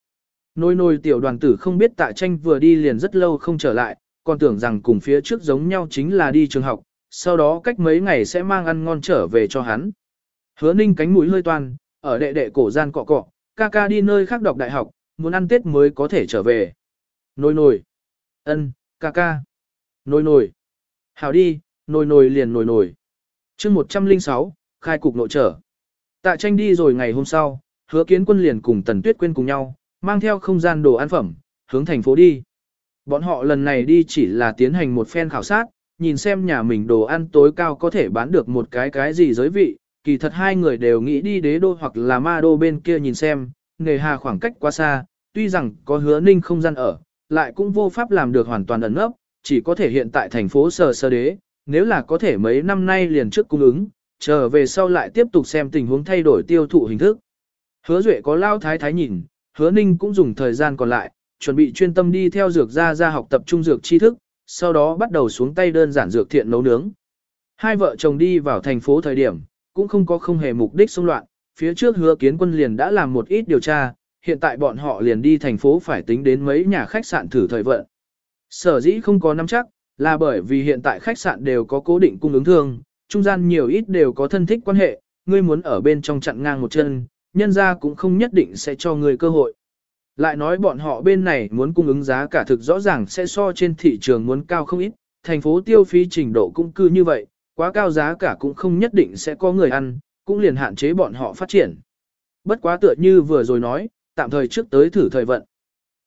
Nôi nôi tiểu đoàn tử không biết tạ tranh vừa đi liền rất lâu không trở lại, còn tưởng rằng cùng phía trước giống nhau chính là đi trường học, sau đó cách mấy ngày sẽ mang ăn ngon trở về cho hắn. Hứa ninh cánh mũi hơi toan, ở đệ đệ cổ gian cọ cọ, ca ca đi nơi khác đọc đại học, muốn ăn tết mới có thể trở về. Nôi nồi. ân, ca ca. Nôi nồi. Hảo đi, nồi nồi liền nồi nồi. chương 106, khai cục nội trở. Tạ tranh đi rồi ngày hôm sau, hứa kiến quân liền cùng tần tuyết quên cùng nhau, mang theo không gian đồ ăn phẩm, hướng thành phố đi. Bọn họ lần này đi chỉ là tiến hành một phen khảo sát, nhìn xem nhà mình đồ ăn tối cao có thể bán được một cái cái gì giới vị, kỳ thật hai người đều nghĩ đi đế đô hoặc là ma đô bên kia nhìn xem, nghề hà khoảng cách quá xa, tuy rằng có hứa ninh không gian ở, lại cũng vô pháp làm được hoàn toàn ẩn ấp, chỉ có thể hiện tại thành phố sờ sơ đế, nếu là có thể mấy năm nay liền trước cung ứng, trở về sau lại tiếp tục xem tình huống thay đổi tiêu thụ hình thức. Hứa Duệ có lao thái thái nhìn, hứa ninh cũng dùng thời gian còn lại, chuẩn bị chuyên tâm đi theo dược ra ra học tập trung dược tri thức, sau đó bắt đầu xuống tay đơn giản dược thiện nấu nướng. Hai vợ chồng đi vào thành phố thời điểm, cũng không có không hề mục đích xung loạn, phía trước hứa kiến quân liền đã làm một ít điều tra, hiện tại bọn họ liền đi thành phố phải tính đến mấy nhà khách sạn thử thời vận. Sở dĩ không có nắm chắc, là bởi vì hiện tại khách sạn đều có cố định cung ứng thương, trung gian nhiều ít đều có thân thích quan hệ, ngươi muốn ở bên trong chặn ngang một chân, nhân ra cũng không nhất định sẽ cho ngươi cơ hội. Lại nói bọn họ bên này muốn cung ứng giá cả thực rõ ràng sẽ so trên thị trường muốn cao không ít, thành phố tiêu phí trình độ cũng cư như vậy, quá cao giá cả cũng không nhất định sẽ có người ăn, cũng liền hạn chế bọn họ phát triển. Bất quá tựa như vừa rồi nói, tạm thời trước tới thử thời vận.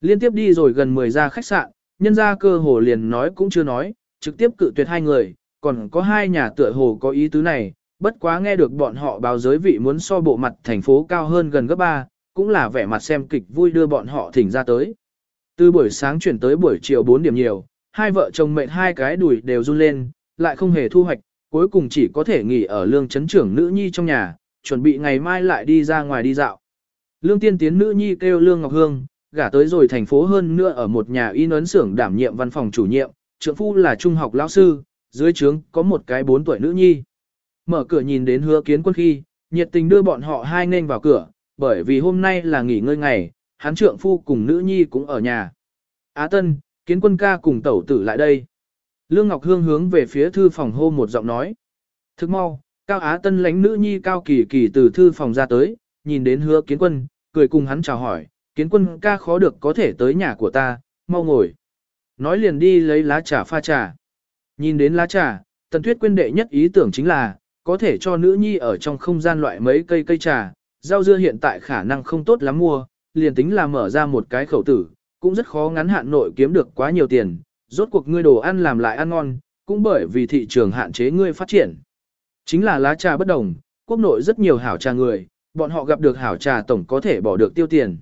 Liên tiếp đi rồi gần 10 gia khách sạn, nhân ra cơ hồ liền nói cũng chưa nói, trực tiếp cự tuyệt hai người, còn có hai nhà tựa hồ có ý tứ này, bất quá nghe được bọn họ báo giới vị muốn so bộ mặt thành phố cao hơn gần gấp 3, cũng là vẻ mặt xem kịch vui đưa bọn họ thỉnh ra tới. Từ buổi sáng chuyển tới buổi chiều 4 điểm nhiều, hai vợ chồng mệt hai cái đùi đều run lên, lại không hề thu hoạch, cuối cùng chỉ có thể nghỉ ở lương chấn trưởng nữ nhi trong nhà, chuẩn bị ngày mai lại đi ra ngoài đi dạo. Lương tiên tiến nữ nhi kêu Lương Ngọc Hương, gả tới rồi thành phố hơn nữa ở một nhà in ấn xưởng đảm nhiệm văn phòng chủ nhiệm, trưởng phu là trung học lão sư, dưới trướng có một cái 4 tuổi nữ nhi. Mở cửa nhìn đến hứa kiến quân khi, nhiệt tình đưa bọn họ hai nên vào cửa, bởi vì hôm nay là nghỉ ngơi ngày, hắn trượng phu cùng nữ nhi cũng ở nhà. Á Tân, kiến quân ca cùng tẩu tử lại đây. Lương Ngọc Hương hướng về phía thư phòng hô một giọng nói. Thức mau, Cao Á Tân lãnh nữ nhi Cao Kỳ Kỳ từ thư phòng ra tới, nhìn đến hứa kiến quân, cười cùng hắn chào hỏi, kiến quân ca khó được có thể tới nhà của ta, mau ngồi. Nói liền đi lấy lá trà pha trà. Nhìn đến lá trà, Tần Tuyết quyên đệ nhất ý tưởng chính là, có thể cho nữ nhi ở trong không gian loại mấy cây cây trà, rau dưa hiện tại khả năng không tốt lắm mua, liền tính là mở ra một cái khẩu tử, cũng rất khó ngắn hạn nội kiếm được quá nhiều tiền, rốt cuộc ngươi đồ ăn làm lại ăn ngon, cũng bởi vì thị trường hạn chế ngươi phát triển. Chính là lá trà bất đồng, quốc nội rất nhiều hảo trà người, bọn họ gặp được hảo trà tổng có thể bỏ được tiêu tiền.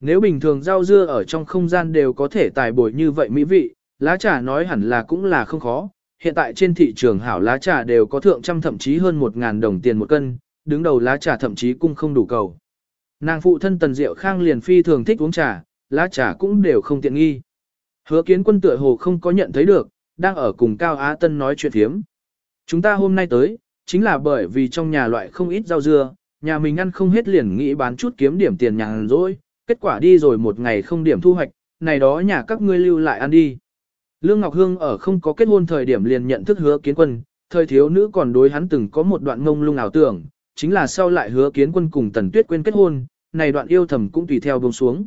Nếu bình thường rau dưa ở trong không gian đều có thể tài bồi như vậy mỹ vị, lá trà nói hẳn là cũng là không khó. Hiện tại trên thị trường hảo lá trà đều có thượng trăm thậm chí hơn một ngàn đồng tiền một cân, đứng đầu lá trà thậm chí cũng không đủ cầu. Nàng phụ thân Tần Diệu Khang liền phi thường thích uống trà, lá trà cũng đều không tiện nghi. Hứa kiến quân tựa hồ không có nhận thấy được, đang ở cùng Cao Á Tân nói chuyện thiếm. Chúng ta hôm nay tới, chính là bởi vì trong nhà loại không ít rau dưa, nhà mình ăn không hết liền nghĩ bán chút kiếm điểm tiền nhàn rỗi, kết quả đi rồi một ngày không điểm thu hoạch, này đó nhà các ngươi lưu lại ăn đi. Lương Ngọc Hương ở không có kết hôn thời điểm liền nhận thức hứa kiến quân, thời thiếu nữ còn đối hắn từng có một đoạn ngông lung ảo tưởng, chính là sau lại hứa kiến quân cùng Tần Tuyết quên kết hôn, này đoạn yêu thầm cũng tùy theo buông xuống.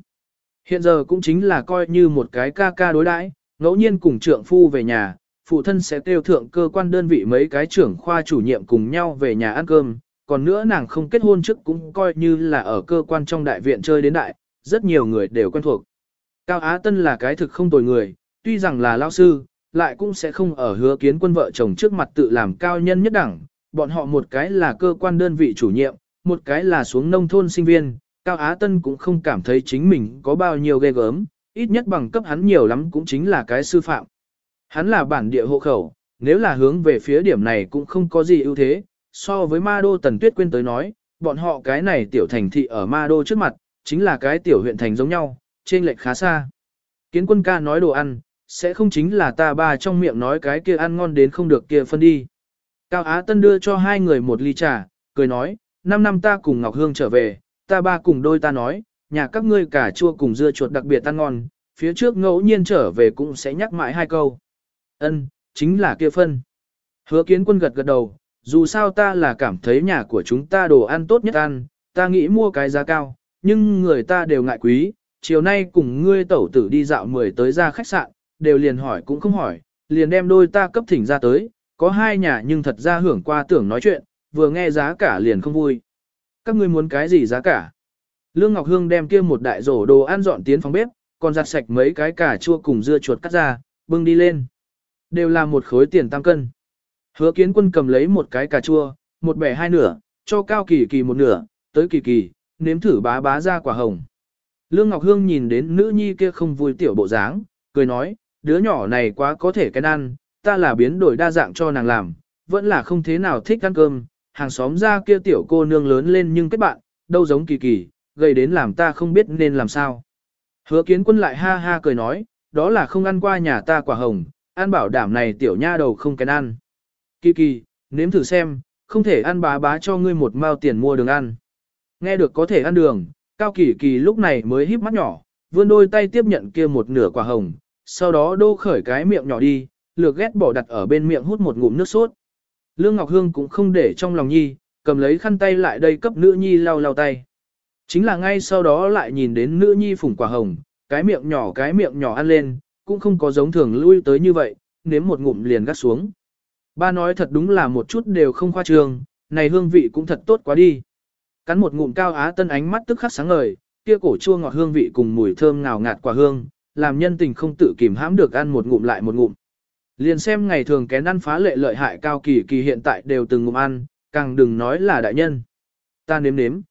Hiện giờ cũng chính là coi như một cái ca ca đối đãi, ngẫu nhiên cùng trượng phu về nhà, phụ thân sẽ kêu thượng cơ quan đơn vị mấy cái trưởng khoa chủ nhiệm cùng nhau về nhà ăn cơm, còn nữa nàng không kết hôn trước cũng coi như là ở cơ quan trong đại viện chơi đến đại, rất nhiều người đều quen thuộc. Cao Á Tân là cái thực không tồi người, tuy rằng là lao sư, lại cũng sẽ không ở hứa kiến quân vợ chồng trước mặt tự làm cao nhân nhất đẳng, bọn họ một cái là cơ quan đơn vị chủ nhiệm, một cái là xuống nông thôn sinh viên, Cao Á Tân cũng không cảm thấy chính mình có bao nhiêu ghê gớm, ít nhất bằng cấp hắn nhiều lắm cũng chính là cái sư phạm. Hắn là bản địa hộ khẩu, nếu là hướng về phía điểm này cũng không có gì ưu thế, so với ma đô tần tuyết quên tới nói, bọn họ cái này tiểu thành thị ở ma đô trước mặt, chính là cái tiểu huyện thành giống nhau, trên lệch khá xa. Kiến quân ca nói đồ ăn, sẽ không chính là ta ba trong miệng nói cái kia ăn ngon đến không được kia phân đi. Cao Á Tân đưa cho hai người một ly trà, cười nói, năm năm ta cùng Ngọc Hương trở về, ta ba cùng đôi ta nói, nhà các ngươi cả chua cùng dưa chuột đặc biệt ăn ngon, phía trước ngẫu nhiên trở về cũng sẽ nhắc mãi hai câu. Ân, chính là kia phân. Hứa kiến quân gật gật đầu, dù sao ta là cảm thấy nhà của chúng ta đồ ăn tốt nhất ăn, ta nghĩ mua cái giá cao, nhưng người ta đều ngại quý, chiều nay cùng ngươi tẩu tử đi dạo mười tới ra khách sạn, đều liền hỏi cũng không hỏi, liền đem đôi ta cấp thỉnh ra tới, có hai nhà nhưng thật ra hưởng qua tưởng nói chuyện, vừa nghe giá cả liền không vui. Các ngươi muốn cái gì giá cả? Lương Ngọc Hương đem kia một đại rổ đồ ăn dọn tiến phòng bếp, còn giặt sạch mấy cái cà chua cùng dưa chuột cắt ra, bưng đi lên. Đều là một khối tiền tam cân. Hứa kiến quân cầm lấy một cái cà chua, một bẻ hai nửa, cho cao kỳ kỳ một nửa, tới kỳ kỳ, nếm thử bá bá ra quả hồng. Lương Ngọc Hương nhìn đến nữ nhi kia không vui tiểu bộ dáng, cười nói, đứa nhỏ này quá có thể cái ăn, ta là biến đổi đa dạng cho nàng làm, vẫn là không thế nào thích ăn cơm, hàng xóm ra kia tiểu cô nương lớn lên nhưng kết bạn, đâu giống kỳ kỳ, gây đến làm ta không biết nên làm sao. Hứa kiến quân lại ha ha cười nói, đó là không ăn qua nhà ta quả hồng, ăn bảo đảm này tiểu nha đầu không kén ăn. Kỳ kỳ, nếm thử xem, không thể ăn bá bá cho ngươi một mao tiền mua đường ăn. Nghe được có thể ăn đường, Cao Kỳ Kỳ lúc này mới híp mắt nhỏ, vươn đôi tay tiếp nhận kia một nửa quả hồng, sau đó đô khởi cái miệng nhỏ đi, lược ghét bỏ đặt ở bên miệng hút một ngụm nước sốt. Lương Ngọc Hương cũng không để trong lòng nhi, cầm lấy khăn tay lại đây cấp nữ nhi lau lau tay. Chính là ngay sau đó lại nhìn đến nữ nhi phủng quả hồng, cái miệng nhỏ cái miệng nhỏ ăn lên, cũng không có giống thường lui tới như vậy, nếm một ngụm liền gắt xuống. Ba nói thật đúng là một chút đều không khoa trương, này hương vị cũng thật tốt quá đi. Cắn một ngụm cao á tân ánh mắt tức khắc sáng ngời, kia cổ chua ngọt hương vị cùng mùi thơm ngào ngạt quả hương, làm nhân tình không tự kìm hãm được ăn một ngụm lại một ngụm. Liền xem ngày thường kén ăn phá lệ lợi hại cao kỳ kỳ hiện tại đều từng ngụm ăn, càng đừng nói là đại nhân. Ta nếm nếm.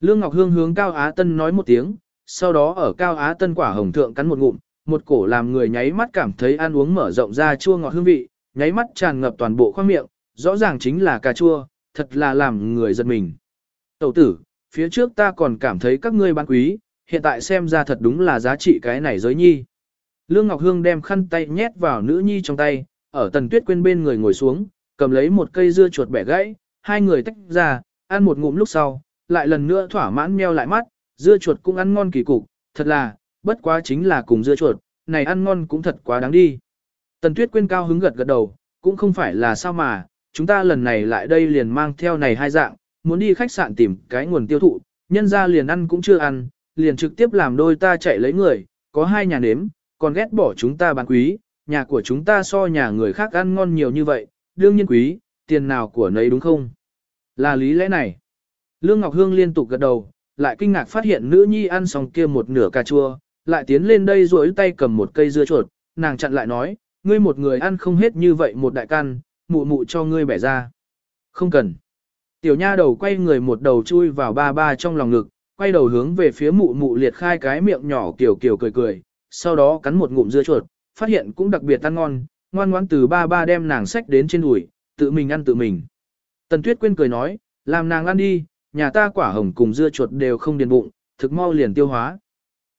Lương Ngọc Hương hướng Cao Á Tân nói một tiếng, sau đó ở Cao Á Tân quả hồng thượng cắn một ngụm, một cổ làm người nháy mắt cảm thấy ăn uống mở rộng ra chua ngọt hương vị, nháy mắt tràn ngập toàn bộ khoang miệng, rõ ràng chính là cà chua, thật là làm người giật mình. Tẩu tử, phía trước ta còn cảm thấy các ngươi bán quý, hiện tại xem ra thật đúng là giá trị cái này giới nhi. Lương Ngọc Hương đem khăn tay nhét vào nữ nhi trong tay, ở tần tuyết quên bên người ngồi xuống, cầm lấy một cây dưa chuột bẻ gãy, hai người tách ra, ăn một ngụm lúc sau, lại lần nữa thỏa mãn meo lại mắt, dưa chuột cũng ăn ngon kỳ cục, thật là, bất quá chính là cùng dưa chuột, này ăn ngon cũng thật quá đáng đi. Tần Tuyết Quyên cao hứng gật gật đầu, cũng không phải là sao mà, chúng ta lần này lại đây liền mang theo này hai dạng, muốn đi khách sạn tìm cái nguồn tiêu thụ, nhân ra liền ăn cũng chưa ăn, liền trực tiếp làm đôi ta chạy lấy người, có hai nhà nếm, còn ghét bỏ chúng ta bán quý, nhà của chúng ta so nhà người khác ăn ngon nhiều như vậy, đương nhiên quý, tiền nào của nấy đúng không? Là lý lẽ này. Lương Ngọc Hương liên tục gật đầu, lại kinh ngạc phát hiện nữ nhi ăn xong kia một nửa cà chua, lại tiến lên đây duỗi tay cầm một cây dưa chuột, nàng chặn lại nói, ngươi một người ăn không hết như vậy một đại căn, mụ mụ cho ngươi bẻ ra. Không cần. Tiểu nha đầu quay người một đầu chui vào ba ba trong lòng ngực, quay đầu hướng về phía mụ mụ liệt khai cái miệng nhỏ kiểu kiểu cười cười, sau đó cắn một ngụm dưa chuột, phát hiện cũng đặc biệt ăn ngon, ngoan ngoãn từ ba ba đem nàng sách đến trên đùi, tự mình ăn tự mình. Tần Tuyết quên cười nói, làm nàng ăn đi, nhà ta quả hồng cùng dưa chuột đều không điền bụng, thực mau liền tiêu hóa.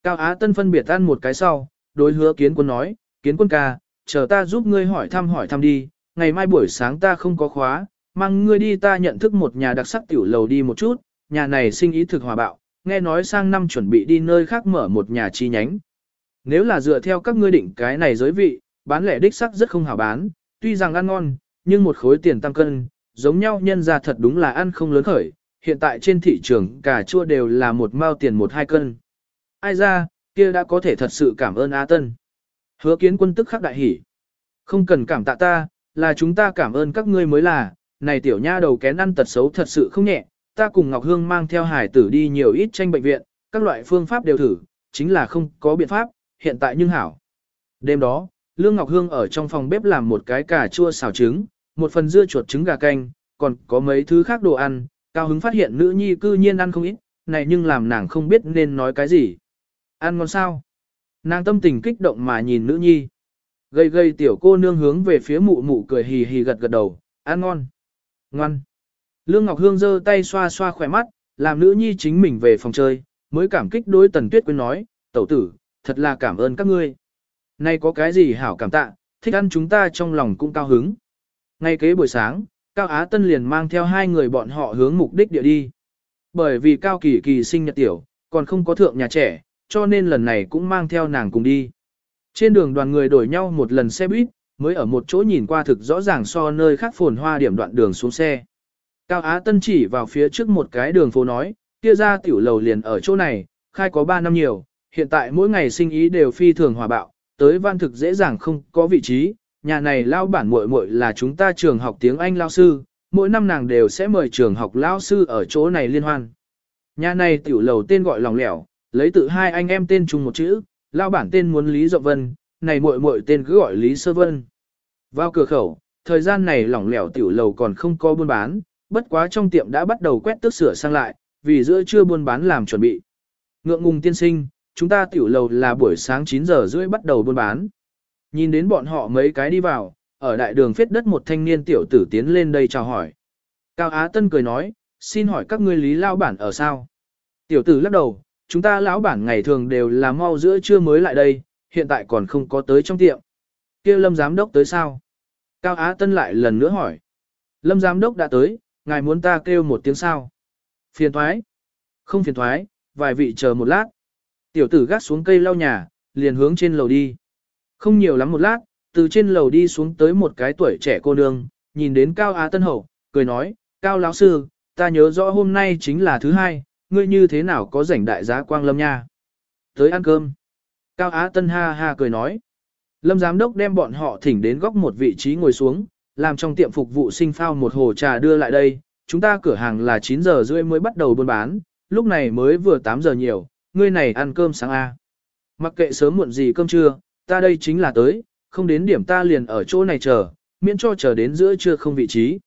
Cao Á Tân phân biệt ăn một cái sau, đối hứa kiến quân nói, kiến quân ca, chờ ta giúp ngươi hỏi thăm hỏi thăm đi, ngày mai buổi sáng ta không có khóa, mang ngươi đi ta nhận thức một nhà đặc sắc tiểu lầu đi một chút, nhà này sinh ý thực hòa bạo, nghe nói sang năm chuẩn bị đi nơi khác mở một nhà chi nhánh. Nếu là dựa theo các ngươi định cái này giới vị, bán lẻ đích sắc rất không hảo bán, tuy rằng ăn ngon, nhưng một khối tiền tăng cân, giống nhau nhân ra thật đúng là ăn không lớn khởi, hiện tại trên thị trường cà chua đều là một mao tiền một hai cân. Ai ra, kia đã có thể thật sự cảm ơn a Tân. Hứa kiến quân tức khắc đại hỉ. Không cần cảm tạ ta, là chúng ta cảm ơn các ngươi mới là, này tiểu nha đầu kén ăn tật xấu thật sự không nhẹ, ta cùng Ngọc Hương mang theo hải tử đi nhiều ít tranh bệnh viện, các loại phương pháp đều thử, chính là không có biện pháp, hiện tại nhưng hảo. Đêm đó, Lương Ngọc Hương ở trong phòng bếp làm một cái cà chua xào trứng, một phần dưa chuột trứng gà canh, còn có mấy thứ khác đồ ăn, cao hứng phát hiện nữ nhi cư nhiên ăn không ít, này nhưng làm nàng không biết nên nói cái gì. Ăn ngon sao? Nàng tâm tình kích động mà nhìn nữ nhi. Gây gây tiểu cô nương hướng về phía mụ mụ cười hì hì gật gật đầu, ăn ngon. Ngoan. Lương Ngọc Hương giơ tay xoa xoa khỏe mắt, làm nữ nhi chính mình về phòng chơi, mới cảm kích đối tần tuyết quyên nói, tẩu tử, thật là cảm ơn các ngươi. Nay có cái gì hảo cảm tạ, thích ăn chúng ta trong lòng cũng cao hứng. Ngay kế buổi sáng, Cao Á Tân liền mang theo hai người bọn họ hướng mục đích địa đi. Bởi vì Cao Kỳ Kỳ sinh nhật tiểu, còn không có thượng nhà trẻ, cho nên lần này cũng mang theo nàng cùng đi. Trên đường đoàn người đổi nhau một lần xe buýt, mới ở một chỗ nhìn qua thực rõ ràng so nơi khác phồn hoa điểm đoạn đường xuống xe. Cao Á Tân chỉ vào phía trước một cái đường phố nói, kia ra tiểu lầu liền ở chỗ này, khai có 3 năm nhiều, hiện tại mỗi ngày sinh ý đều phi thường hòa bạo, tới văn thực dễ dàng không có vị trí, nhà này lao bản muội muội là chúng ta trường học tiếng Anh lao sư, mỗi năm nàng đều sẽ mời trường học lao sư ở chỗ này liên hoan. Nhà này tiểu lầu tên gọi lòng lẻo, lấy tự hai anh em tên chung một chữ, lao bản tên muốn Lý Dọc Vân, này muội muội tên cứ gọi Lý Sơ Vân. Vào cửa khẩu, thời gian này lỏng lẻo tiểu lầu còn không có buôn bán, bất quá trong tiệm đã bắt đầu quét tước sửa sang lại, vì giữa trưa buôn bán làm chuẩn bị. Ngượng ngùng tiên sinh, chúng ta tiểu lầu là buổi sáng 9 giờ rưỡi bắt đầu buôn bán. Nhìn đến bọn họ mấy cái đi vào, ở đại đường phết đất một thanh niên tiểu tử tiến lên đây chào hỏi. Cao Á Tân cười nói, xin hỏi các ngươi lý lao bản ở sao? Tiểu tử lắc đầu, chúng ta lão bản ngày thường đều là mau giữa trưa mới lại đây, hiện tại còn không có tới trong tiệm. kêu lâm giám đốc tới sao? Cao Á Tân lại lần nữa hỏi. Lâm giám đốc đã tới, ngài muốn ta kêu một tiếng sao? Phiền thoái. Không phiền thoái, vài vị chờ một lát. Tiểu tử gác xuống cây lau nhà, liền hướng trên lầu đi. Không nhiều lắm một lát, từ trên lầu đi xuống tới một cái tuổi trẻ cô nương, nhìn đến Cao Á Tân Hậu, cười nói, Cao lão sư, ta nhớ rõ hôm nay chính là thứ hai, ngươi như thế nào có rảnh đại giá quang lâm nha. Tới ăn cơm. Cao Á Tân ha ha cười nói. Lâm giám đốc đem bọn họ thỉnh đến góc một vị trí ngồi xuống, làm trong tiệm phục vụ sinh phao một hồ trà đưa lại đây. Chúng ta cửa hàng là 9 giờ rưỡi mới bắt đầu buôn bán, lúc này mới vừa 8 giờ nhiều, ngươi này ăn cơm sáng A. Mặc kệ sớm muộn gì cơm trưa, ta đây chính là tới, không đến điểm ta liền ở chỗ này chờ, miễn cho chờ đến giữa trưa không vị trí.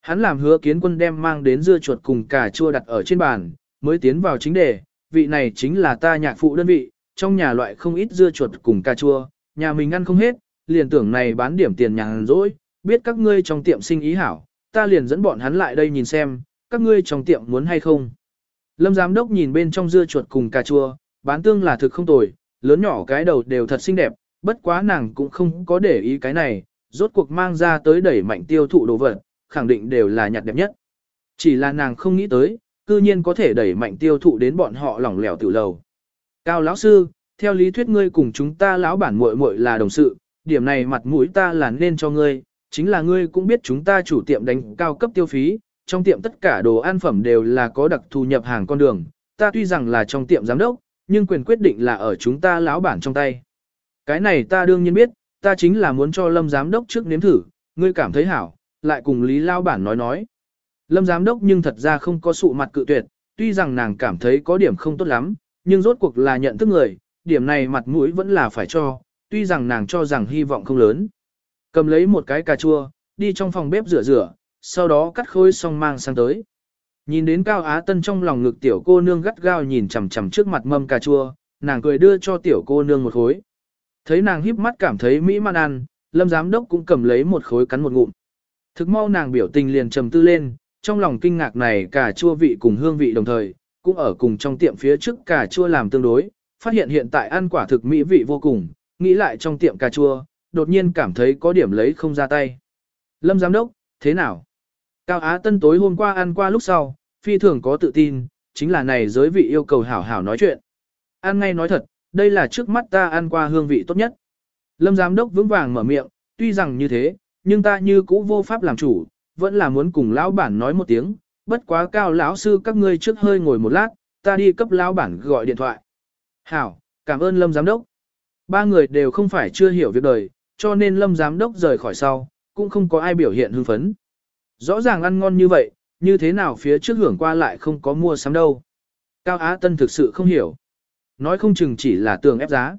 Hắn làm hứa kiến quân đem mang đến dưa chuột cùng cà chua đặt ở trên bàn, mới tiến vào chính đề, vị này chính là ta nhạc phụ đơn vị, trong nhà loại không ít dưa chuột cùng cà chua, nhà mình ăn không hết, liền tưởng này bán điểm tiền nhàn rỗi, biết các ngươi trong tiệm sinh ý hảo, ta liền dẫn bọn hắn lại đây nhìn xem, các ngươi trong tiệm muốn hay không. Lâm giám đốc nhìn bên trong dưa chuột cùng cà chua, bán tương là thực không tồi, lớn nhỏ cái đầu đều thật xinh đẹp, bất quá nàng cũng không có để ý cái này, rốt cuộc mang ra tới đẩy mạnh tiêu thụ đồ vật, khẳng định đều là nhặt đẹp nhất. Chỉ là nàng không nghĩ tới, cư nhiên có thể đẩy mạnh tiêu thụ đến bọn họ lỏng lẻo tiểu lầu. Cao lão sư, theo lý thuyết ngươi cùng chúng ta lão bản muội muội là đồng sự, điểm này mặt mũi ta là nên cho ngươi, chính là ngươi cũng biết chúng ta chủ tiệm đánh cao cấp tiêu phí, trong tiệm tất cả đồ ăn phẩm đều là có đặc thù nhập hàng con đường, ta tuy rằng là trong tiệm giám đốc, nhưng quyền quyết định là ở chúng ta lão bản trong tay. Cái này ta đương nhiên biết, ta chính là muốn cho lâm giám đốc trước nếm thử, ngươi cảm thấy hảo, lại cùng Lý lão bản nói nói. Lâm giám đốc nhưng thật ra không có sụ mặt cự tuyệt, tuy rằng nàng cảm thấy có điểm không tốt lắm, nhưng rốt cuộc là nhận thức người, điểm này mặt mũi vẫn là phải cho, tuy rằng nàng cho rằng hy vọng không lớn. Cầm lấy một cái cà chua, đi trong phòng bếp rửa rửa, sau đó cắt khối xong mang sang tới. Nhìn đến Cao Á Tân trong lòng ngực tiểu cô nương gắt gao nhìn chằm chằm trước mặt mâm cà chua, nàng cười đưa cho tiểu cô nương một khối. Thấy nàng híp mắt cảm thấy mỹ man ăn, Lâm giám đốc cũng cầm lấy một khối cắn một ngụm. Thực mau nàng biểu tình liền trầm tư lên, trong lòng kinh ngạc này cà chua vị cùng hương vị đồng thời, cũng ở cùng trong tiệm phía trước cà chua làm tương đối, phát hiện hiện tại ăn quả thực mỹ vị vô cùng, nghĩ lại trong tiệm cà chua, đột nhiên cảm thấy có điểm lấy không ra tay. Lâm giám đốc, thế nào? Cao Á Tân tối hôm qua ăn qua lúc sau, phi thường có tự tin, chính là này giới vị yêu cầu hảo hảo nói chuyện. Ăn ngay nói thật, đây là trước mắt ta ăn qua hương vị tốt nhất. Lâm giám đốc vững vàng mở miệng, tuy rằng như thế, nhưng ta như cũ vô pháp làm chủ, vẫn là muốn cùng lão bản nói một tiếng, bất quá cao lão sư các ngươi trước hơi ngồi một lát, ta đi cấp lão bản gọi điện thoại. Hảo, cảm ơn Lâm giám đốc. Ba người đều không phải chưa hiểu việc đời, cho nên Lâm giám đốc rời khỏi sau, cũng không có ai biểu hiện hưng phấn. Rõ ràng ăn ngon như vậy, như thế nào phía trước hưởng qua lại không có mua sắm đâu. Cao Á Tân thực sự không hiểu. Nói không chừng chỉ là tường ép giá.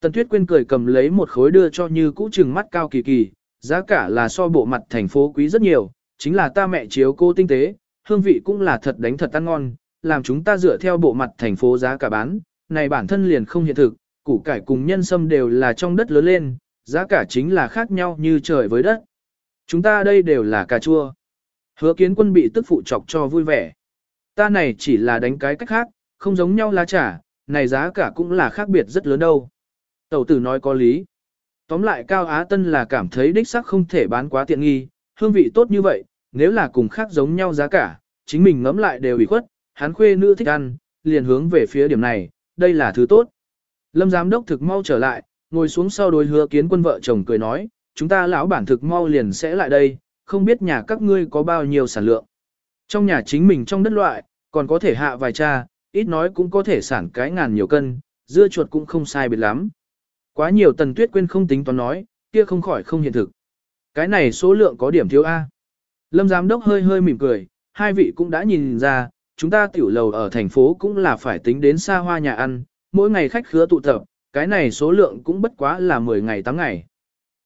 Tần Tuyết Quyên cười cầm lấy một khối đưa cho như cũ chừng mắt cao kỳ kỳ, giá cả là so bộ mặt thành phố quý rất nhiều, chính là ta mẹ chiếu cô tinh tế, hương vị cũng là thật đánh thật ăn ngon, làm chúng ta dựa theo bộ mặt thành phố giá cả bán, này bản thân liền không hiện thực, củ cải cùng nhân sâm đều là trong đất lớn lên, giá cả chính là khác nhau như trời với đất. Chúng ta đây đều là cà chua. Hứa kiến quân bị tức phụ chọc cho vui vẻ. Ta này chỉ là đánh cái cách khác, không giống nhau lá trà, này giá cả cũng là khác biệt rất lớn đâu. Tẩu tử nói có lý. Tóm lại Cao Á Tân là cảm thấy đích sắc không thể bán quá tiện nghi, hương vị tốt như vậy, nếu là cùng khác giống nhau giá cả, chính mình ngẫm lại đều ủy khuất, hắn khuê nữ thích ăn, liền hướng về phía điểm này, đây là thứ tốt. Lâm giám đốc thực mau trở lại, ngồi xuống sau đối hứa kiến quân vợ chồng cười nói, chúng ta lão bản thực mau liền sẽ lại đây, không biết nhà các ngươi có bao nhiêu sản lượng. Trong nhà chính mình trong đất loại, còn có thể hạ vài cha, ít nói cũng có thể sản cái ngàn nhiều cân, dưa chuột cũng không sai biệt lắm. Quá nhiều tần tuyết quên không tính toán nói, kia không khỏi không hiện thực. Cái này số lượng có điểm thiếu A. Lâm giám đốc hơi hơi mỉm cười, hai vị cũng đã nhìn ra, chúng ta tiểu lầu ở thành phố cũng là phải tính đến xa hoa nhà ăn, mỗi ngày khách khứa tụ tập, cái này số lượng cũng bất quá là 10 ngày 8 ngày.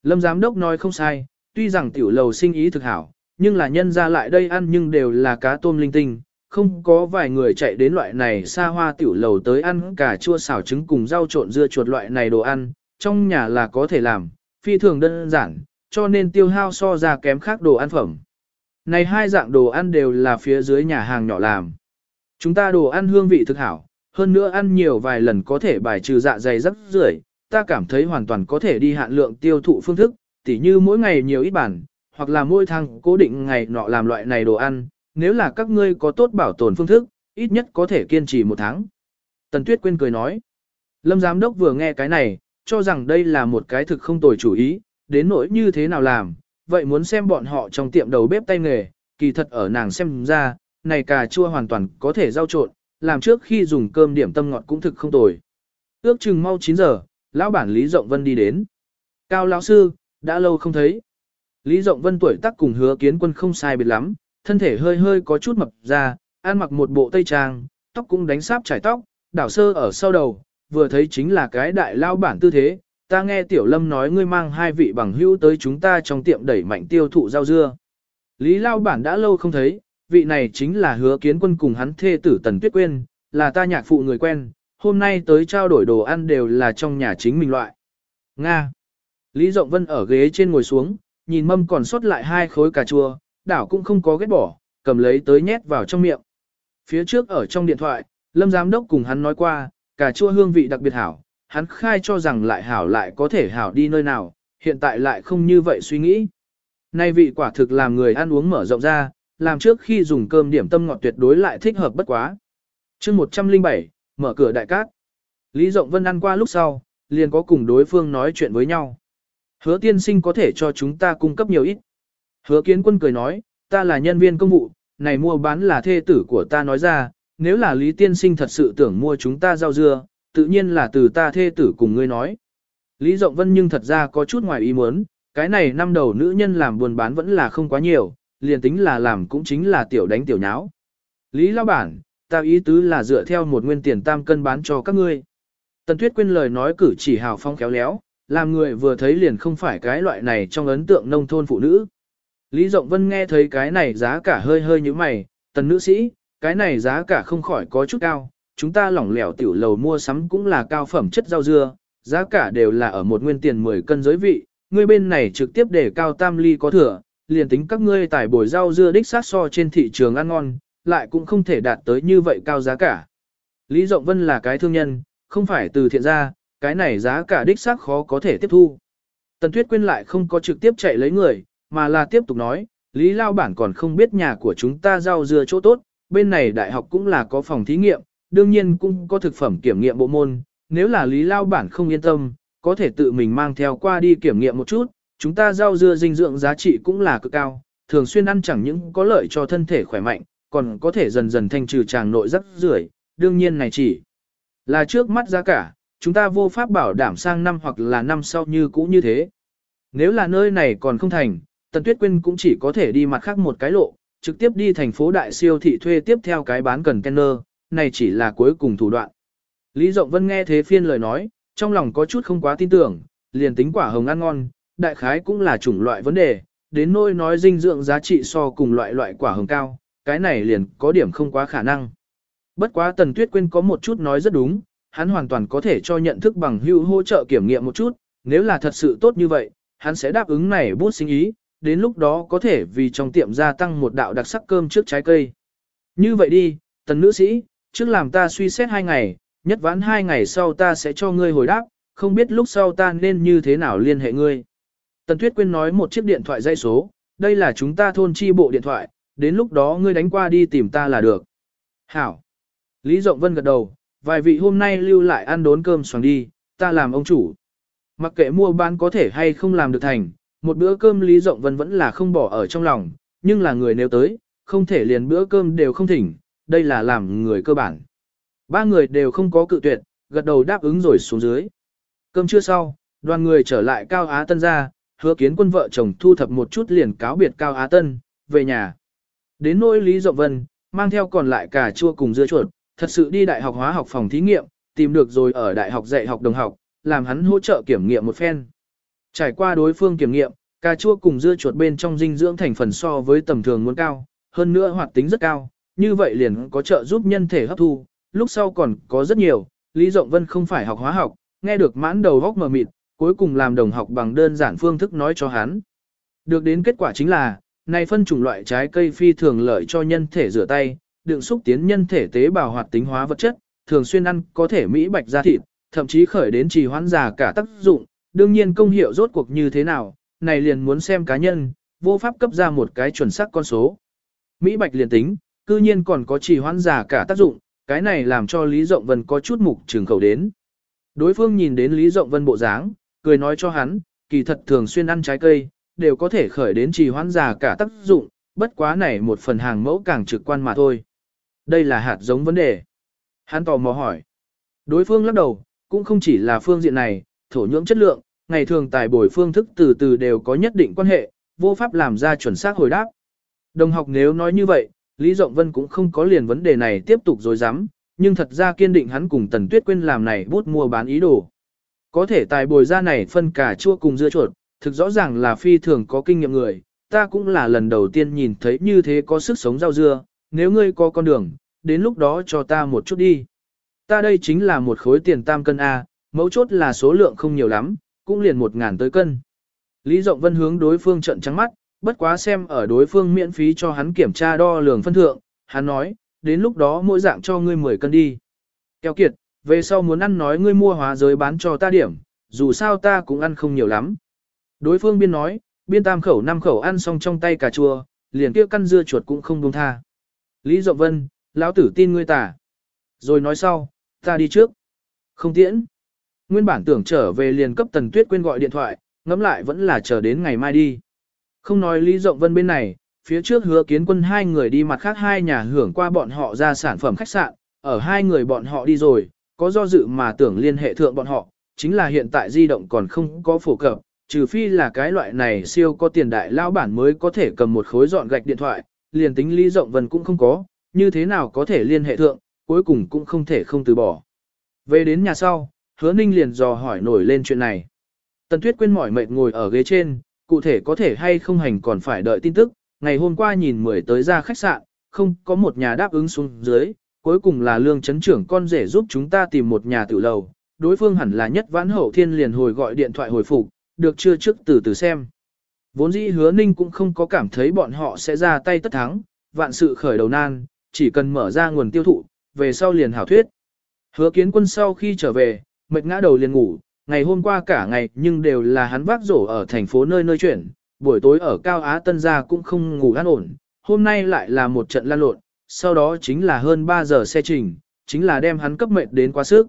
Lâm giám đốc nói không sai, tuy rằng tiểu lầu sinh ý thực hảo, nhưng là nhân ra lại đây ăn nhưng đều là cá tôm linh tinh, không có vài người chạy đến loại này xa hoa tiểu lầu tới ăn cả chua xào trứng cùng rau trộn dưa chuột loại này đồ ăn, trong nhà là có thể làm, phi thường đơn giản, cho nên tiêu hao so ra kém khác đồ ăn phẩm. Này hai dạng đồ ăn đều là phía dưới nhà hàng nhỏ làm. Chúng ta đồ ăn hương vị thực hảo, hơn nữa ăn nhiều vài lần có thể bài trừ dạ dày rất rưởi, ta cảm thấy hoàn toàn có thể đi hạn lượng tiêu thụ phương thức, tỉ như mỗi ngày nhiều ít bản, hoặc là mỗi tháng cố định ngày nọ làm loại này đồ ăn, nếu là các ngươi có tốt bảo tồn phương thức, ít nhất có thể kiên trì một tháng. Tần Tuyết Quyên cười nói, Lâm Giám Đốc vừa nghe cái này, cho rằng đây là một cái thực không tồi chủ ý, đến nỗi như thế nào làm, vậy muốn xem bọn họ trong tiệm đầu bếp tay nghề, kỳ thật ở nàng xem ra, này cà chua hoàn toàn có thể rau trộn, làm trước khi dùng cơm điểm tâm ngọt cũng thực không tồi. Ước chừng mau 9 giờ, lão bản Lý Rộng Vân đi đến. Cao lão sư, đã lâu không thấy. Lý Rộng Vân tuổi tác cùng hứa kiến quân không sai biệt lắm, thân thể hơi hơi có chút mập ra, ăn mặc một bộ tây trang, tóc cũng đánh sáp trải tóc, đảo sơ ở sau đầu, vừa thấy chính là cái đại lao bản tư thế. Ta nghe Tiểu Lâm nói ngươi mang hai vị bằng hữu tới chúng ta trong tiệm đẩy mạnh tiêu thụ rau dưa. Lý lao bản đã lâu không thấy, vị này chính là hứa kiến quân cùng hắn thê tử Tần Tuyết Quyên, là ta nhạc phụ người quen, hôm nay tới trao đổi đồ ăn đều là trong nhà chính mình loại. Nga. Lý Rộng Vân ở ghế trên ngồi xuống, nhìn mâm còn sót lại hai khối cà chua, đảo cũng không có ghét bỏ, cầm lấy tới nhét vào trong miệng. Phía trước ở trong điện thoại, Lâm Giám Đốc cùng hắn nói qua, cà chua hương vị đặc biệt hảo, hắn khai cho rằng lại hảo lại có thể hảo đi nơi nào, hiện tại lại không như vậy suy nghĩ. Nay vị quả thực làm người ăn uống mở rộng ra, làm trước khi dùng cơm điểm tâm ngọt tuyệt đối lại thích hợp bất quá. chương 107, mở cửa đại cát. Lý Rộng Vân ăn qua lúc sau, liền có cùng đối phương nói chuyện với nhau. Hứa tiên sinh có thể cho chúng ta cung cấp nhiều ít. Hứa kiến quân cười nói, ta là nhân viên công vụ, này mua bán là thê tử của ta nói ra, nếu là Lý tiên sinh thật sự tưởng mua chúng ta rau dưa, tự nhiên là từ ta thê tử cùng ngươi nói. Lý Rộng Vân nhưng thật ra có chút ngoài ý muốn, cái này năm đầu nữ nhân làm buôn bán vẫn là không quá nhiều, liền tính là làm cũng chính là tiểu đánh tiểu nháo. Lý Lao Bản, ta ý tứ là dựa theo một nguyên tiền tam cân bán cho các ngươi. Tần Tuyết Quyên lời nói cử chỉ hào phong khéo léo, làm người vừa thấy liền không phải cái loại này trong ấn tượng nông thôn phụ nữ. Lý Rộng Vân nghe thấy cái này giá cả hơi hơi như mày, tần nữ sĩ, cái này giá cả không khỏi có chút cao, chúng ta lỏng lẻo tiểu lầu mua sắm cũng là cao phẩm chất rau dưa, giá cả đều là ở một nguyên tiền 10 cân giới vị, ngươi bên này trực tiếp để cao tam ly có thừa, liền tính các ngươi tải bồi rau dưa đích sát so trên thị trường ăn ngon, lại cũng không thể đạt tới như vậy cao giá cả. Lý Rộng Vân là cái thương nhân, không phải từ thiện ra, cái này giá cả đích xác khó có thể tiếp thu. Tần Tuyết Quyên lại không có trực tiếp chạy lấy người, mà là tiếp tục nói, Lý Lao Bản còn không biết nhà của chúng ta rau dưa chỗ tốt, bên này đại học cũng là có phòng thí nghiệm, đương nhiên cũng có thực phẩm kiểm nghiệm bộ môn, nếu là Lý Lao Bản không yên tâm, có thể tự mình mang theo qua đi kiểm nghiệm một chút, chúng ta rau dưa dinh dưỡng giá trị cũng là cực cao, thường xuyên ăn chẳng những có lợi cho thân thể khỏe mạnh, còn có thể dần dần thanh trừ tràng nội rất rưởi. đương nhiên này chỉ là trước mắt giá cả, chúng ta vô pháp bảo đảm sang năm hoặc là năm sau như cũ như thế. Nếu là nơi này còn không thành, Tần Tuyết Quyên cũng chỉ có thể đi mặt khác một cái lộ, trực tiếp đi thành phố đại siêu thị thuê tiếp theo cái bán cần container, này chỉ là cuối cùng thủ đoạn. Lý Rộng Vân nghe thế phiên lời nói, trong lòng có chút không quá tin tưởng, liền tính quả hồng ăn ngon, đại khái cũng là chủng loại vấn đề, đến nỗi nói dinh dưỡng giá trị so cùng loại loại quả hồng cao, cái này liền có điểm không quá khả năng. Bất quá Tần Tuyết Quyên có một chút nói rất đúng, hắn hoàn toàn có thể cho nhận thức bằng hữu hỗ trợ kiểm nghiệm một chút, nếu là thật sự tốt như vậy, hắn sẽ đáp ứng này bút sinh ý, đến lúc đó có thể vì trong tiệm gia tăng một đạo đặc sắc cơm trước trái cây. Như vậy đi, tần nữ sĩ, trước làm ta suy xét hai ngày, nhất vãn hai ngày sau ta sẽ cho ngươi hồi đáp, không biết lúc sau ta nên như thế nào liên hệ ngươi. Tần Tuyết Quyên nói một chiếc điện thoại dây số, đây là chúng ta thôn chi bộ điện thoại, đến lúc đó ngươi đánh qua đi tìm ta là được. Hảo. Lý Rộng Vân gật đầu, vài vị hôm nay lưu lại ăn đốn cơm xoàng đi, ta làm ông chủ. Mặc kệ mua bán có thể hay không làm được thành, một bữa cơm Lý Rộng Vân vẫn là không bỏ ở trong lòng, nhưng là người nếu tới, không thể liền bữa cơm đều không thỉnh, đây là làm người cơ bản. Ba người đều không có cự tuyệt, gật đầu đáp ứng rồi xuống dưới. Cơm trưa sau, đoàn người trở lại Cao Á Tân ra, hứa kiến quân vợ chồng thu thập một chút liền cáo biệt Cao Á Tân, về nhà. Đến nỗi Lý Rộng Vân, mang theo còn lại cả chua cùng dưa chuột, thật sự đi đại học hóa học phòng thí nghiệm, tìm được rồi ở đại học dạy học đồng học, làm hắn hỗ trợ kiểm nghiệm một phen. Trải qua đối phương kiểm nghiệm, cà chua cùng dưa chuột bên trong dinh dưỡng thành phần so với tầm thường muốn cao, hơn nữa hoạt tính rất cao, như vậy liền có trợ giúp nhân thể hấp thu, lúc sau còn có rất nhiều, Lý Rộng Vân không phải học hóa học, nghe được mãn đầu góc mờ mịt, cuối cùng làm đồng học bằng đơn giản phương thức nói cho hắn. Được đến kết quả chính là, này phân chủng loại trái cây phi thường lợi cho nhân thể rửa tay, đựng xúc tiến nhân thể tế bào hoạt tính hóa vật chất, thường xuyên ăn có thể mỹ bạch da thịt, thậm chí khởi đến trì hoãn già cả tác dụng, đương nhiên công hiệu rốt cuộc như thế nào, này liền muốn xem cá nhân, vô pháp cấp ra một cái chuẩn xác con số. Mỹ bạch liền tính, cư nhiên còn có trì hoãn giả cả tác dụng, cái này làm cho Lý Rộng Vân có chút mục trường khẩu đến. Đối phương nhìn đến Lý Rộng Vân bộ dáng, cười nói cho hắn, kỳ thật thường xuyên ăn trái cây, đều có thể khởi đến trì hoãn giả cả tác dụng, bất quá này một phần hàng mẫu càng trực quan mà thôi. Đây là hạt giống vấn đề. Hắn tò mò hỏi. Đối phương lắc đầu, cũng không chỉ là phương diện này, thổ nhưỡng chất lượng, ngày thường tài bồi phương thức từ từ đều có nhất định quan hệ, vô pháp làm ra chuẩn xác hồi đáp. Đồng học nếu nói như vậy, Lý Rộng Vân cũng không có liền vấn đề này tiếp tục rồi dám, nhưng thật ra kiên định hắn cùng Tần Tuyết Quyên làm này bút mua bán ý đồ. Có thể tài bồi ra này phân cả chua cùng dưa chuột, thực rõ ràng là phi thường có kinh nghiệm người, ta cũng là lần đầu tiên nhìn thấy như thế có sức sống rau dưa, nếu ngươi có con đường, đến lúc đó cho ta một chút đi. Ta đây chính là một khối tiền tam cân A, mấu chốt là số lượng không nhiều lắm, cũng liền một ngàn tới cân. Lý Rộng Vân hướng đối phương trận trắng mắt, bất quá xem ở đối phương miễn phí cho hắn kiểm tra đo lường phân thượng, hắn nói, đến lúc đó mỗi dạng cho ngươi 10 cân đi. Kéo kiệt, về sau muốn ăn nói ngươi mua hóa giới bán cho ta điểm, dù sao ta cũng ăn không nhiều lắm. Đối phương biên nói, biên tam khẩu năm khẩu ăn xong trong tay cà chua, liền kia căn dưa chuột cũng không buông tha. Lý Dộng Vân, lão tử tin ngươi tả. Rồi nói sau, ta đi trước. Không tiễn. Nguyên bản tưởng trở về liền cấp Tần Tuyết quên gọi điện thoại, ngẫm lại vẫn là chờ đến ngày mai đi. Không nói Lý Rộng Vân bên này, phía trước hứa kiến quân hai người đi mặt khác hai nhà hưởng qua bọn họ ra sản phẩm khách sạn, ở hai người bọn họ đi rồi, có do dự mà tưởng liên hệ thượng bọn họ, chính là hiện tại di động còn không có phổ cập, trừ phi là cái loại này siêu có tiền đại lao bản mới có thể cầm một khối dọn gạch điện thoại, liền tính Lý Rộng Vân cũng không có, như thế nào có thể liên hệ thượng, cuối cùng cũng không thể không từ bỏ. Về đến nhà sau, hứa ninh liền dò hỏi nổi lên chuyện này. Tần Tuyết quên mỏi mệt ngồi ở ghế trên, cụ thể có thể hay không hành còn phải đợi tin tức, ngày hôm qua nhìn mười tới ra khách sạn, không có một nhà đáp ứng xuống dưới, cuối cùng là lương chấn trưởng con rể giúp chúng ta tìm một nhà tiểu lầu, đối phương hẳn là nhất vãn hậu thiên liền hồi gọi điện thoại hồi phục, được chưa trước từ từ xem. Vốn dĩ hứa ninh cũng không có cảm thấy bọn họ sẽ ra tay tất thắng, vạn sự khởi đầu nan, chỉ cần mở ra nguồn tiêu thụ, về sau liền hảo thuyết. Hứa kiến quân sau khi trở về, mệt ngã đầu liền ngủ, ngày hôm qua cả ngày nhưng đều là hắn vác rổ ở thành phố nơi nơi chuyển, buổi tối ở Cao Á Tân Gia cũng không ngủ an ổn, hôm nay lại là một trận lan lộn, sau đó chính là hơn 3 giờ xe trình, chính là đem hắn cấp mệt đến quá sức.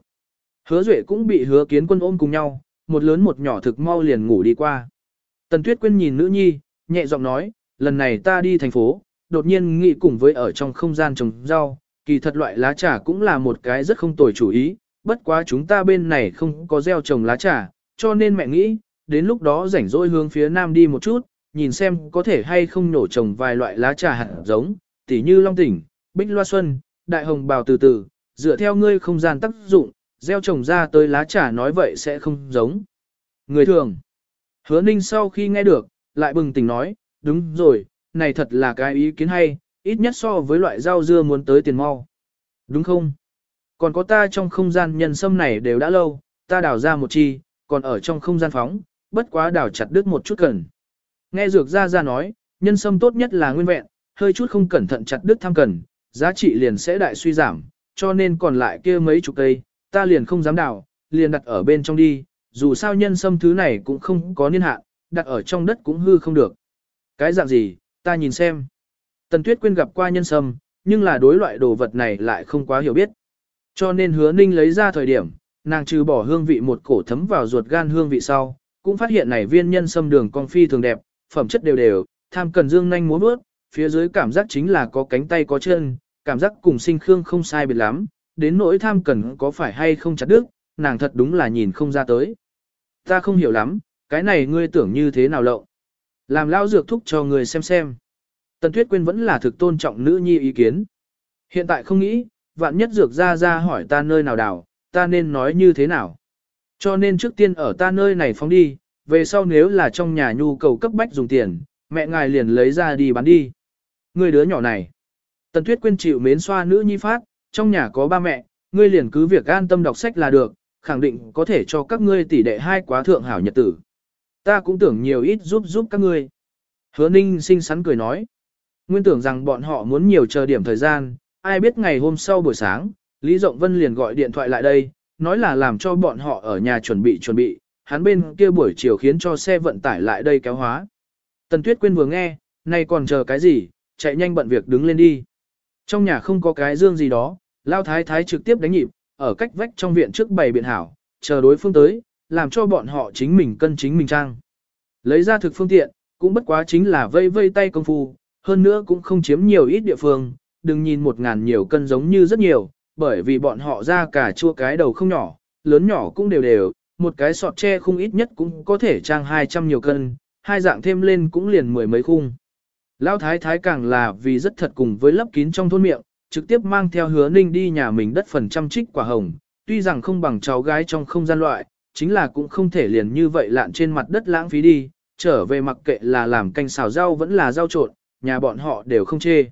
Hứa Duệ cũng bị hứa kiến quân ôm cùng nhau, một lớn một nhỏ thực mau liền ngủ đi qua. Tần Tuyết Quyên nhìn nữ nhi, nhẹ giọng nói, lần này ta đi thành phố, đột nhiên nghĩ cùng với ở trong không gian trồng rau, kỳ thật loại lá trà cũng là một cái rất không tồi chủ ý, bất quá chúng ta bên này không có gieo trồng lá trà, cho nên mẹ nghĩ, đến lúc đó rảnh rỗi hướng phía nam đi một chút, nhìn xem có thể hay không nổ trồng vài loại lá trà hạt giống, tỉ như long tỉnh, bích loa xuân, đại hồng bào từ từ, dựa theo ngươi không gian tác dụng, gieo trồng ra tới lá trà nói vậy sẽ không giống. Người thường, hứa ninh sau khi nghe được, lại bừng tỉnh nói, đúng rồi, này thật là cái ý kiến hay, ít nhất so với loại rau dưa muốn tới tiền mau. Đúng không? Còn có ta trong không gian nhân sâm này đều đã lâu, ta đào ra một chi, còn ở trong không gian phóng, bất quá đào chặt đứt một chút cần. Nghe dược ra ra nói, nhân sâm tốt nhất là nguyên vẹn, hơi chút không cẩn thận chặt đứt tham cần, giá trị liền sẽ đại suy giảm, cho nên còn lại kia mấy chục cây, ta liền không dám đào, liền đặt ở bên trong đi, dù sao nhân sâm thứ này cũng không có niên hạn, đặt ở trong đất cũng hư không được. Cái dạng gì, ta nhìn xem. Tần Tuyết Quyên gặp qua nhân sâm, nhưng là đối loại đồ vật này lại không quá hiểu biết. Cho nên hứa ninh lấy ra thời điểm, nàng trừ bỏ hương vị một cổ thấm vào ruột gan hương vị sau, cũng phát hiện này viên nhân sâm đường con phi thường đẹp, phẩm chất đều đều, tham cần dương nhanh muốn bước, phía dưới cảm giác chính là có cánh tay có chân, cảm giác cùng sinh khương không sai biệt lắm, đến nỗi tham cần có phải hay không chặt đứt, nàng thật đúng là nhìn không ra tới. Ta không hiểu lắm, cái này ngươi tưởng như thế nào lậu. Làm lao dược thúc cho người xem xem. Tần Tuyết Quyên vẫn là thực tôn trọng nữ nhi ý kiến. Hiện tại không nghĩ, vạn nhất dược ra ra hỏi ta nơi nào đào, ta nên nói như thế nào. Cho nên trước tiên ở ta nơi này phóng đi, về sau nếu là trong nhà nhu cầu cấp bách dùng tiền, mẹ ngài liền lấy ra đi bán đi. Người đứa nhỏ này. Tần Tuyết Quyên chịu mến xoa nữ nhi phát, trong nhà có ba mẹ, ngươi liền cứ việc an tâm đọc sách là được, khẳng định có thể cho các ngươi tỷ đệ hai quá thượng hảo nhật tử. Ta cũng tưởng nhiều ít giúp giúp các ngươi. Hứa Ninh xinh xắn cười nói. Nguyên tưởng rằng bọn họ muốn nhiều chờ điểm thời gian, ai biết ngày hôm sau buổi sáng, Lý Rộng Vân liền gọi điện thoại lại đây, nói là làm cho bọn họ ở nhà chuẩn bị chuẩn bị, hắn bên kia buổi chiều khiến cho xe vận tải lại đây kéo hóa. Tần Tuyết Quyên vừa nghe, nay còn chờ cái gì, chạy nhanh bận việc đứng lên đi. Trong nhà không có cái dương gì đó, Lao Thái Thái trực tiếp đánh nhịp, ở cách vách trong viện trước bày biện hảo, chờ đối phương tới, làm cho bọn họ chính mình cân chính mình trang. Lấy ra thực phương tiện, cũng bất quá chính là vây vây tay công phu, hơn nữa cũng không chiếm nhiều ít địa phương, đừng nhìn một ngàn nhiều cân giống như rất nhiều, bởi vì bọn họ ra cả chua cái đầu không nhỏ, lớn nhỏ cũng đều đều, một cái sọt tre khung ít nhất cũng có thể trang 200 nhiều cân, hai dạng thêm lên cũng liền mười mấy khung. Lão thái thái càng là vì rất thật cùng với lấp kín trong thôn miệng, trực tiếp mang theo hứa ninh đi nhà mình đất phần trăm trích quả hồng, tuy rằng không bằng cháu gái trong không gian loại, chính là cũng không thể liền như vậy lạn trên mặt đất lãng phí đi, trở về mặc kệ là làm canh xào rau vẫn là rau trộn, nhà bọn họ đều không chê.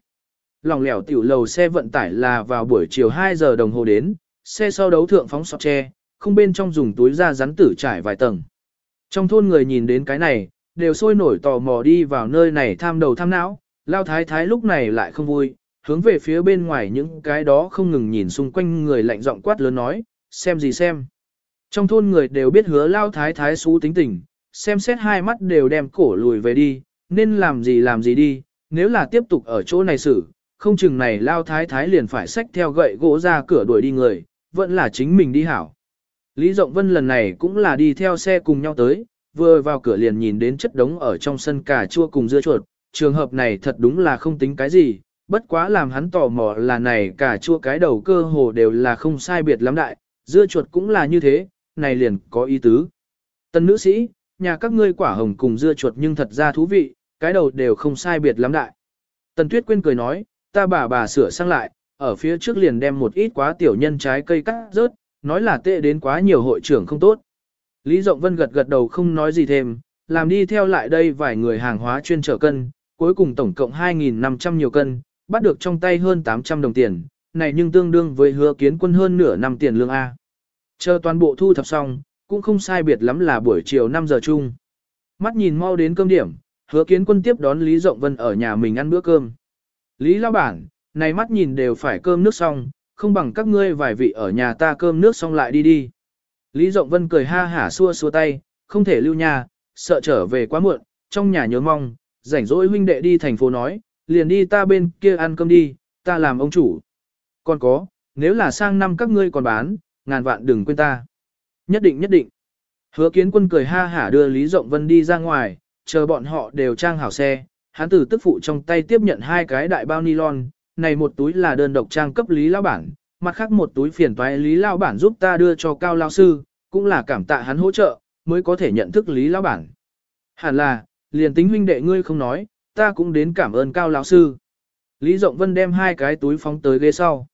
Lòng lẻo tiểu lầu xe vận tải là vào buổi chiều 2 giờ đồng hồ đến, xe sau đấu thượng phóng sọt tre, không bên trong dùng túi da rắn tử trải vài tầng. Trong thôn người nhìn đến cái này, đều sôi nổi tò mò đi vào nơi này tham đầu tham não, lao thái thái lúc này lại không vui, hướng về phía bên ngoài những cái đó không ngừng nhìn xung quanh người lạnh giọng quát lớn nói, xem gì xem. Trong thôn người đều biết hứa lao thái thái xú tính tình, xem xét hai mắt đều đem cổ lùi về đi, nên làm gì làm gì đi, nếu là tiếp tục ở chỗ này xử, không chừng này lao thái thái liền phải xách theo gậy gỗ ra cửa đuổi đi người, vẫn là chính mình đi hảo. Lý Rộng Vân lần này cũng là đi theo xe cùng nhau tới, vừa vào cửa liền nhìn đến chất đống ở trong sân cà chua cùng dưa chuột, trường hợp này thật đúng là không tính cái gì, bất quá làm hắn tò mò là này cà chua cái đầu cơ hồ đều là không sai biệt lắm đại, dưa chuột cũng là như thế, này liền có ý tứ. Tân nữ sĩ, nhà các ngươi quả hồng cùng dưa chuột nhưng thật ra thú vị, cái đầu đều không sai biệt lắm đại. Tần Tuyết Quyên cười nói, ta bà bà sửa sang lại, ở phía trước liền đem một ít quá tiểu nhân trái cây cắt rớt, nói là tệ đến quá nhiều hội trưởng không tốt. Lý Rộng Vân gật gật đầu không nói gì thêm, làm đi theo lại đây vài người hàng hóa chuyên trở cân, cuối cùng tổng cộng 2.500 nhiều cân, bắt được trong tay hơn 800 đồng tiền, này nhưng tương đương với hứa kiến quân hơn nửa năm tiền lương A. Chờ toàn bộ thu thập xong, cũng không sai biệt lắm là buổi chiều 5 giờ chung. Mắt nhìn mau đến cơm điểm, hứa kiến quân tiếp đón Lý Rộng Vân ở nhà mình ăn bữa cơm. Lý Lao Bản, này mắt nhìn đều phải cơm nước xong, không bằng các ngươi vài vị ở nhà ta cơm nước xong lại đi đi. Lý Rộng Vân cười ha hả xua xua tay, không thể lưu nhà, sợ trở về quá muộn, trong nhà nhớ mong, rảnh rỗi huynh đệ đi thành phố nói, liền đi ta bên kia ăn cơm đi, ta làm ông chủ. Còn có, nếu là sang năm các ngươi còn bán, ngàn vạn đừng quên ta. Nhất định nhất định. Hứa kiến quân cười ha hả đưa Lý Rộng Vân đi ra ngoài, chờ bọn họ đều trang hảo xe, hắn từ tức phụ trong tay tiếp nhận hai cái đại bao nylon, này một túi là đơn độc trang cấp Lý Lao Bản, mặt khác một túi phiền toái Lý Lao Bản giúp ta đưa cho Cao Lao Sư, cũng là cảm tạ hắn hỗ trợ, mới có thể nhận thức Lý Lao Bản. Hẳn là, liền tính huynh đệ ngươi không nói, ta cũng đến cảm ơn Cao Lao Sư. Lý Rộng Vân đem hai cái túi phóng tới ghế sau.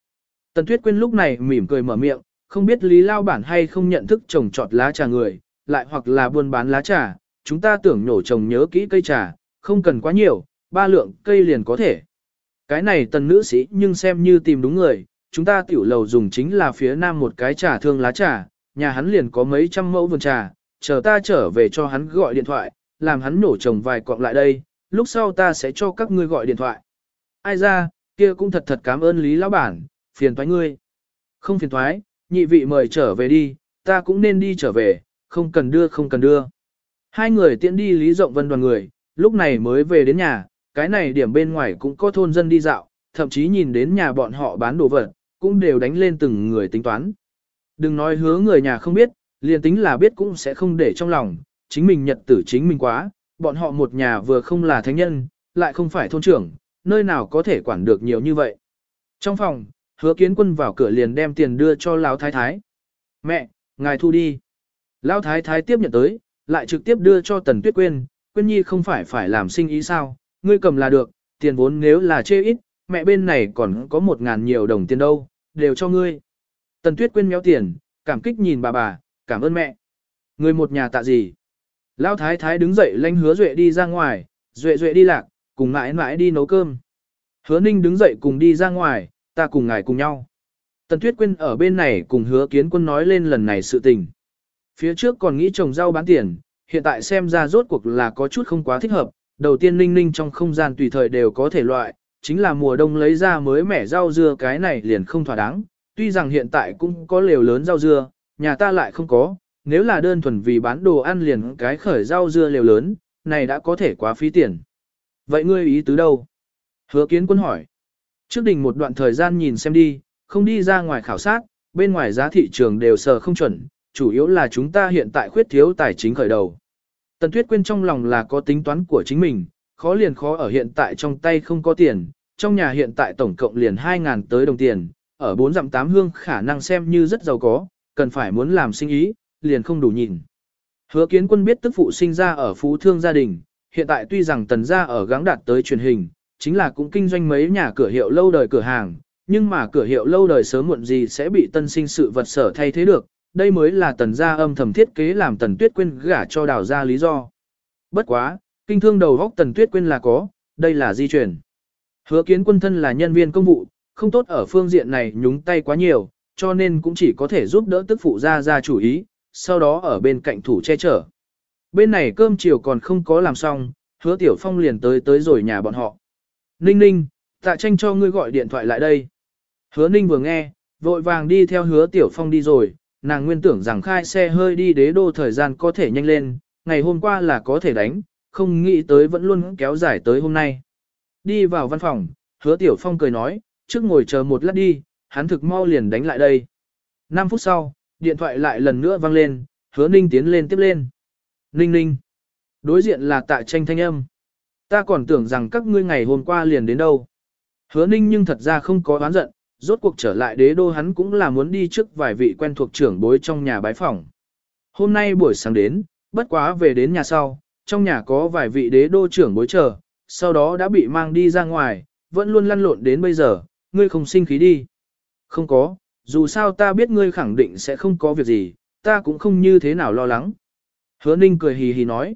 Tần Tuyết Quyên lúc này mỉm cười mở miệng, không biết Lý Lao Bản hay không nhận thức trồng trọt lá trà người, lại hoặc là buôn bán lá trà, chúng ta tưởng nhổ trồng nhớ kỹ cây trà, không cần quá nhiều, ba lượng cây liền có thể. Cái này tần nữ sĩ nhưng xem như tìm đúng người, chúng ta tiểu lầu dùng chính là phía nam một cái trà thương lá trà, nhà hắn liền có mấy trăm mẫu vườn trà, chờ ta trở về cho hắn gọi điện thoại, làm hắn nổ trồng vài quặng lại đây, lúc sau ta sẽ cho các ngươi gọi điện thoại. Ai ra, kia cũng thật thật cảm ơn Lý Lão Bản, phiền thoái ngươi. Không phiền thoái, nhị vị mời trở về đi, ta cũng nên đi trở về, không cần đưa không cần đưa. Hai người tiễn đi Lý Rộng Vân đoàn người, lúc này mới về đến nhà, cái này điểm bên ngoài cũng có thôn dân đi dạo, thậm chí nhìn đến nhà bọn họ bán đồ vật, cũng đều đánh lên từng người tính toán. Đừng nói hứa người nhà không biết, liền tính là biết cũng sẽ không để trong lòng, chính mình nhật tử chính mình quá, bọn họ một nhà vừa không là thánh nhân, lại không phải thôn trưởng, nơi nào có thể quản được nhiều như vậy. Trong phòng, hứa kiến quân vào cửa liền đem tiền đưa cho Lão Thái Thái. Mẹ, ngài thu đi. Lão Thái Thái tiếp nhận tới, lại trực tiếp đưa cho Tần Tuyết Quyên, Quyên Nhi không phải phải làm sinh ý sao, ngươi cầm là được, tiền vốn nếu là chê ít, mẹ bên này còn có một ngàn nhiều đồng tiền đâu, đều cho ngươi. Tần Tuyết Quyên méo tiền, cảm kích nhìn bà bà, cảm ơn mẹ. Người một nhà tạ gì? Lão Thái Thái đứng dậy lanh hứa Duệ đi ra ngoài, Duệ Duệ đi lạc, cùng ngãi mãi đi nấu cơm. Hứa Ninh đứng dậy cùng đi ra ngoài, ta cùng ngài cùng nhau. Tần Tuyết Quyên ở bên này cùng hứa kiến quân nói lên lần này sự tình. Phía trước còn nghĩ trồng rau bán tiền, hiện tại xem ra rốt cuộc là có chút không quá thích hợp, đầu tiên ninh ninh trong không gian tùy thời đều có thể loại, chính là mùa đông lấy ra mới mẻ rau dưa cái này liền không thỏa đáng, tuy rằng hiện tại cũng có lều lớn rau dưa, nhà ta lại không có, nếu là đơn thuần vì bán đồ ăn liền cái khởi rau dưa lều lớn, này đã có thể quá phí tiền. Vậy ngươi ý tứ đâu? Hứa kiến quân hỏi. Trước đình một đoạn thời gian nhìn xem đi, không đi ra ngoài khảo sát, bên ngoài giá thị trường đều sờ không chuẩn, chủ yếu là chúng ta hiện tại khuyết thiếu tài chính khởi đầu. Tần Tuyết Quyên trong lòng là có tính toán của chính mình, khó liền khó ở hiện tại trong tay không có tiền, trong nhà hiện tại tổng cộng liền 2.000 tới đồng tiền, ở bốn dặm tám hương khả năng xem như rất giàu có, cần phải muốn làm sinh ý, liền không đủ nhìn. Hứa kiến quân biết tức phụ sinh ra ở phú thương gia đình, hiện tại tuy rằng tần gia ở gắng đạt tới truyền hình, chính là cũng kinh doanh mấy nhà cửa hiệu lâu đời cửa hàng, nhưng mà cửa hiệu lâu đời sớm muộn gì sẽ bị tân sinh sự vật sở thay thế được, đây mới là tần gia âm thầm thiết kế làm tần tuyết quên gả cho đào gia lý do. Bất quá, kinh thương đầu góc tần tuyết quên là có, đây là di chuyển. Hứa kiến quân thân là nhân viên công vụ, không tốt ở phương diện này nhúng tay quá nhiều, cho nên cũng chỉ có thể giúp đỡ tức phụ ra ra chủ ý, sau đó ở bên cạnh thủ che chở. Bên này cơm chiều còn không có làm xong, hứa tiểu phong liền tới tới rồi nhà bọn họ. Ninh ninh, tạ tranh cho ngươi gọi điện thoại lại đây. Hứa ninh vừa nghe, vội vàng đi theo hứa tiểu phong đi rồi, nàng nguyên tưởng rằng khai xe hơi đi đế đô thời gian có thể nhanh lên, ngày hôm qua là có thể đánh, không nghĩ tới vẫn luôn kéo dài tới hôm nay. Đi vào văn phòng, hứa tiểu phong cười nói, trước ngồi chờ một lát đi, hắn thực mau liền đánh lại đây. 5 phút sau, điện thoại lại lần nữa vang lên, hứa ninh tiến lên tiếp lên. Ninh ninh. Đối diện là tạ tranh thanh âm. Ta còn tưởng rằng các ngươi ngày hôm qua liền đến đâu. Hứa ninh nhưng thật ra không có oán giận, rốt cuộc trở lại đế đô hắn cũng là muốn đi trước vài vị quen thuộc trưởng bối trong nhà bái phòng. Hôm nay buổi sáng đến, bất quá về đến nhà sau, trong nhà có vài vị đế đô trưởng bối chờ, sau đó đã bị mang đi ra ngoài, vẫn luôn lăn lộn đến bây giờ, ngươi không sinh khí đi. Không có, dù sao ta biết ngươi khẳng định sẽ không có việc gì, ta cũng không như thế nào lo lắng. Hứa Ninh cười hì hì nói.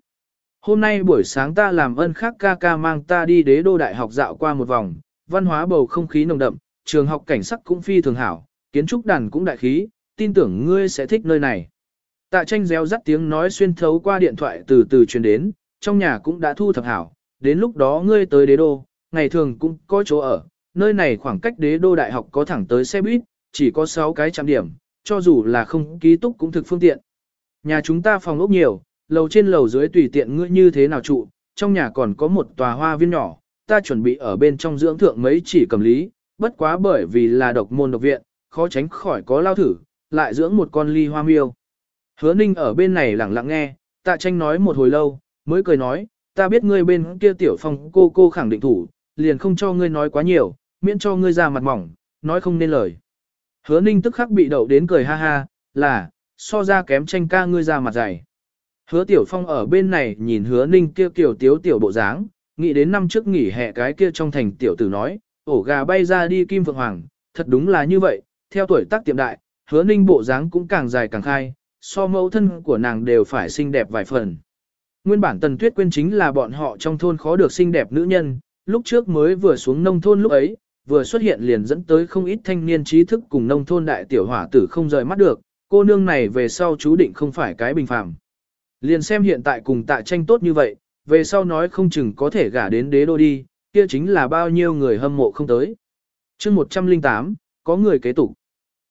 Hôm nay buổi sáng ta làm ơn khác ca ca mang ta đi đế đô đại học dạo qua một vòng, văn hóa bầu không khí nồng đậm, trường học cảnh sắc cũng phi thường hảo, kiến trúc đàn cũng đại khí, tin tưởng ngươi sẽ thích nơi này. Tạ tranh réo rắt tiếng nói xuyên thấu qua điện thoại từ từ truyền đến, trong nhà cũng đã thu thập hảo, đến lúc đó ngươi tới đế đô, ngày thường cũng có chỗ ở, nơi này khoảng cách đế đô đại học có thẳng tới xe buýt, chỉ có 6 cái trạm điểm, cho dù là không ký túc cũng thực phương tiện. Nhà chúng ta phòng ốc nhiều, lầu trên lầu dưới tùy tiện ngươi như thế nào trụ, trong nhà còn có một tòa hoa viên nhỏ, ta chuẩn bị ở bên trong dưỡng thượng mấy chỉ cầm lý, bất quá bởi vì là độc môn độc viện, khó tránh khỏi có lao thử, lại dưỡng một con ly hoa miêu. Hứa ninh ở bên này lặng lặng nghe, tạ tranh nói một hồi lâu, mới cười nói, ta biết ngươi bên kia tiểu phong cô cô khẳng định thủ, liền không cho ngươi nói quá nhiều, miễn cho ngươi ra mặt mỏng, nói không nên lời. Hứa ninh tức khắc bị đậu đến cười ha ha, là, so ra kém tranh ca ngươi ra mặt dày. Hứa tiểu phong ở bên này nhìn hứa ninh kia kiểu tiếu tiểu bộ dáng, nghĩ đến năm trước nghỉ hè cái kia trong thành tiểu tử nói, ổ gà bay ra đi kim phượng hoàng, thật đúng là như vậy, theo tuổi tác tiệm đại, hứa ninh bộ dáng cũng càng dài càng khai, so mẫu thân của nàng đều phải xinh đẹp vài phần. Nguyên bản Tần Tuyết Quyên chính là bọn họ trong thôn khó được xinh đẹp nữ nhân, lúc trước mới vừa xuống nông thôn lúc ấy, vừa xuất hiện liền dẫn tới không ít thanh niên trí thức cùng nông thôn đại tiểu hỏa tử không rời mắt được, cô nương này về sau chú định không phải cái bình phàm. Liền xem hiện tại cùng tạ tranh tốt như vậy, về sau nói không chừng có thể gả đến đế đô đi, kia chính là bao nhiêu người hâm mộ không tới. chương 108, có người kế tục.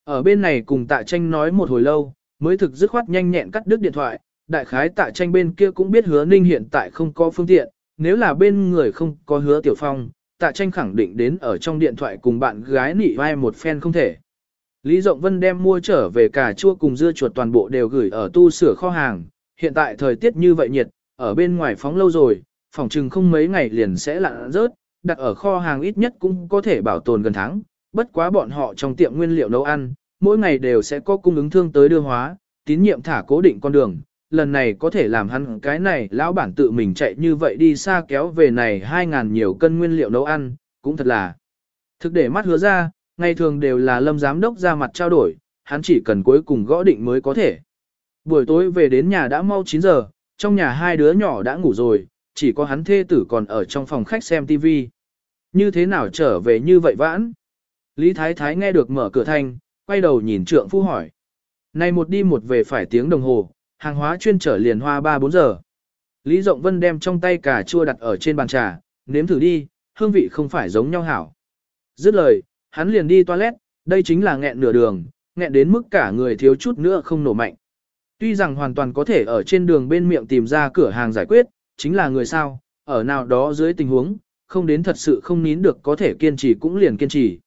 Ở bên này cùng tạ tranh nói một hồi lâu, mới thực dứt khoát nhanh nhẹn cắt đứt điện thoại, đại khái tạ tranh bên kia cũng biết hứa ninh hiện tại không có phương tiện, nếu là bên người không có hứa tiểu phong, tạ tranh khẳng định đến ở trong điện thoại cùng bạn gái nị vai một phen không thể. Lý Rộng Vân đem mua trở về cà chua cùng dưa chuột toàn bộ đều gửi ở tu sửa kho hàng, hiện tại thời tiết như vậy nhiệt, ở bên ngoài phóng lâu rồi, phòng trừng không mấy ngày liền sẽ lặn rớt, đặt ở kho hàng ít nhất cũng có thể bảo tồn gần tháng, bất quá bọn họ trong tiệm nguyên liệu nấu ăn, mỗi ngày đều sẽ có cung ứng thương tới đưa hóa, tín nhiệm thả cố định con đường, lần này có thể làm hắn cái này lão bản tự mình chạy như vậy đi xa kéo về này 2.000 nhiều cân nguyên liệu nấu ăn, cũng thật là. Thực để mắt hứa ra, ngày thường đều là lâm giám đốc ra mặt trao đổi, hắn chỉ cần cuối cùng gõ định mới có thể. Buổi tối về đến nhà đã mau 9 giờ, trong nhà hai đứa nhỏ đã ngủ rồi, chỉ có hắn thê tử còn ở trong phòng khách xem TV. Như thế nào trở về như vậy vãn? Lý Thái Thái nghe được mở cửa thanh, quay đầu nhìn trượng phu hỏi. Này một đi một về phải tiếng đồng hồ, hàng hóa chuyên trở liền hoa 3-4 giờ. Lý Rộng Vân đem trong tay cà chua đặt ở trên bàn trà, nếm thử đi, hương vị không phải giống nhau hảo. Dứt lời, hắn liền đi toilet, đây chính là nghẹn nửa đường, nghẹn đến mức cả người thiếu chút nữa không nổ mạnh. Tuy rằng hoàn toàn có thể ở trên đường bên miệng tìm ra cửa hàng giải quyết, chính là người sao, ở nào đó dưới tình huống, không đến thật sự không nín được có thể kiên trì cũng liền kiên trì.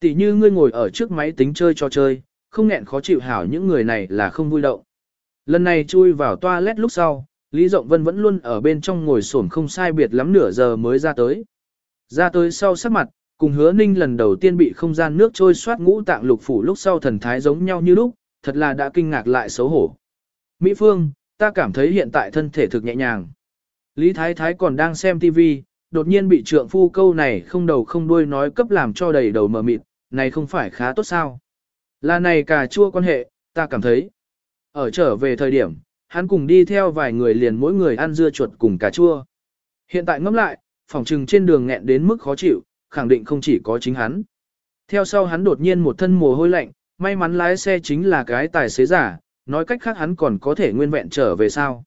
Tỷ như ngươi ngồi ở trước máy tính chơi cho chơi, không nghẹn khó chịu hảo những người này là không vui động. Lần này chui vào toilet lúc sau, Lý Rộng Vân vẫn luôn ở bên trong ngồi xổm không sai biệt lắm nửa giờ mới ra tới. Ra tới sau sắc mặt, cùng hứa ninh lần đầu tiên bị không gian nước trôi soát ngũ tạng lục phủ lúc sau thần thái giống nhau như lúc, thật là đã kinh ngạc lại xấu hổ. Mỹ Phương, ta cảm thấy hiện tại thân thể thực nhẹ nhàng. Lý Thái Thái còn đang xem TV, đột nhiên bị trượng phu câu này không đầu không đuôi nói cấp làm cho đầy đầu mờ mịt, này không phải khá tốt sao. Là này cà chua quan hệ, ta cảm thấy. Ở trở về thời điểm, hắn cùng đi theo vài người liền mỗi người ăn dưa chuột cùng cà chua. Hiện tại ngẫm lại, phòng trừng trên đường nghẹn đến mức khó chịu, khẳng định không chỉ có chính hắn. Theo sau hắn đột nhiên một thân mồ hôi lạnh, may mắn lái xe chính là cái tài xế giả, nói cách khác hắn còn có thể nguyên vẹn trở về sao.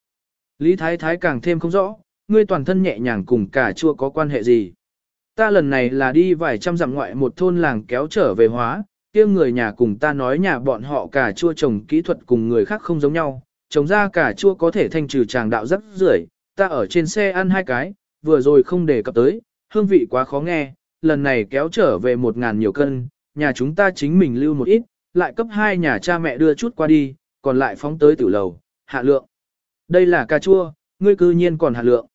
Lý Thái Thái càng thêm không rõ, ngươi toàn thân nhẹ nhàng cùng cà chua có quan hệ gì. Ta lần này là đi vài trăm dặm ngoại một thôn làng kéo trở về hóa, kia người nhà cùng ta nói nhà bọn họ cà chua trồng kỹ thuật cùng người khác không giống nhau, trồng ra cà chua có thể thanh trừ tràng đạo rất rưởi. ta ở trên xe ăn hai cái, vừa rồi không để cập tới, hương vị quá khó nghe, lần này kéo trở về một ngàn nhiều cân, nhà chúng ta chính mình lưu một ít, lại cấp hai nhà cha mẹ đưa chút qua đi, còn lại phóng tới tử lầu, hạ lượng. Đây là cà chua, ngươi cư nhiên còn hạt lượng.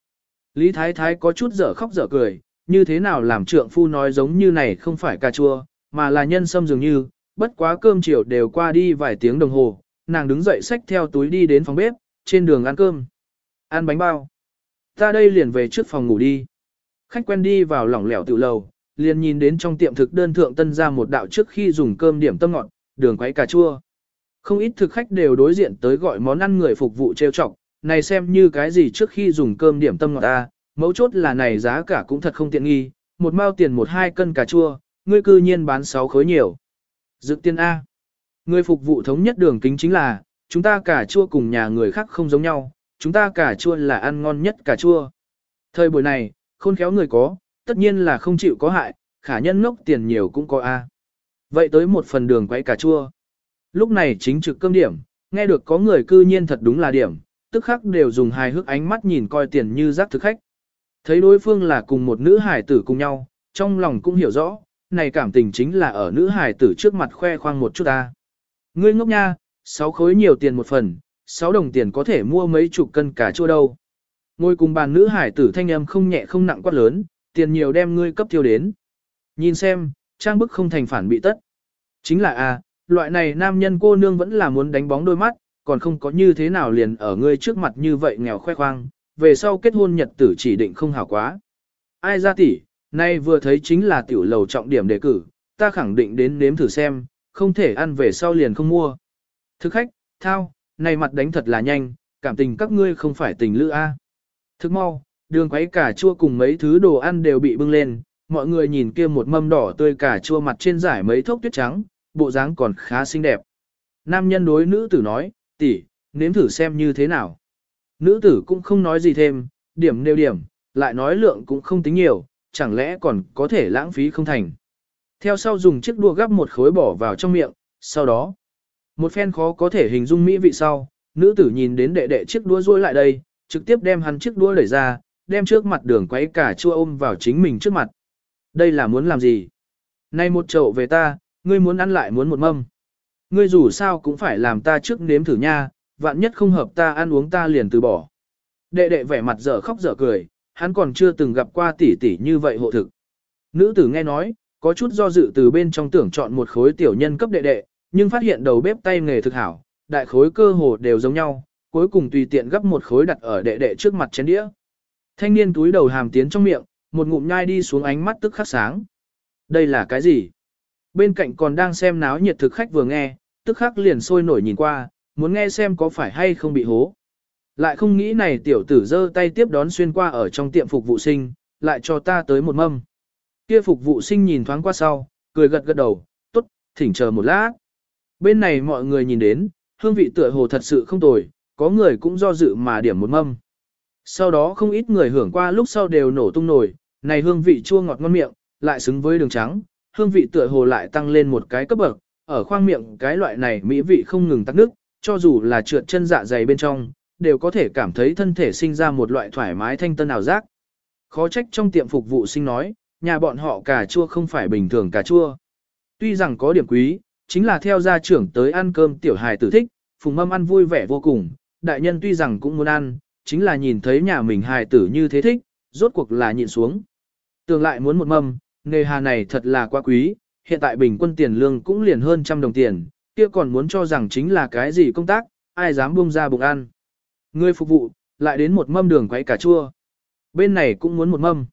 Lý Thái Thái có chút dở khóc dở cười, như thế nào làm trượng phu nói giống như này không phải cà chua, mà là nhân sâm dường như, bất quá cơm chiều đều qua đi vài tiếng đồng hồ, nàng đứng dậy xách theo túi đi đến phòng bếp, trên đường ăn cơm. Ăn bánh bao. Ta đây liền về trước phòng ngủ đi. Khách quen đi vào lỏng lẻo tự lầu, liền nhìn đến trong tiệm thực đơn thượng tân ra một đạo trước khi dùng cơm điểm tâm ngọt, đường quấy cà chua. Không ít thực khách đều đối diện tới gọi món ăn người phục vụ trêu chọc, này xem như cái gì trước khi dùng cơm điểm tâm ngọt ta, mấu chốt là này giá cả cũng thật không tiện nghi, một mao tiền một hai cân cà chua, ngươi cư nhiên bán 6 khối nhiều. Dược tiên A. Người phục vụ thống nhất đường kính chính là, chúng ta cà chua cùng nhà người khác không giống nhau, chúng ta cà chua là ăn ngon nhất cà chua. Thời buổi này, khôn khéo người có, tất nhiên là không chịu có hại, khả nhân ngốc tiền nhiều cũng có A. Vậy tới một phần đường quay cà chua. Lúc này chính trực cơm điểm, nghe được có người cư nhiên thật đúng là điểm, tức khắc đều dùng hài hước ánh mắt nhìn coi tiền như rác thực khách. Thấy đối phương là cùng một nữ hải tử cùng nhau, trong lòng cũng hiểu rõ, này cảm tình chính là ở nữ hải tử trước mặt khoe khoang một chút ta. Ngươi ngốc nha, sáu khối nhiều tiền một phần, sáu đồng tiền có thể mua mấy chục cân cà chua đâu. Ngồi cùng bàn nữ hải tử thanh âm không nhẹ không nặng quát lớn, tiền nhiều đem ngươi cấp tiêu đến. Nhìn xem, trang bức không thành phản bị tất. Chính là a, à, loại này nam nhân cô nương vẫn là muốn đánh bóng đôi mắt, còn không có như thế nào liền ở ngươi trước mặt như vậy nghèo khoe khoang, về sau kết hôn nhật tử chỉ định không hảo quá. Ai ra tỷ, nay vừa thấy chính là tiểu lầu trọng điểm đề cử, ta khẳng định đến nếm thử xem, không thể ăn về sau liền không mua. Thực khách, thao, này mặt đánh thật là nhanh, cảm tình các ngươi không phải tình lữ A. À. Thức mau, đường quấy cà chua cùng mấy thứ đồ ăn đều bị bưng lên, mọi người nhìn kia một mâm đỏ tươi cà chua mặt trên giải mấy thốc tuyết trắng, bộ dáng còn khá xinh đẹp. Nam nhân đối nữ tử nói, tỷ, nếm thử xem như thế nào. Nữ tử cũng không nói gì thêm, điểm nêu điểm, lại nói lượng cũng không tính nhiều, chẳng lẽ còn có thể lãng phí không thành. Theo sau dùng chiếc đua gắp một khối bỏ vào trong miệng, sau đó, một phen khó có thể hình dung mỹ vị sau, nữ tử nhìn đến đệ đệ chiếc đua rôi lại đây, trực tiếp đem hắn chiếc đua đẩy ra, đem trước mặt đường quấy cả chua ôm vào chính mình trước mặt. Đây là muốn làm gì? Nay một chậu về ta, ngươi muốn ăn lại muốn một mâm. Ngươi dù sao cũng phải làm ta trước nếm thử nha, vạn nhất không hợp ta ăn uống ta liền từ bỏ. Đệ đệ vẻ mặt dở khóc dở cười, hắn còn chưa từng gặp qua tỷ tỷ như vậy hộ thực. Nữ tử nghe nói, có chút do dự từ bên trong tưởng chọn một khối tiểu nhân cấp đệ đệ, nhưng phát hiện đầu bếp tay nghề thực hảo, đại khối cơ hồ đều giống nhau, cuối cùng tùy tiện gấp một khối đặt ở đệ đệ trước mặt chén đĩa. Thanh niên túi đầu hàm tiến trong miệng, một ngụm nhai đi xuống ánh mắt tức khắc sáng. Đây là cái gì? Bên cạnh còn đang xem náo nhiệt thực khách vừa nghe, tức khắc liền sôi nổi nhìn qua, muốn nghe xem có phải hay không bị hố. Lại không nghĩ này tiểu tử giơ tay tiếp đón xuyên qua ở trong tiệm phục vụ sinh, lại cho ta tới một mâm. Kia phục vụ sinh nhìn thoáng qua sau, cười gật gật đầu, tốt, thỉnh chờ một lát. Bên này mọi người nhìn đến, hương vị tựa hồ thật sự không tồi, có người cũng do dự mà điểm một mâm. Sau đó không ít người hưởng qua lúc sau đều nổ tung nổi, này hương vị chua ngọt ngon miệng, lại xứng với đường trắng, hương vị tựa hồ lại tăng lên một cái cấp bậc, ở khoang miệng cái loại này mỹ vị không ngừng tắc nước, cho dù là trượt chân dạ dày bên trong, đều có thể cảm thấy thân thể sinh ra một loại thoải mái thanh tân ảo giác. Khó trách trong tiệm phục vụ sinh nói, nhà bọn họ cà chua không phải bình thường cà chua. Tuy rằng có điểm quý, chính là theo gia trưởng tới ăn cơm tiểu hài tử thích, phùng mâm ăn vui vẻ vô cùng, đại nhân tuy rằng cũng muốn ăn, chính là nhìn thấy nhà mình hài tử như thế thích, rốt cuộc là nhịn xuống. Tương lại muốn một mâm, nghề hà này thật là quá quý, hiện tại bình quân tiền lương cũng liền hơn trăm đồng tiền, kia còn muốn cho rằng chính là cái gì công tác, ai dám buông ra bụng ăn. Người phục vụ, lại đến một mâm đường quấy cà chua. Bên này cũng muốn một mâm.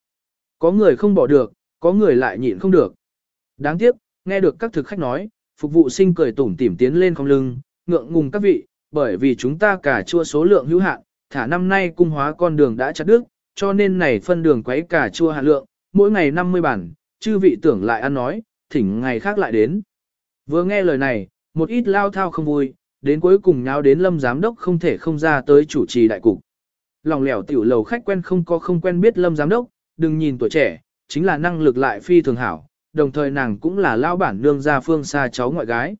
Có người không bỏ được, có người lại nhịn không được. Đáng tiếc, nghe được các thực khách nói, phục vụ sinh cười tủm tỉm tiến lên không lưng, ngượng ngùng các vị, bởi vì chúng ta cà chua số lượng hữu hạn, thả năm nay cung hóa con đường đã chặt đứt, cho nên này phân đường quấy cà chua hạn lượng, mỗi ngày 50 bản, chư vị tưởng lại ăn nói, thỉnh ngày khác lại đến. Vừa nghe lời này, một ít lao thao không vui, đến cuối cùng nháo đến lâm giám đốc không thể không ra tới chủ trì đại cục. Lòng lẻo tiểu lầu khách quen không có không quen biết lâm giám đốc, đừng nhìn tuổi trẻ, chính là năng lực lại phi thường hảo, đồng thời nàng cũng là lao bản nương gia phương xa cháu ngoại gái.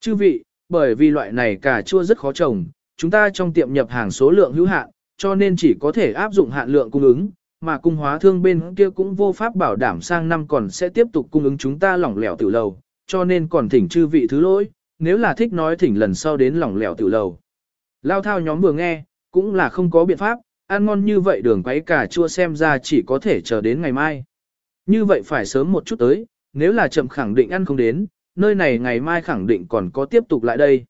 Chư vị, bởi vì loại này cà chua rất khó trồng, chúng ta trong tiệm nhập hàng số lượng hữu hạn, cho nên chỉ có thể áp dụng hạn lượng cung ứng, mà cung hóa thương bên kia cũng vô pháp bảo đảm sang năm còn sẽ tiếp tục cung ứng chúng ta lỏng lẻo tiểu lầu, cho nên còn thỉnh chư vị thứ lỗi, nếu là thích nói thỉnh lần sau đến lỏng lẻo tiểu lầu. Lao thao nhóm vừa nghe, cũng là không có biện pháp, ăn ngon như vậy đường quấy cà chua xem ra chỉ có thể chờ đến ngày mai. Như vậy phải sớm một chút tới, nếu là chậm khẳng định ăn không đến, nơi này ngày mai khẳng định còn có tiếp tục lại đây.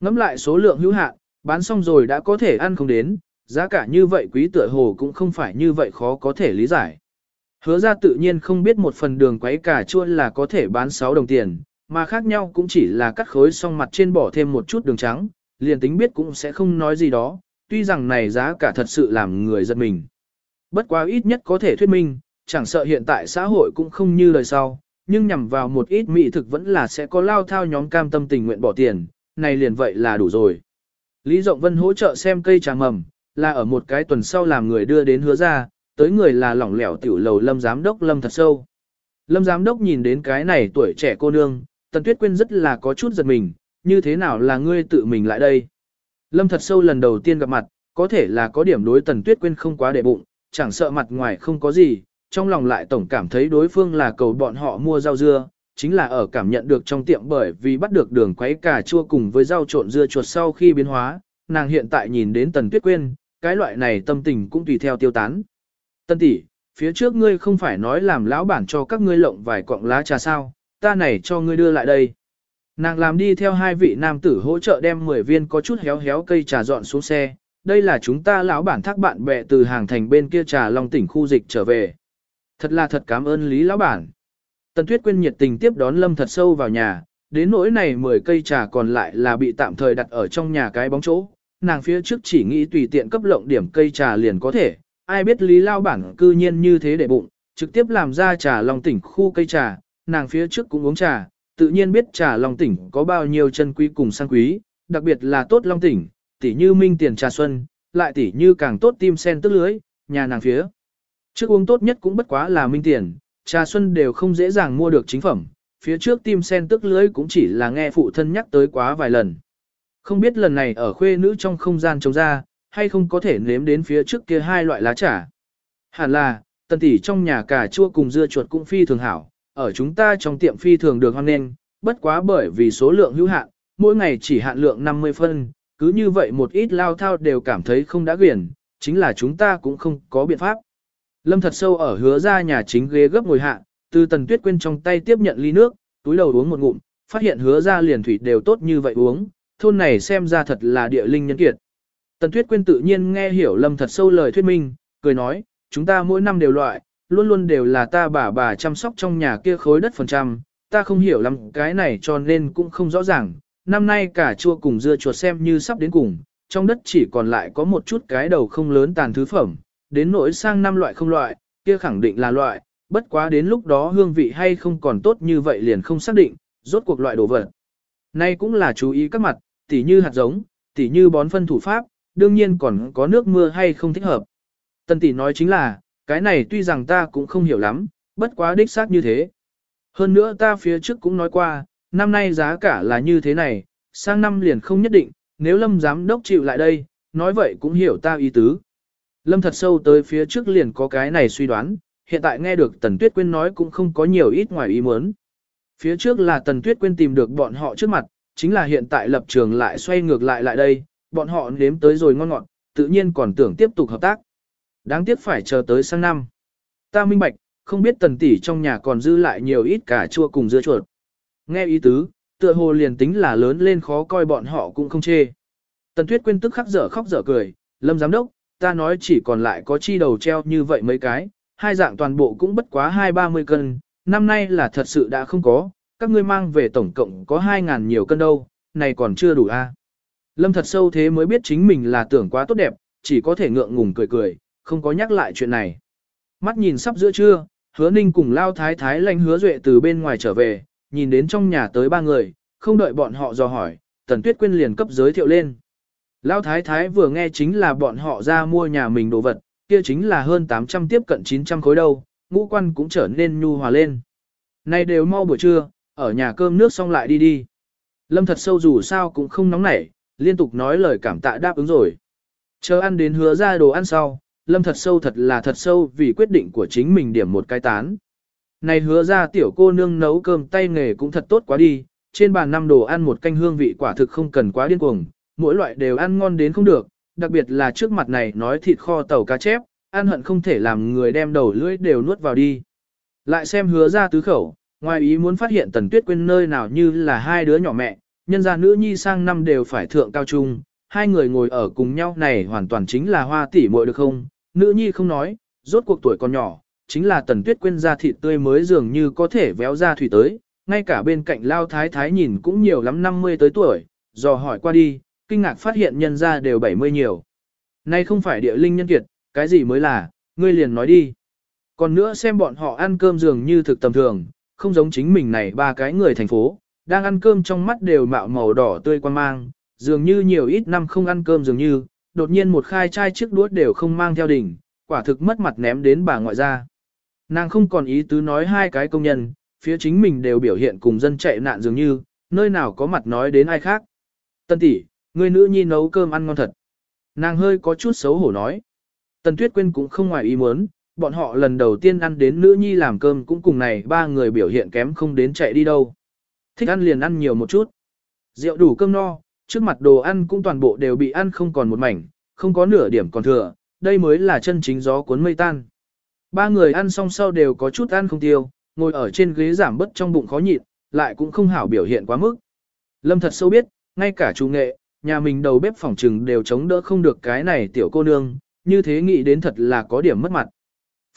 Ngắm lại số lượng hữu hạn, bán xong rồi đã có thể ăn không đến, giá cả như vậy quý tựa hồ cũng không phải như vậy khó có thể lý giải. Hứa ra tự nhiên không biết một phần đường quấy cà chua là có thể bán 6 đồng tiền, mà khác nhau cũng chỉ là cắt khối xong mặt trên bỏ thêm một chút đường trắng, liền tính biết cũng sẽ không nói gì đó, tuy rằng này giá cả thật sự làm người giật mình. Bất quá ít nhất có thể thuyết minh, chẳng sợ hiện tại xã hội cũng không như lời sau, nhưng nhằm vào một ít mỹ thực vẫn là sẽ có lao thao nhóm cam tâm tình nguyện bỏ tiền, này liền vậy là đủ rồi. Lý Rộng Vân hỗ trợ xem cây trà mầm, là ở một cái tuần sau làm người đưa đến hứa ra, tới người là lỏng lẻo tiểu lầu lâm giám đốc lâm thật sâu. Lâm giám đốc nhìn đến cái này tuổi trẻ cô nương, Tần Tuyết Quyên rất là có chút giật mình, như thế nào là ngươi tự mình lại đây. Lâm thật sâu lần đầu tiên gặp mặt, có thể là có điểm đối Tần Tuyết Quyên không quá để bụng, chẳng sợ mặt ngoài không có gì, trong lòng lại tổng cảm thấy đối phương là cầu bọn họ mua rau dưa, chính là ở cảm nhận được trong tiệm bởi vì bắt được đường quấy cà chua cùng với rau trộn dưa chuột sau khi biến hóa, nàng hiện tại nhìn đến Tần Tuyết Quyên, cái loại này tâm tình cũng tùy theo tiêu tán. Tân tỷ, phía trước ngươi không phải nói làm lão bản cho các ngươi lộng vài cọng lá trà sao, ta này cho ngươi đưa lại đây. Nàng làm đi theo hai vị nam tử hỗ trợ đem 10 viên có chút héo héo cây trà dọn xuống xe, đây là chúng ta lão bản thác bạn bè từ hàng thành bên kia trà long tỉnh khu dịch trở về. Thật là thật cảm ơn Lý lão bản. Tần Tuyết Quyên nhiệt tình tiếp đón Lâm thật sâu vào nhà, đến nỗi này 10 cây trà còn lại là bị tạm thời đặt ở trong nhà cái bóng chỗ. Nàng phía trước chỉ nghĩ tùy tiện cấp lộng điểm cây trà liền có thể, ai biết Lý Lao bản cư nhiên như thế để bụng, trực tiếp làm ra trà long tỉnh khu cây trà, nàng phía trước cũng uống trà, tự nhiên biết trà long tỉnh có bao nhiêu chân quý cùng sang quý, đặc biệt là tốt long tỉnh, tỉ như minh tiền trà xuân, lại tỉ như càng tốt tim sen tức lưới, nhà nàng phía. Trước uống tốt nhất cũng bất quá là minh tiền, trà xuân đều không dễ dàng mua được chính phẩm, phía trước tim sen tức lưới cũng chỉ là nghe phụ thân nhắc tới quá vài lần. Không biết lần này ở khuê nữ trong không gian trống ra, hay không có thể nếm đến phía trước kia hai loại lá trà. Hẳn là, tần tỷ trong nhà cà chua cùng dưa chuột cũng phi thường hảo, ở chúng ta trong tiệm phi thường được hoan nghênh, bất quá bởi vì số lượng hữu hạn, mỗi ngày chỉ hạn lượng 50 phân, cứ như vậy một ít lao thao đều cảm thấy không đã quyển, chính là chúng ta cũng không có biện pháp. Lâm thật sâu ở hứa ra nhà chính ghế gấp ngồi hạ, từ tần tuyết quên trong tay tiếp nhận ly nước, túi đầu uống một ngụm, phát hiện hứa ra liền thủy đều tốt như vậy uống, thôn này xem ra thật là địa linh nhân kiệt. Tần tuyết Quyên tự nhiên nghe hiểu lâm thật sâu lời thuyết minh, cười nói, chúng ta mỗi năm đều loại, luôn luôn đều là ta bà bà chăm sóc trong nhà kia khối đất phần trăm, ta không hiểu lắm cái này cho nên cũng không rõ ràng, năm nay cả chua cùng dưa chuột xem như sắp đến cùng, trong đất chỉ còn lại có một chút cái đầu không lớn tàn thứ phẩm, đến nỗi sang năm loại không loại, kia khẳng định là loại, bất quá đến lúc đó hương vị hay không còn tốt như vậy liền không xác định, rốt cuộc loại đồ vật. Nay cũng là chú ý các mặt, tỉ như hạt giống, tỉ như bón phân thủ pháp, đương nhiên còn có nước mưa hay không thích hợp. Tần tỷ nói chính là, cái này tuy rằng ta cũng không hiểu lắm, bất quá đích xác như thế. Hơn nữa ta phía trước cũng nói qua, năm nay giá cả là như thế này, sang năm liền không nhất định, nếu lâm giám đốc chịu lại đây, nói vậy cũng hiểu ta ý tứ. Lâm thật sâu tới phía trước liền có cái này suy đoán, hiện tại nghe được Tần Tuyết Quyên nói cũng không có nhiều ít ngoài ý muốn. Phía trước là Tần Tuyết Quyên tìm được bọn họ trước mặt, chính là hiện tại lập trường lại xoay ngược lại lại đây, bọn họ nếm tới rồi ngon ngọt, tự nhiên còn tưởng tiếp tục hợp tác. Đáng tiếc phải chờ tới sang năm. Ta minh bạch, không biết tần tỷ trong nhà còn dư lại nhiều ít cả chua cùng dưa chuột. Nghe ý tứ, tựa hồ liền tính là lớn lên khó coi bọn họ cũng không chê. Tần Tuyết quên tức khắc dở khóc dở cười, lâm giám đốc, ta nói chỉ còn lại có chi đầu treo như vậy mấy cái, hai dạng toàn bộ cũng bất quá hai ba mươi cân, năm nay là thật sự đã không có, các ngươi mang về tổng cộng có hai ngàn nhiều cân đâu, này còn chưa đủ a. À? Lâm thật sâu thế mới biết chính mình là tưởng quá tốt đẹp, chỉ có thể ngượng ngùng cười cười, không có nhắc lại chuyện này. Mắt nhìn sắp giữa trưa, hứa ninh cùng lao thái thái lanh hứa duệ từ bên ngoài trở về, nhìn đến trong nhà tới ba người, không đợi bọn họ dò hỏi, tần tuyết quyên liền cấp giới thiệu lên. Lao thái thái vừa nghe chính là bọn họ ra mua nhà mình đồ vật, kia chính là hơn 800 tiếp cận 900 khối đâu, ngũ quan cũng trở nên nhu hòa lên. Này đều mau buổi trưa, ở nhà cơm nước xong lại đi đi. Lâm thật sâu dù sao cũng không nóng nảy, liên tục nói lời cảm tạ đáp ứng rồi. Chờ ăn đến hứa ra đồ ăn sau, lâm thật sâu thật là thật sâu vì quyết định của chính mình điểm một cái tán. Này hứa ra tiểu cô nương nấu cơm tay nghề cũng thật tốt quá đi, trên bàn năm đồ ăn một canh hương vị quả thực không cần quá điên cuồng, mỗi loại đều ăn ngon đến không được, đặc biệt là trước mặt này nói thịt kho tàu cá chép, ăn hận không thể làm người đem đầu lưỡi đều nuốt vào đi. Lại xem hứa ra tứ khẩu, ngoài ý muốn phát hiện tần tuyết quên nơi nào như là hai đứa nhỏ mẹ, nhân gia nữ nhi sang năm đều phải thượng cao trung, hai người ngồi ở cùng nhau này hoàn toàn chính là hoa tỷ muội được không, nữ nhi không nói, rốt cuộc tuổi còn nhỏ, chính là tần tuyết quên ra thịt tươi mới dường như có thể véo ra thủy tới, ngay cả bên cạnh lao thái thái nhìn cũng nhiều lắm 50 tới tuổi, dò hỏi qua đi, kinh ngạc phát hiện nhân gia đều 70 nhiều. Nay không phải địa linh nhân kiệt, cái gì mới là, ngươi liền nói đi. Còn nữa xem bọn họ ăn cơm dường như thực tầm thường, không giống chính mình này ba cái người thành phố, đang ăn cơm trong mắt đều mạo màu đỏ tươi quan mang, dường như nhiều ít năm không ăn cơm dường như, đột nhiên một khai chai chiếc đũa đều không mang theo đỉnh, quả thực mất mặt ném đến bà ngoại ra. Nàng không còn ý tứ nói hai cái công nhân, phía chính mình đều biểu hiện cùng dân chạy nạn dường như, nơi nào có mặt nói đến ai khác. Tân tỷ, người nữ nhi nấu cơm ăn ngon thật. Nàng hơi có chút xấu hổ nói. Tần Tuyết Quyên cũng không ngoài ý muốn, bọn họ lần đầu tiên ăn đến nữ nhi làm cơm cũng cùng này ba người biểu hiện kém không đến chạy đi đâu. Thích ăn liền ăn nhiều một chút. Rượu đủ cơm no, trước mặt đồ ăn cũng toàn bộ đều bị ăn không còn một mảnh, không có nửa điểm còn thừa, đây mới là chân chính gió cuốn mây tan. Ba người ăn xong sau đều có chút ăn không tiêu, ngồi ở trên ghế giảm bớt trong bụng khó nhịn, lại cũng không hảo biểu hiện quá mức. Lâm thật sâu biết, ngay cả chủ nghệ, nhà mình đầu bếp phòng trừng đều chống đỡ không được cái này tiểu cô nương, như thế nghĩ đến thật là có điểm mất mặt.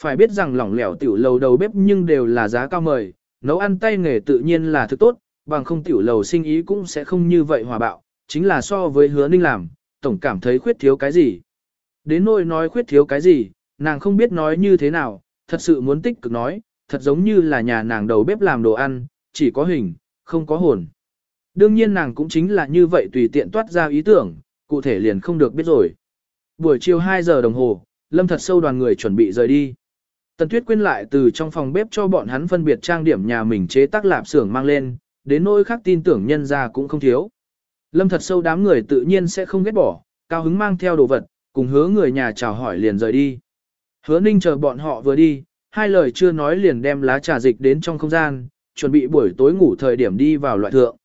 Phải biết rằng lỏng lẻo tiểu lầu đầu bếp nhưng đều là giá cao mời, nấu ăn tay nghề tự nhiên là thứ tốt, bằng không tiểu lầu sinh ý cũng sẽ không như vậy hòa bạo, chính là so với hứa ninh làm, tổng cảm thấy khuyết thiếu cái gì. Đến nỗi nói khuyết thiếu cái gì, nàng không biết nói như thế nào, thật sự muốn tích cực nói, thật giống như là nhà nàng đầu bếp làm đồ ăn, chỉ có hình, không có hồn. Đương nhiên nàng cũng chính là như vậy tùy tiện toát ra ý tưởng, cụ thể liền không được biết rồi. Buổi chiều 2 giờ đồng hồ, Lâm thật sâu đoàn người chuẩn bị rời đi. Tần Tuyết Quyên lại từ trong phòng bếp cho bọn hắn phân biệt trang điểm nhà mình chế tác lạp xưởng mang lên, đến nỗi khác tin tưởng nhân ra cũng không thiếu. Lâm thật sâu đám người tự nhiên sẽ không ghét bỏ, cao hứng mang theo đồ vật, cùng hứa người nhà chào hỏi liền rời đi. Hứa ninh chờ bọn họ vừa đi, hai lời chưa nói liền đem lá trà dịch đến trong không gian, chuẩn bị buổi tối ngủ thời điểm đi vào loại thượng.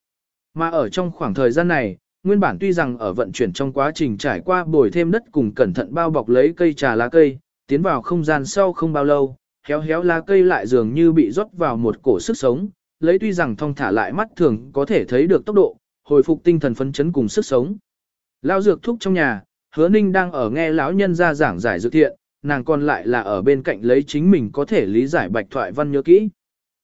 Mà ở trong khoảng thời gian này, nguyên bản tuy rằng ở vận chuyển trong quá trình trải qua bồi thêm đất cùng cẩn thận bao bọc lấy cây trà lá cây, tiến vào không gian sau không bao lâu, héo héo lá cây lại dường như bị rót vào một cổ sức sống, lấy tuy rằng thong thả lại mắt thường có thể thấy được tốc độ, hồi phục tinh thần phấn chấn cùng sức sống. Lao dược thúc trong nhà, hứa ninh đang ở nghe lão nhân ra giảng giải dược thiện, nàng còn lại là ở bên cạnh lấy chính mình có thể lý giải bạch thoại văn nhớ kỹ.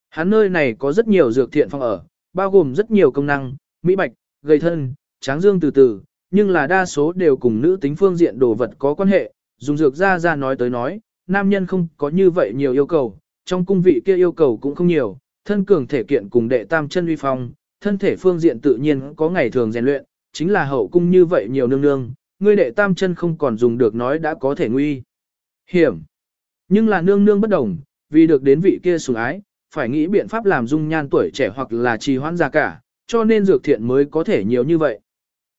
Hắn nơi này có rất nhiều dược thiện phong ở, bao gồm rất nhiều công năng, mỹ bạch, gây thân, tráng dương từ từ, nhưng là đa số đều cùng nữ tính phương diện đồ vật có quan hệ, dùng dược ra ra nói tới nói, nam nhân không có như vậy nhiều yêu cầu, trong cung vị kia yêu cầu cũng không nhiều, thân cường thể kiện cùng đệ tam chân uy phong, thân thể phương diện tự nhiên có ngày thường rèn luyện, chính là hậu cung như vậy nhiều nương nương, ngươi đệ tam chân không còn dùng được nói đã có thể nguy. Hiểm. Nhưng là nương nương bất đồng, vì được đến vị kia sủng ái, phải nghĩ biện pháp làm dung nhan tuổi trẻ hoặc là trì hoãn già cả, cho nên dược thiện mới có thể nhiều như vậy.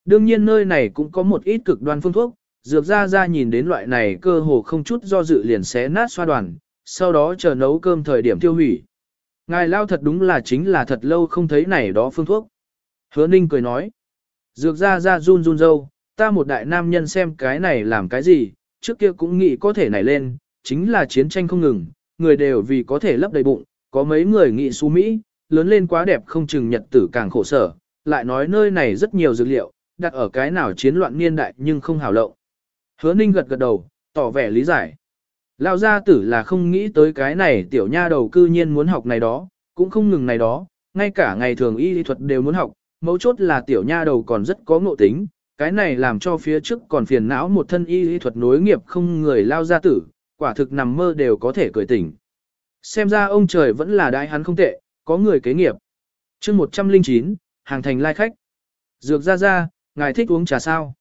Đương nhiên nơi này cũng có một ít cực đoan phương thuốc, dược ra ra nhìn đến loại này cơ hồ không chút do dự liền xé nát xoa đoàn, sau đó chờ nấu cơm thời điểm tiêu hủy. Ngài lao thật đúng là chính là thật lâu không thấy này đó phương thuốc. Hứa ninh cười nói. Dược ra ra run run dâu, ta một đại nam nhân xem cái này làm cái gì, trước kia cũng nghĩ có thể nảy lên, chính là chiến tranh không ngừng, người đều vì có thể lấp đầy bụng, có mấy người nghĩ su Mỹ, lớn lên quá đẹp không chừng nhật tử càng khổ sở, lại nói nơi này rất nhiều dược liệu, đặt ở cái nào chiến loạn niên đại nhưng không hảo lộng. Hứa ninh gật gật đầu, tỏ vẻ lý giải. Lao gia tử là không nghĩ tới cái này tiểu nha đầu cư nhiên muốn học này đó, cũng không ngừng này đó, ngay cả ngày thường y lý thuật đều muốn học, mấu chốt là tiểu nha đầu còn rất có ngộ tính, cái này làm cho phía trước còn phiền não một thân y lý thuật nối nghiệp không người lao gia tử, quả thực nằm mơ đều có thể cười tỉnh. Xem ra ông trời vẫn là đại hắn không tệ, có người kế nghiệp. chương 109, hàng thành lai khách. Dược ra ra, ngài thích uống trà sao?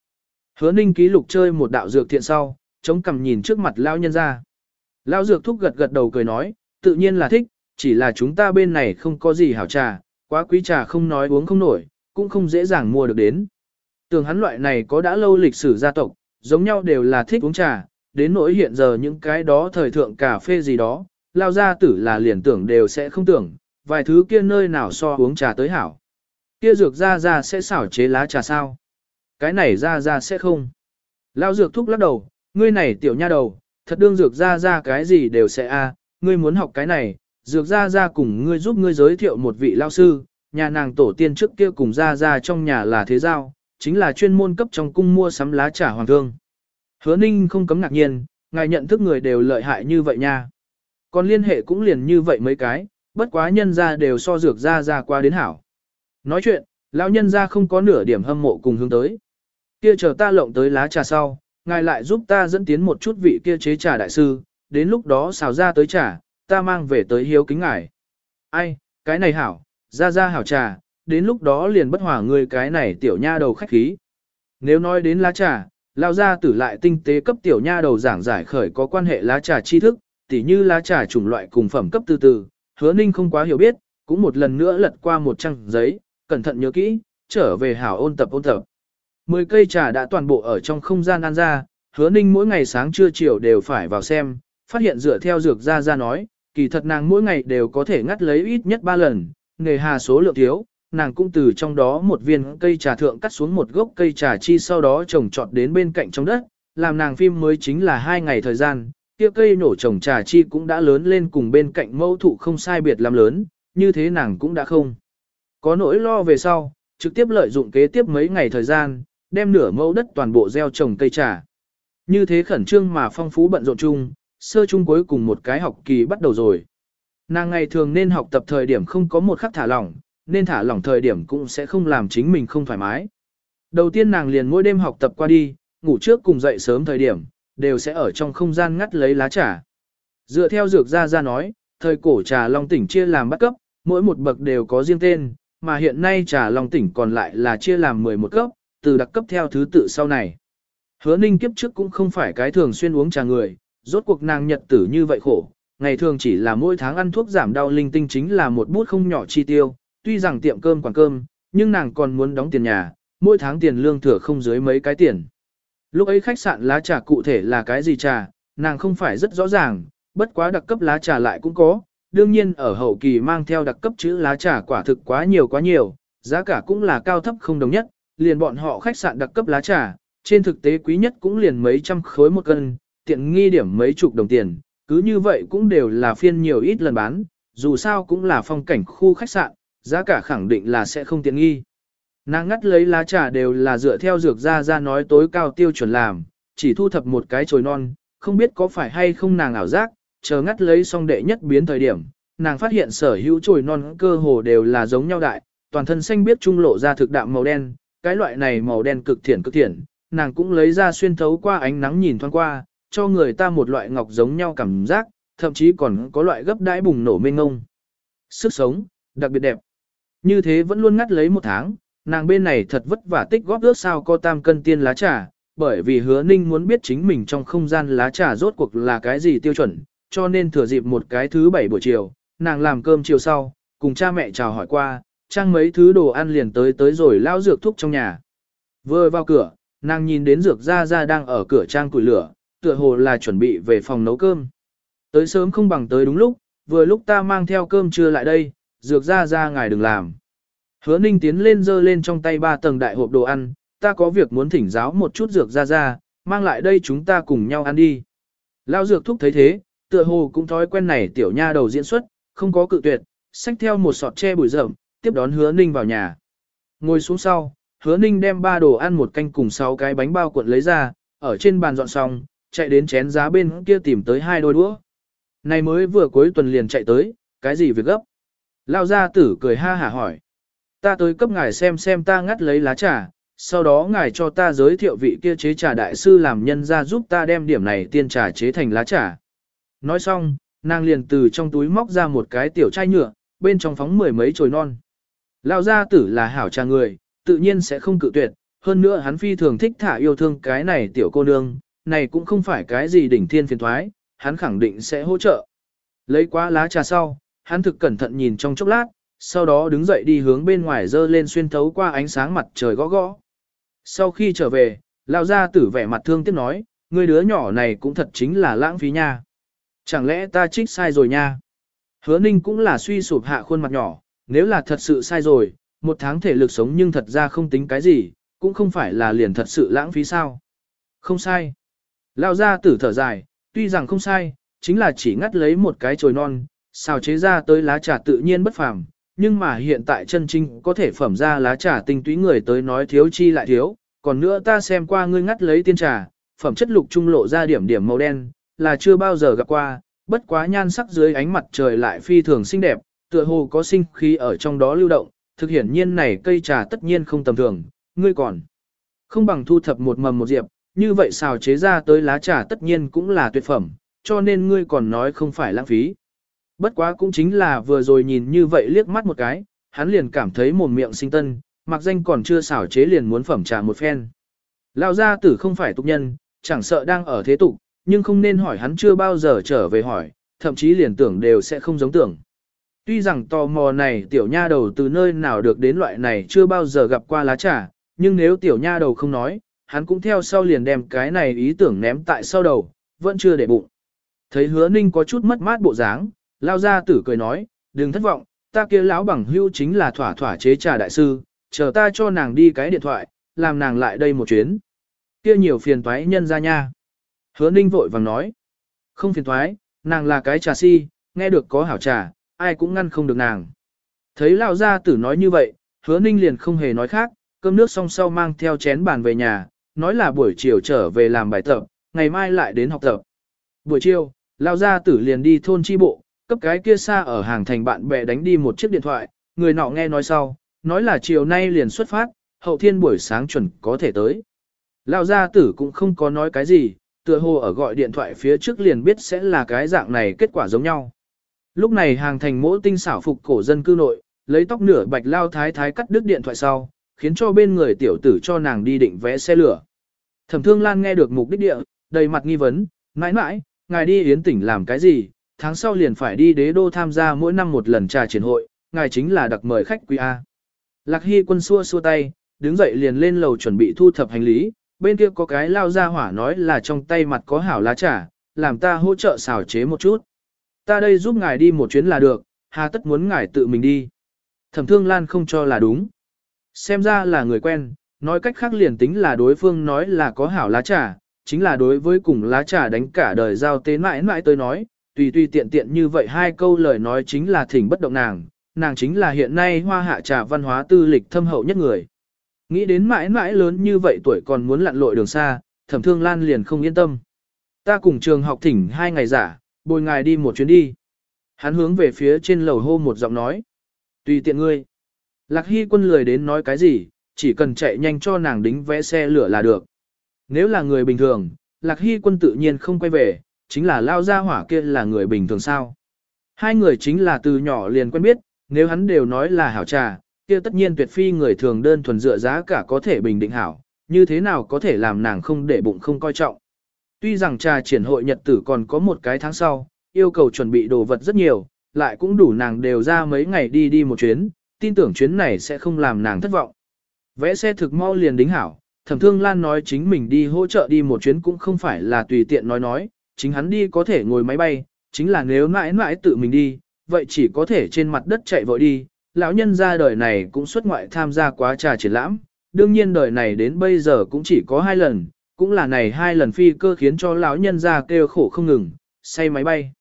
Hứa ninh ký lục chơi một đạo dược thiện sau, chống cằm nhìn trước mặt lao nhân ra. Lao dược thúc gật gật đầu cười nói, tự nhiên là thích, chỉ là chúng ta bên này không có gì hảo trà, quá quý trà không nói uống không nổi, cũng không dễ dàng mua được đến. Tưởng hắn loại này có đã lâu lịch sử gia tộc, giống nhau đều là thích uống trà, đến nỗi hiện giờ những cái đó thời thượng cà phê gì đó, lao gia tử là liền tưởng đều sẽ không tưởng, vài thứ kia nơi nào so uống trà tới hảo. Kia dược ra ra sẽ xảo chế lá trà sao? Cái này ra ra sẽ không. Lao dược thúc lắc đầu, ngươi này tiểu nha đầu, thật đương dược ra ra cái gì đều sẽ a, ngươi muốn học cái này, dược ra ra cùng ngươi giúp ngươi giới thiệu một vị lao sư, nhà nàng tổ tiên trước kia cùng ra ra trong nhà là thế giao, chính là chuyên môn cấp trong cung mua sắm lá trà hoàng thương. Hứa ninh không cấm ngạc nhiên, ngài nhận thức người đều lợi hại như vậy nha. Còn liên hệ cũng liền như vậy mấy cái, bất quá nhân ra đều so dược ra ra qua đến hảo. Nói chuyện, lão nhân ra không có nửa điểm hâm mộ cùng hướng tới. Kia chờ ta lộng tới lá trà sau, ngài lại giúp ta dẫn tiến một chút vị kia chế trà đại sư, đến lúc đó xào ra tới trà, ta mang về tới hiếu kính ngài. Ai, cái này hảo, ra ra hảo trà, đến lúc đó liền bất hòa người cái này tiểu nha đầu khách khí. Nếu nói đến lá trà, lao ra tử lại tinh tế cấp tiểu nha đầu giảng giải khởi có quan hệ lá trà tri thức, tỉ như lá trà chủng loại cùng phẩm cấp từ từ, hứa ninh không quá hiểu biết, cũng một lần nữa lật qua một trang giấy, cẩn thận nhớ kỹ, trở về hảo ôn tập ôn tập. Mười cây trà đã toàn bộ ở trong không gian ăn ra, hứa ninh mỗi ngày sáng trưa chiều đều phải vào xem, phát hiện dựa theo dược ra ra nói, kỳ thật nàng mỗi ngày đều có thể ngắt lấy ít nhất 3 lần, nghề hà số lượng thiếu, nàng cũng từ trong đó một viên cây trà thượng cắt xuống một gốc cây trà chi sau đó trồng trọt đến bên cạnh trong đất, làm nàng phim mới chính là hai ngày thời gian, kia cây nổ trồng trà chi cũng đã lớn lên cùng bên cạnh mẫu thụ không sai biệt làm lớn, như thế nàng cũng đã không. Có nỗi lo về sau, trực tiếp lợi dụng kế tiếp mấy ngày thời gian, đem nửa mẫu đất toàn bộ gieo trồng cây trà. Như thế khẩn trương mà phong phú bận rộn chung, sơ chung cuối cùng một cái học kỳ bắt đầu rồi. Nàng ngày thường nên học tập thời điểm không có một khắc thả lỏng, nên thả lỏng thời điểm cũng sẽ không làm chính mình không thoải mái. Đầu tiên nàng liền mỗi đêm học tập qua đi, ngủ trước cùng dậy sớm thời điểm, đều sẽ ở trong không gian ngắt lấy lá trà. Dựa theo dược gia gia nói, thời cổ trà long tỉnh chia làm bắt cấp, mỗi một bậc đều có riêng tên, mà hiện nay trà long tỉnh còn lại là chia làm 11 cấp, từ đặc cấp theo thứ tự sau này. Hứa ninh kiếp trước cũng không phải cái thường xuyên uống trà người, rốt cuộc nàng nhật tử như vậy khổ, ngày thường chỉ là mỗi tháng ăn thuốc giảm đau linh tinh chính là một bút không nhỏ chi tiêu, tuy rằng tiệm cơm quản cơm, nhưng nàng còn muốn đóng tiền nhà, mỗi tháng tiền lương thừa không dưới mấy cái tiền. Lúc ấy khách sạn lá trà cụ thể là cái gì trà, nàng không phải rất rõ ràng, bất quá đặc cấp lá trà lại cũng có, đương nhiên ở hậu kỳ mang theo đặc cấp chữ lá trà quả thực quá nhiều quá nhiều, giá cả cũng là cao thấp không đồng nhất, liền bọn họ khách sạn đặc cấp lá trà, trên thực tế quý nhất cũng liền mấy trăm khối một cân, tiện nghi điểm mấy chục đồng tiền, cứ như vậy cũng đều là phiên nhiều ít lần bán, dù sao cũng là phong cảnh khu khách sạn, giá cả khẳng định là sẽ không tiện nghi. Nàng ngắt lấy lá trà đều là dựa theo dược ra ra nói tối cao tiêu chuẩn làm, chỉ thu thập một cái chồi non, không biết có phải hay không nàng ảo giác, chờ ngắt lấy xong đệ nhất biến thời điểm, nàng phát hiện sở hữu chồi non cơ hồ đều là giống nhau đại, toàn thân xanh biết trung lộ ra thực đạm màu đen, cái loại này màu đen cực thiển cực thiển nàng cũng lấy ra xuyên thấu qua ánh nắng nhìn thoáng qua, cho người ta một loại ngọc giống nhau cảm giác, thậm chí còn có loại gấp đãi bùng nổ mênh ngông. Sức sống, đặc biệt đẹp. Như thế vẫn luôn ngắt lấy một tháng, nàng bên này thật vất vả tích góp ước sao có tam cân tiên lá trà, bởi vì hứa ninh muốn biết chính mình trong không gian lá trà rốt cuộc là cái gì tiêu chuẩn, cho nên thừa dịp một cái thứ bảy buổi chiều, nàng làm cơm chiều sau, cùng cha mẹ chào hỏi qua, trang mấy thứ đồ ăn liền tới tới rồi lao dược thúc trong nhà. Vừa vào cửa, nàng nhìn đến dược ra ra đang ở cửa trang củi lửa, tựa hồ là chuẩn bị về phòng nấu cơm. Tới sớm không bằng tới đúng lúc, vừa lúc ta mang theo cơm trưa lại đây, dược ra ra ngài đừng làm. Hứa ninh tiến lên dơ lên trong tay ba tầng đại hộp đồ ăn, ta có việc muốn thỉnh giáo một chút dược ra ra, mang lại đây chúng ta cùng nhau ăn đi. Lao dược thúc thấy thế, tựa hồ cũng thói quen này tiểu nha đầu diễn xuất, không có cự tuyệt, xách theo một sọt tre bụi rậm, tiếp đón hứa ninh vào nhà. Ngồi xuống sau, hứa ninh đem ba đồ ăn một canh cùng sáu cái bánh bao cuộn lấy ra, ở trên bàn dọn xong, chạy đến chén giá bên kia tìm tới hai đôi đũa. Này mới vừa cuối tuần liền chạy tới, cái gì việc gấp? Lao gia tử cười ha hả hỏi. Ta tới cấp ngài xem xem ta ngắt lấy lá trà, sau đó ngài cho ta giới thiệu vị kia chế trà đại sư làm nhân ra giúp ta đem điểm này tiên trà chế thành lá trà. Nói xong, nàng liền từ trong túi móc ra một cái tiểu chai nhựa, bên trong phóng mười mấy chồi non. Lao gia tử là hảo trà người, tự nhiên sẽ không cự tuyệt, hơn nữa hắn phi thường thích thả yêu thương cái này tiểu cô nương, này cũng không phải cái gì đỉnh thiên phiền thoái, hắn khẳng định sẽ hỗ trợ. Lấy quá lá trà sau, hắn thực cẩn thận nhìn trong chốc lát, sau đó đứng dậy đi hướng bên ngoài dơ lên xuyên thấu qua ánh sáng mặt trời gõ gõ. Sau khi trở về, lão gia tử vẻ mặt thương tiếc nói, người đứa nhỏ này cũng thật chính là lãng phí nha. Chẳng lẽ ta trích sai rồi nha? Hứa ninh cũng là suy sụp hạ khuôn mặt nhỏ, nếu là thật sự sai rồi, một tháng thể lực sống nhưng thật ra không tính cái gì, cũng không phải là liền thật sự lãng phí sao. Không sai. Lao ra tử thở dài, tuy rằng không sai, chính là chỉ ngắt lấy một cái chồi non, xào chế ra tới lá trà tự nhiên bất phàm, nhưng mà hiện tại chân chính có thể phẩm ra lá trà tinh túy người tới nói thiếu chi lại thiếu, còn nữa ta xem qua ngươi ngắt lấy tiên trà, phẩm chất lục trung lộ ra điểm điểm màu đen, là chưa bao giờ gặp qua, bất quá nhan sắc dưới ánh mặt trời lại phi thường xinh đẹp, tựa hồ có sinh khí ở trong đó lưu động, thực hiển nhiên này cây trà tất nhiên không tầm thường, ngươi còn không bằng thu thập một mầm một diệp, như vậy xào chế ra tới lá trà tất nhiên cũng là tuyệt phẩm, cho nên ngươi còn nói không phải lãng phí. Bất quá cũng chính là vừa rồi nhìn như vậy liếc mắt một cái, hắn liền cảm thấy mồm miệng sinh tân, mặc danh còn chưa xảo chế liền muốn phẩm trà một phen. Lão gia tử không phải tục nhân, chẳng sợ đang ở thế tục, nhưng không nên hỏi hắn chưa bao giờ trở về hỏi, thậm chí liền tưởng đều sẽ không giống tưởng. Tuy rằng tò mò này tiểu nha đầu từ nơi nào được đến loại này chưa bao giờ gặp qua lá trà, nhưng nếu tiểu nha đầu không nói, hắn cũng theo sau liền đem cái này ý tưởng ném tại sau đầu, vẫn chưa để bụng. Thấy hứa ninh có chút mất mát bộ dáng, lao ra tử cười nói, đừng thất vọng, ta kia lão bằng hưu chính là thỏa thỏa chế trà đại sư, chờ ta cho nàng đi cái điện thoại, làm nàng lại đây một chuyến. Kia nhiều phiền toái nhân ra nha. Hứa ninh vội vàng nói, không phiền toái, nàng là cái trà si, nghe được có hảo trà, ai cũng ngăn không được nàng. Thấy lão gia tử nói như vậy, hứa ninh liền không hề nói khác, cơm nước xong sau mang theo chén bàn về nhà, nói là buổi chiều trở về làm bài tập, ngày mai lại đến học tập. Buổi chiều, lão gia tử liền đi thôn chi bộ, cấp cái kia xa ở hàng thành bạn bè đánh đi một chiếc điện thoại, người nọ nghe nói sau, nói là chiều nay liền xuất phát, hậu thiên buổi sáng chuẩn có thể tới. Lão gia tử cũng không có nói cái gì, tựa hồ ở gọi điện thoại phía trước liền biết sẽ là cái dạng này kết quả giống nhau. Lúc này hàng thành mỗ tinh xảo phục cổ dân cư nội, lấy tóc nửa bạch lao thái thái cắt đứt điện thoại sau, khiến cho bên người tiểu tử cho nàng đi định vẽ xe lửa. Thẩm thương lan nghe được mục đích địa, đầy mặt nghi vấn, mãi mãi, ngài đi yến tỉnh làm cái gì, tháng sau liền phải đi đế đô tham gia mỗi năm một lần trà triển hội, ngài chính là đặc mời khách quý A. Lạc Hy quân xua xua tay, đứng dậy liền lên lầu chuẩn bị thu thập hành lý, bên kia có cái lao ra hỏa nói là trong tay mặt có hảo lá trà, làm ta hỗ trợ xào chế một chút. Ta đây giúp ngài đi một chuyến là được, hà tất muốn ngài tự mình đi. Thẩm thương lan không cho là đúng. Xem ra là người quen, nói cách khác liền tính là đối phương nói là có hảo lá trà, chính là đối với cùng lá trà đánh cả đời giao tế mãi mãi tôi nói, tùy tùy tiện tiện như vậy hai câu lời nói chính là thỉnh bất động nàng, nàng chính là hiện nay hoa hạ trà văn hóa tư lịch thâm hậu nhất người. Nghĩ đến mãi mãi lớn như vậy tuổi còn muốn lặn lội đường xa, thẩm thương lan liền không yên tâm. Ta cùng trường học thỉnh hai ngày giả, bồi ngài đi một chuyến đi. Hắn hướng về phía trên lầu hô một giọng nói. Tùy tiện ngươi. Lạc Hy quân lười đến nói cái gì, chỉ cần chạy nhanh cho nàng đính vẽ xe lửa là được. Nếu là người bình thường, Lạc Hy quân tự nhiên không quay về, chính là lao ra hỏa kia là người bình thường sao. Hai người chính là từ nhỏ liền quen biết, nếu hắn đều nói là hảo trà, kia tất nhiên tuyệt phi người thường đơn thuần dựa giá cả có thể bình định hảo, như thế nào có thể làm nàng không để bụng không coi trọng. Tuy rằng trà triển hội nhật tử còn có một cái tháng sau, yêu cầu chuẩn bị đồ vật rất nhiều, lại cũng đủ nàng đều ra mấy ngày đi đi một chuyến, tin tưởng chuyến này sẽ không làm nàng thất vọng. Vẽ xe thực mau liền đính hảo, thẩm thương lan nói chính mình đi hỗ trợ đi một chuyến cũng không phải là tùy tiện nói nói, chính hắn đi có thể ngồi máy bay, chính là nếu mãi mãi tự mình đi, vậy chỉ có thể trên mặt đất chạy vội đi. Lão nhân ra đời này cũng xuất ngoại tham gia quá trà triển lãm, đương nhiên đời này đến bây giờ cũng chỉ có hai lần, cũng là này hai lần phi cơ khiến cho lão nhân ra kêu khổ không ngừng, say máy bay.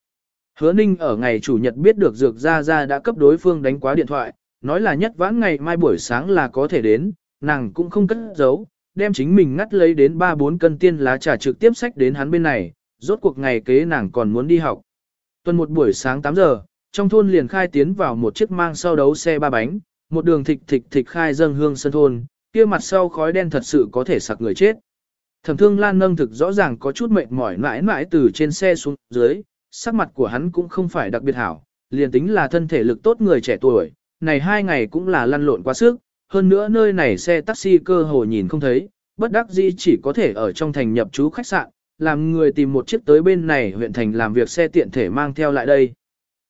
Hứa Ninh ở ngày chủ nhật biết được Dược Gia Gia đã cấp đối phương đánh quá điện thoại, nói là nhất vãn ngày mai buổi sáng là có thể đến, nàng cũng không cất giấu, đem chính mình ngắt lấy đến 3-4 cân tiên lá trà trực tiếp sách đến hắn bên này, rốt cuộc ngày kế nàng còn muốn đi học. Tuần một buổi sáng 8 giờ, trong thôn liền khai tiến vào một chiếc mang sau đấu xe ba bánh, một đường thịch thịch thịch khai dâng hương sân thôn, kia mặt sau khói đen thật sự có thể sặc người chết. Thẩm thương lan nâng thực rõ ràng có chút mệt mỏi mãi mãi từ trên xe xuống dưới, sắc mặt của hắn cũng không phải đặc biệt hảo, liền tính là thân thể lực tốt người trẻ tuổi, này hai ngày cũng là lăn lộn quá sức, hơn nữa nơi này xe taxi cơ hồ nhìn không thấy, bất đắc dĩ chỉ có thể ở trong thành nhập trú khách sạn, làm người tìm một chiếc tới bên này huyện thành làm việc xe tiện thể mang theo lại đây.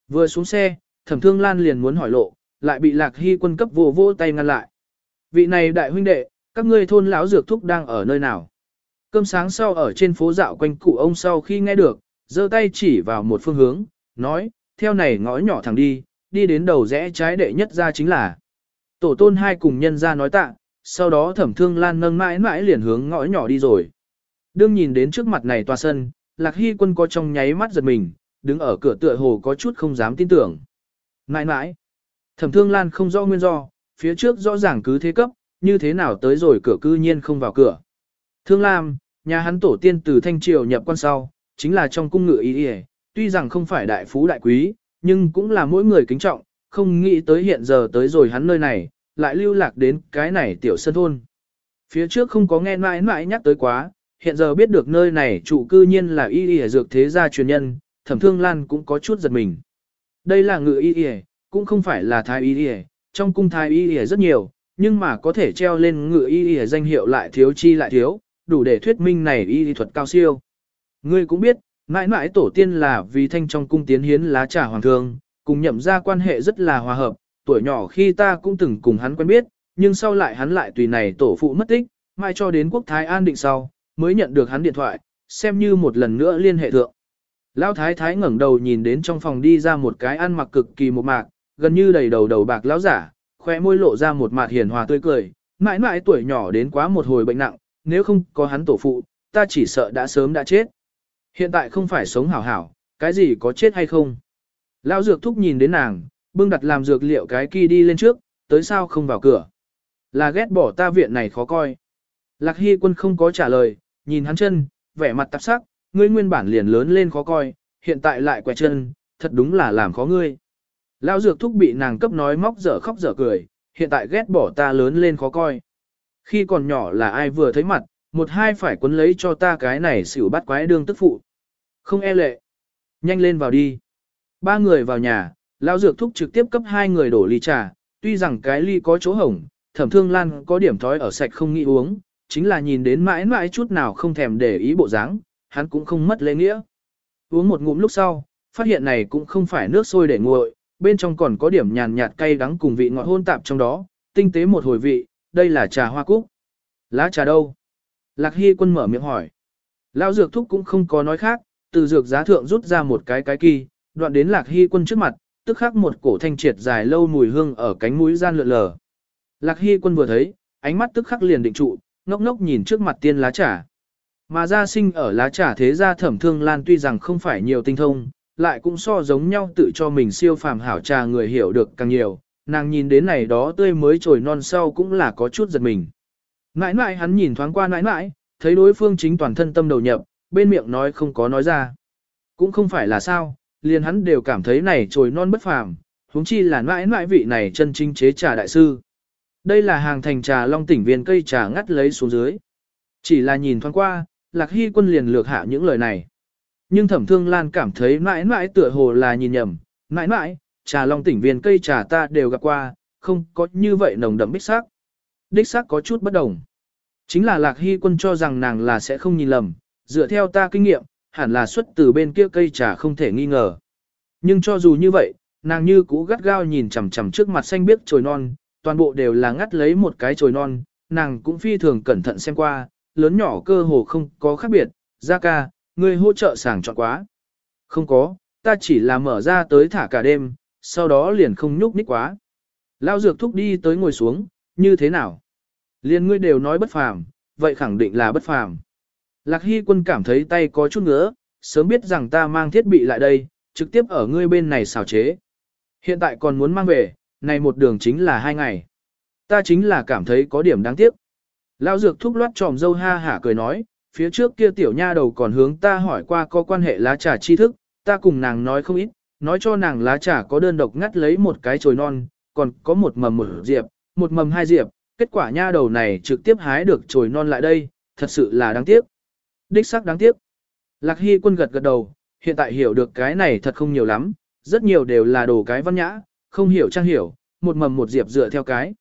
Vừa xuống xe, thẩm thương lan liền muốn hỏi lộ, lại bị lạc hy quân cấp vô vô tay ngăn lại. Vị này đại huynh đệ, các ngươi thôn lão dược thúc đang ở nơi nào? Cơm sáng sau ở trên phố dạo quanh cụ ông sau khi nghe được, giơ tay chỉ vào một phương hướng, nói, theo này ngõ nhỏ thẳng đi, đi đến đầu rẽ trái đệ nhất ra chính là. Tổ tôn hai cùng nhân ra nói tạ, sau đó thẩm thương lan nâng mãi mãi liền hướng ngõ nhỏ đi rồi. Đương nhìn đến trước mặt này tòa sân, lạc hy quân có trong nháy mắt giật mình, đứng ở cửa tựa hồ có chút không dám tin tưởng. Mãi mãi, thẩm thương lan không rõ nguyên do, phía trước rõ ràng cứ thế cấp, như thế nào tới rồi cửa cư nhiên không vào cửa. Thương Lam, nhà hắn tổ tiên từ Thanh Triều nhập quan sau, chính là trong cung ngự y y, tuy rằng không phải đại phú đại quý, nhưng cũng là mỗi người kính trọng, không nghĩ tới hiện giờ tới rồi hắn nơi này, lại lưu lạc đến cái này tiểu sân thôn. Phía trước không có nghe mãi mãi nhắc tới quá, hiện giờ biết được nơi này chủ cư nhiên là y y dược thế gia truyền nhân, thẩm thương lan cũng có chút giật mình. Đây là ngự y y, cũng không phải là thái y y, trong cung thái y y rất nhiều, nhưng mà có thể treo lên ngự y y danh hiệu lại thiếu chi lại thiếu, đủ để thuyết minh này y thuật cao siêu. Ngươi cũng biết, mãi mãi tổ tiên là vì thanh trong cung tiến hiến lá trà hoàng thương, cùng nhậm ra quan hệ rất là hòa hợp, tuổi nhỏ khi ta cũng từng cùng hắn quen biết, nhưng sau lại hắn lại tùy này tổ phụ mất tích, mai cho đến quốc thái an định sau, mới nhận được hắn điện thoại, xem như một lần nữa liên hệ thượng. Lão thái thái ngẩng đầu nhìn đến trong phòng đi ra một cái ăn mặc cực kỳ một mạc, gần như đầy đầu đầu bạc lão giả, khoe môi lộ ra một mặt hiền hòa tươi cười, mãi mãi tuổi nhỏ đến quá một hồi bệnh nặng, nếu không có hắn tổ phụ, ta chỉ sợ đã sớm đã chết. Hiện tại không phải sống hảo hảo, cái gì có chết hay không. Lão dược thúc nhìn đến nàng, bưng đặt làm dược liệu cái kia đi lên trước, tới sao không vào cửa. Là ghét bỏ ta viện này khó coi. Lạc Hy quân không có trả lời, nhìn hắn chân, vẻ mặt tạp sắc, ngươi nguyên bản liền lớn lên khó coi, hiện tại lại quẹt chân, thật đúng là làm khó ngươi. Lão dược thúc bị nàng cấp nói móc dở khóc dở cười, hiện tại ghét bỏ ta lớn lên khó coi. Khi còn nhỏ là ai vừa thấy mặt, một hai phải quấn lấy cho ta cái này xỉu bắt quái đương tức phụ. Không e lệ. Nhanh lên vào đi. Ba người vào nhà, lão dược thúc trực tiếp cấp hai người đổ ly trà, tuy rằng cái ly có chỗ hổng, thẩm thương lan có điểm thói ở sạch không nghĩ uống, chính là nhìn đến mãi mãi chút nào không thèm để ý bộ dáng, hắn cũng không mất lễ nghĩa. Uống một ngụm lúc sau, phát hiện này cũng không phải nước sôi để nguội, bên trong còn có điểm nhàn nhạt cay đắng cùng vị ngọt hôn tạp trong đó, tinh tế một hồi vị, đây là trà hoa cúc. Lá trà đâu? Lạc Hy quân mở miệng hỏi. Lão dược thúc cũng không có nói khác, từ dược giá thượng rút ra một cái cái kỳ, đoạn đến Lạc Hy quân trước mặt, tức khắc một cổ thanh triệt dài lâu mùi hương ở cánh mũi gian lượn lờ. Lạc Hy quân vừa thấy, ánh mắt tức khắc liền định trụ, ngốc ngốc nhìn trước mặt tiên lá trà. Mà gia sinh ở lá trà thế gia thẩm thương lan tuy rằng không phải nhiều tinh thông, lại cũng so giống nhau tự cho mình siêu phàm hảo trà người hiểu được càng nhiều, nàng nhìn đến này đó tươi mới trồi non sau cũng là có chút giật mình. Nãi nãi hắn nhìn thoáng qua nãi nãi, thấy đối phương chính toàn thân tâm đầu nhập, bên miệng nói không có nói ra. Cũng không phải là sao, liền hắn đều cảm thấy này trồi non bất phàm, huống chi là nãi nãi vị này chân chính chế trà đại sư. Đây là hàng thành trà long tỉnh viên cây trà ngắt lấy xuống dưới. Chỉ là nhìn thoáng qua, Lạc Hy quân liền lược hạ những lời này. Nhưng thẩm thương lan cảm thấy mãi mãi tựa hồ là nhìn nhầm, mãi mãi, trà long tỉnh viên cây trà ta đều gặp qua, không có như vậy nồng đậm bích sắc. Đích sắc có chút bất đồng. Chính là lạc hy quân cho rằng nàng là sẽ không nhìn lầm, dựa theo ta kinh nghiệm, hẳn là xuất từ bên kia cây trà không thể nghi ngờ. Nhưng cho dù như vậy, nàng như cũ gắt gao nhìn chằm chằm trước mặt xanh biếc trồi non, toàn bộ đều là ngắt lấy một cái trồi non, nàng cũng phi thường cẩn thận xem qua, lớn nhỏ cơ hồ không có khác biệt, ra ca, ngươi hỗ trợ sàng chọn quá. Không có, ta chỉ là mở ra tới thả cả đêm, sau đó liền không nhúc nhích quá. Lao dược thúc đi tới ngồi xuống, như thế nào? Liên ngươi đều nói bất phàm, vậy khẳng định là bất phàm. Lạc Hy quân cảm thấy tay có chút ngứa, sớm biết rằng ta mang thiết bị lại đây, trực tiếp ở ngươi bên này xào chế. Hiện tại còn muốn mang về, này một đường chính là hai ngày. Ta chính là cảm thấy có điểm đáng tiếc. Lao dược thúc loát tròm dâu ha hả cười nói, phía trước kia tiểu nha đầu còn hướng ta hỏi qua có quan hệ lá trà tri thức, ta cùng nàng nói không ít, nói cho nàng lá trà có đơn độc ngắt lấy một cái chồi non, còn có một mầm một diệp, một mầm hai diệp, kết quả nha đầu này trực tiếp hái được chồi non lại đây, thật sự là đáng tiếc. Đích xác đáng tiếc. Lạc Hy quân gật gật đầu, hiện tại hiểu được cái này thật không nhiều lắm, rất nhiều đều là đồ cái văn nhã, không hiểu trang hiểu, một mầm một diệp dựa theo cái.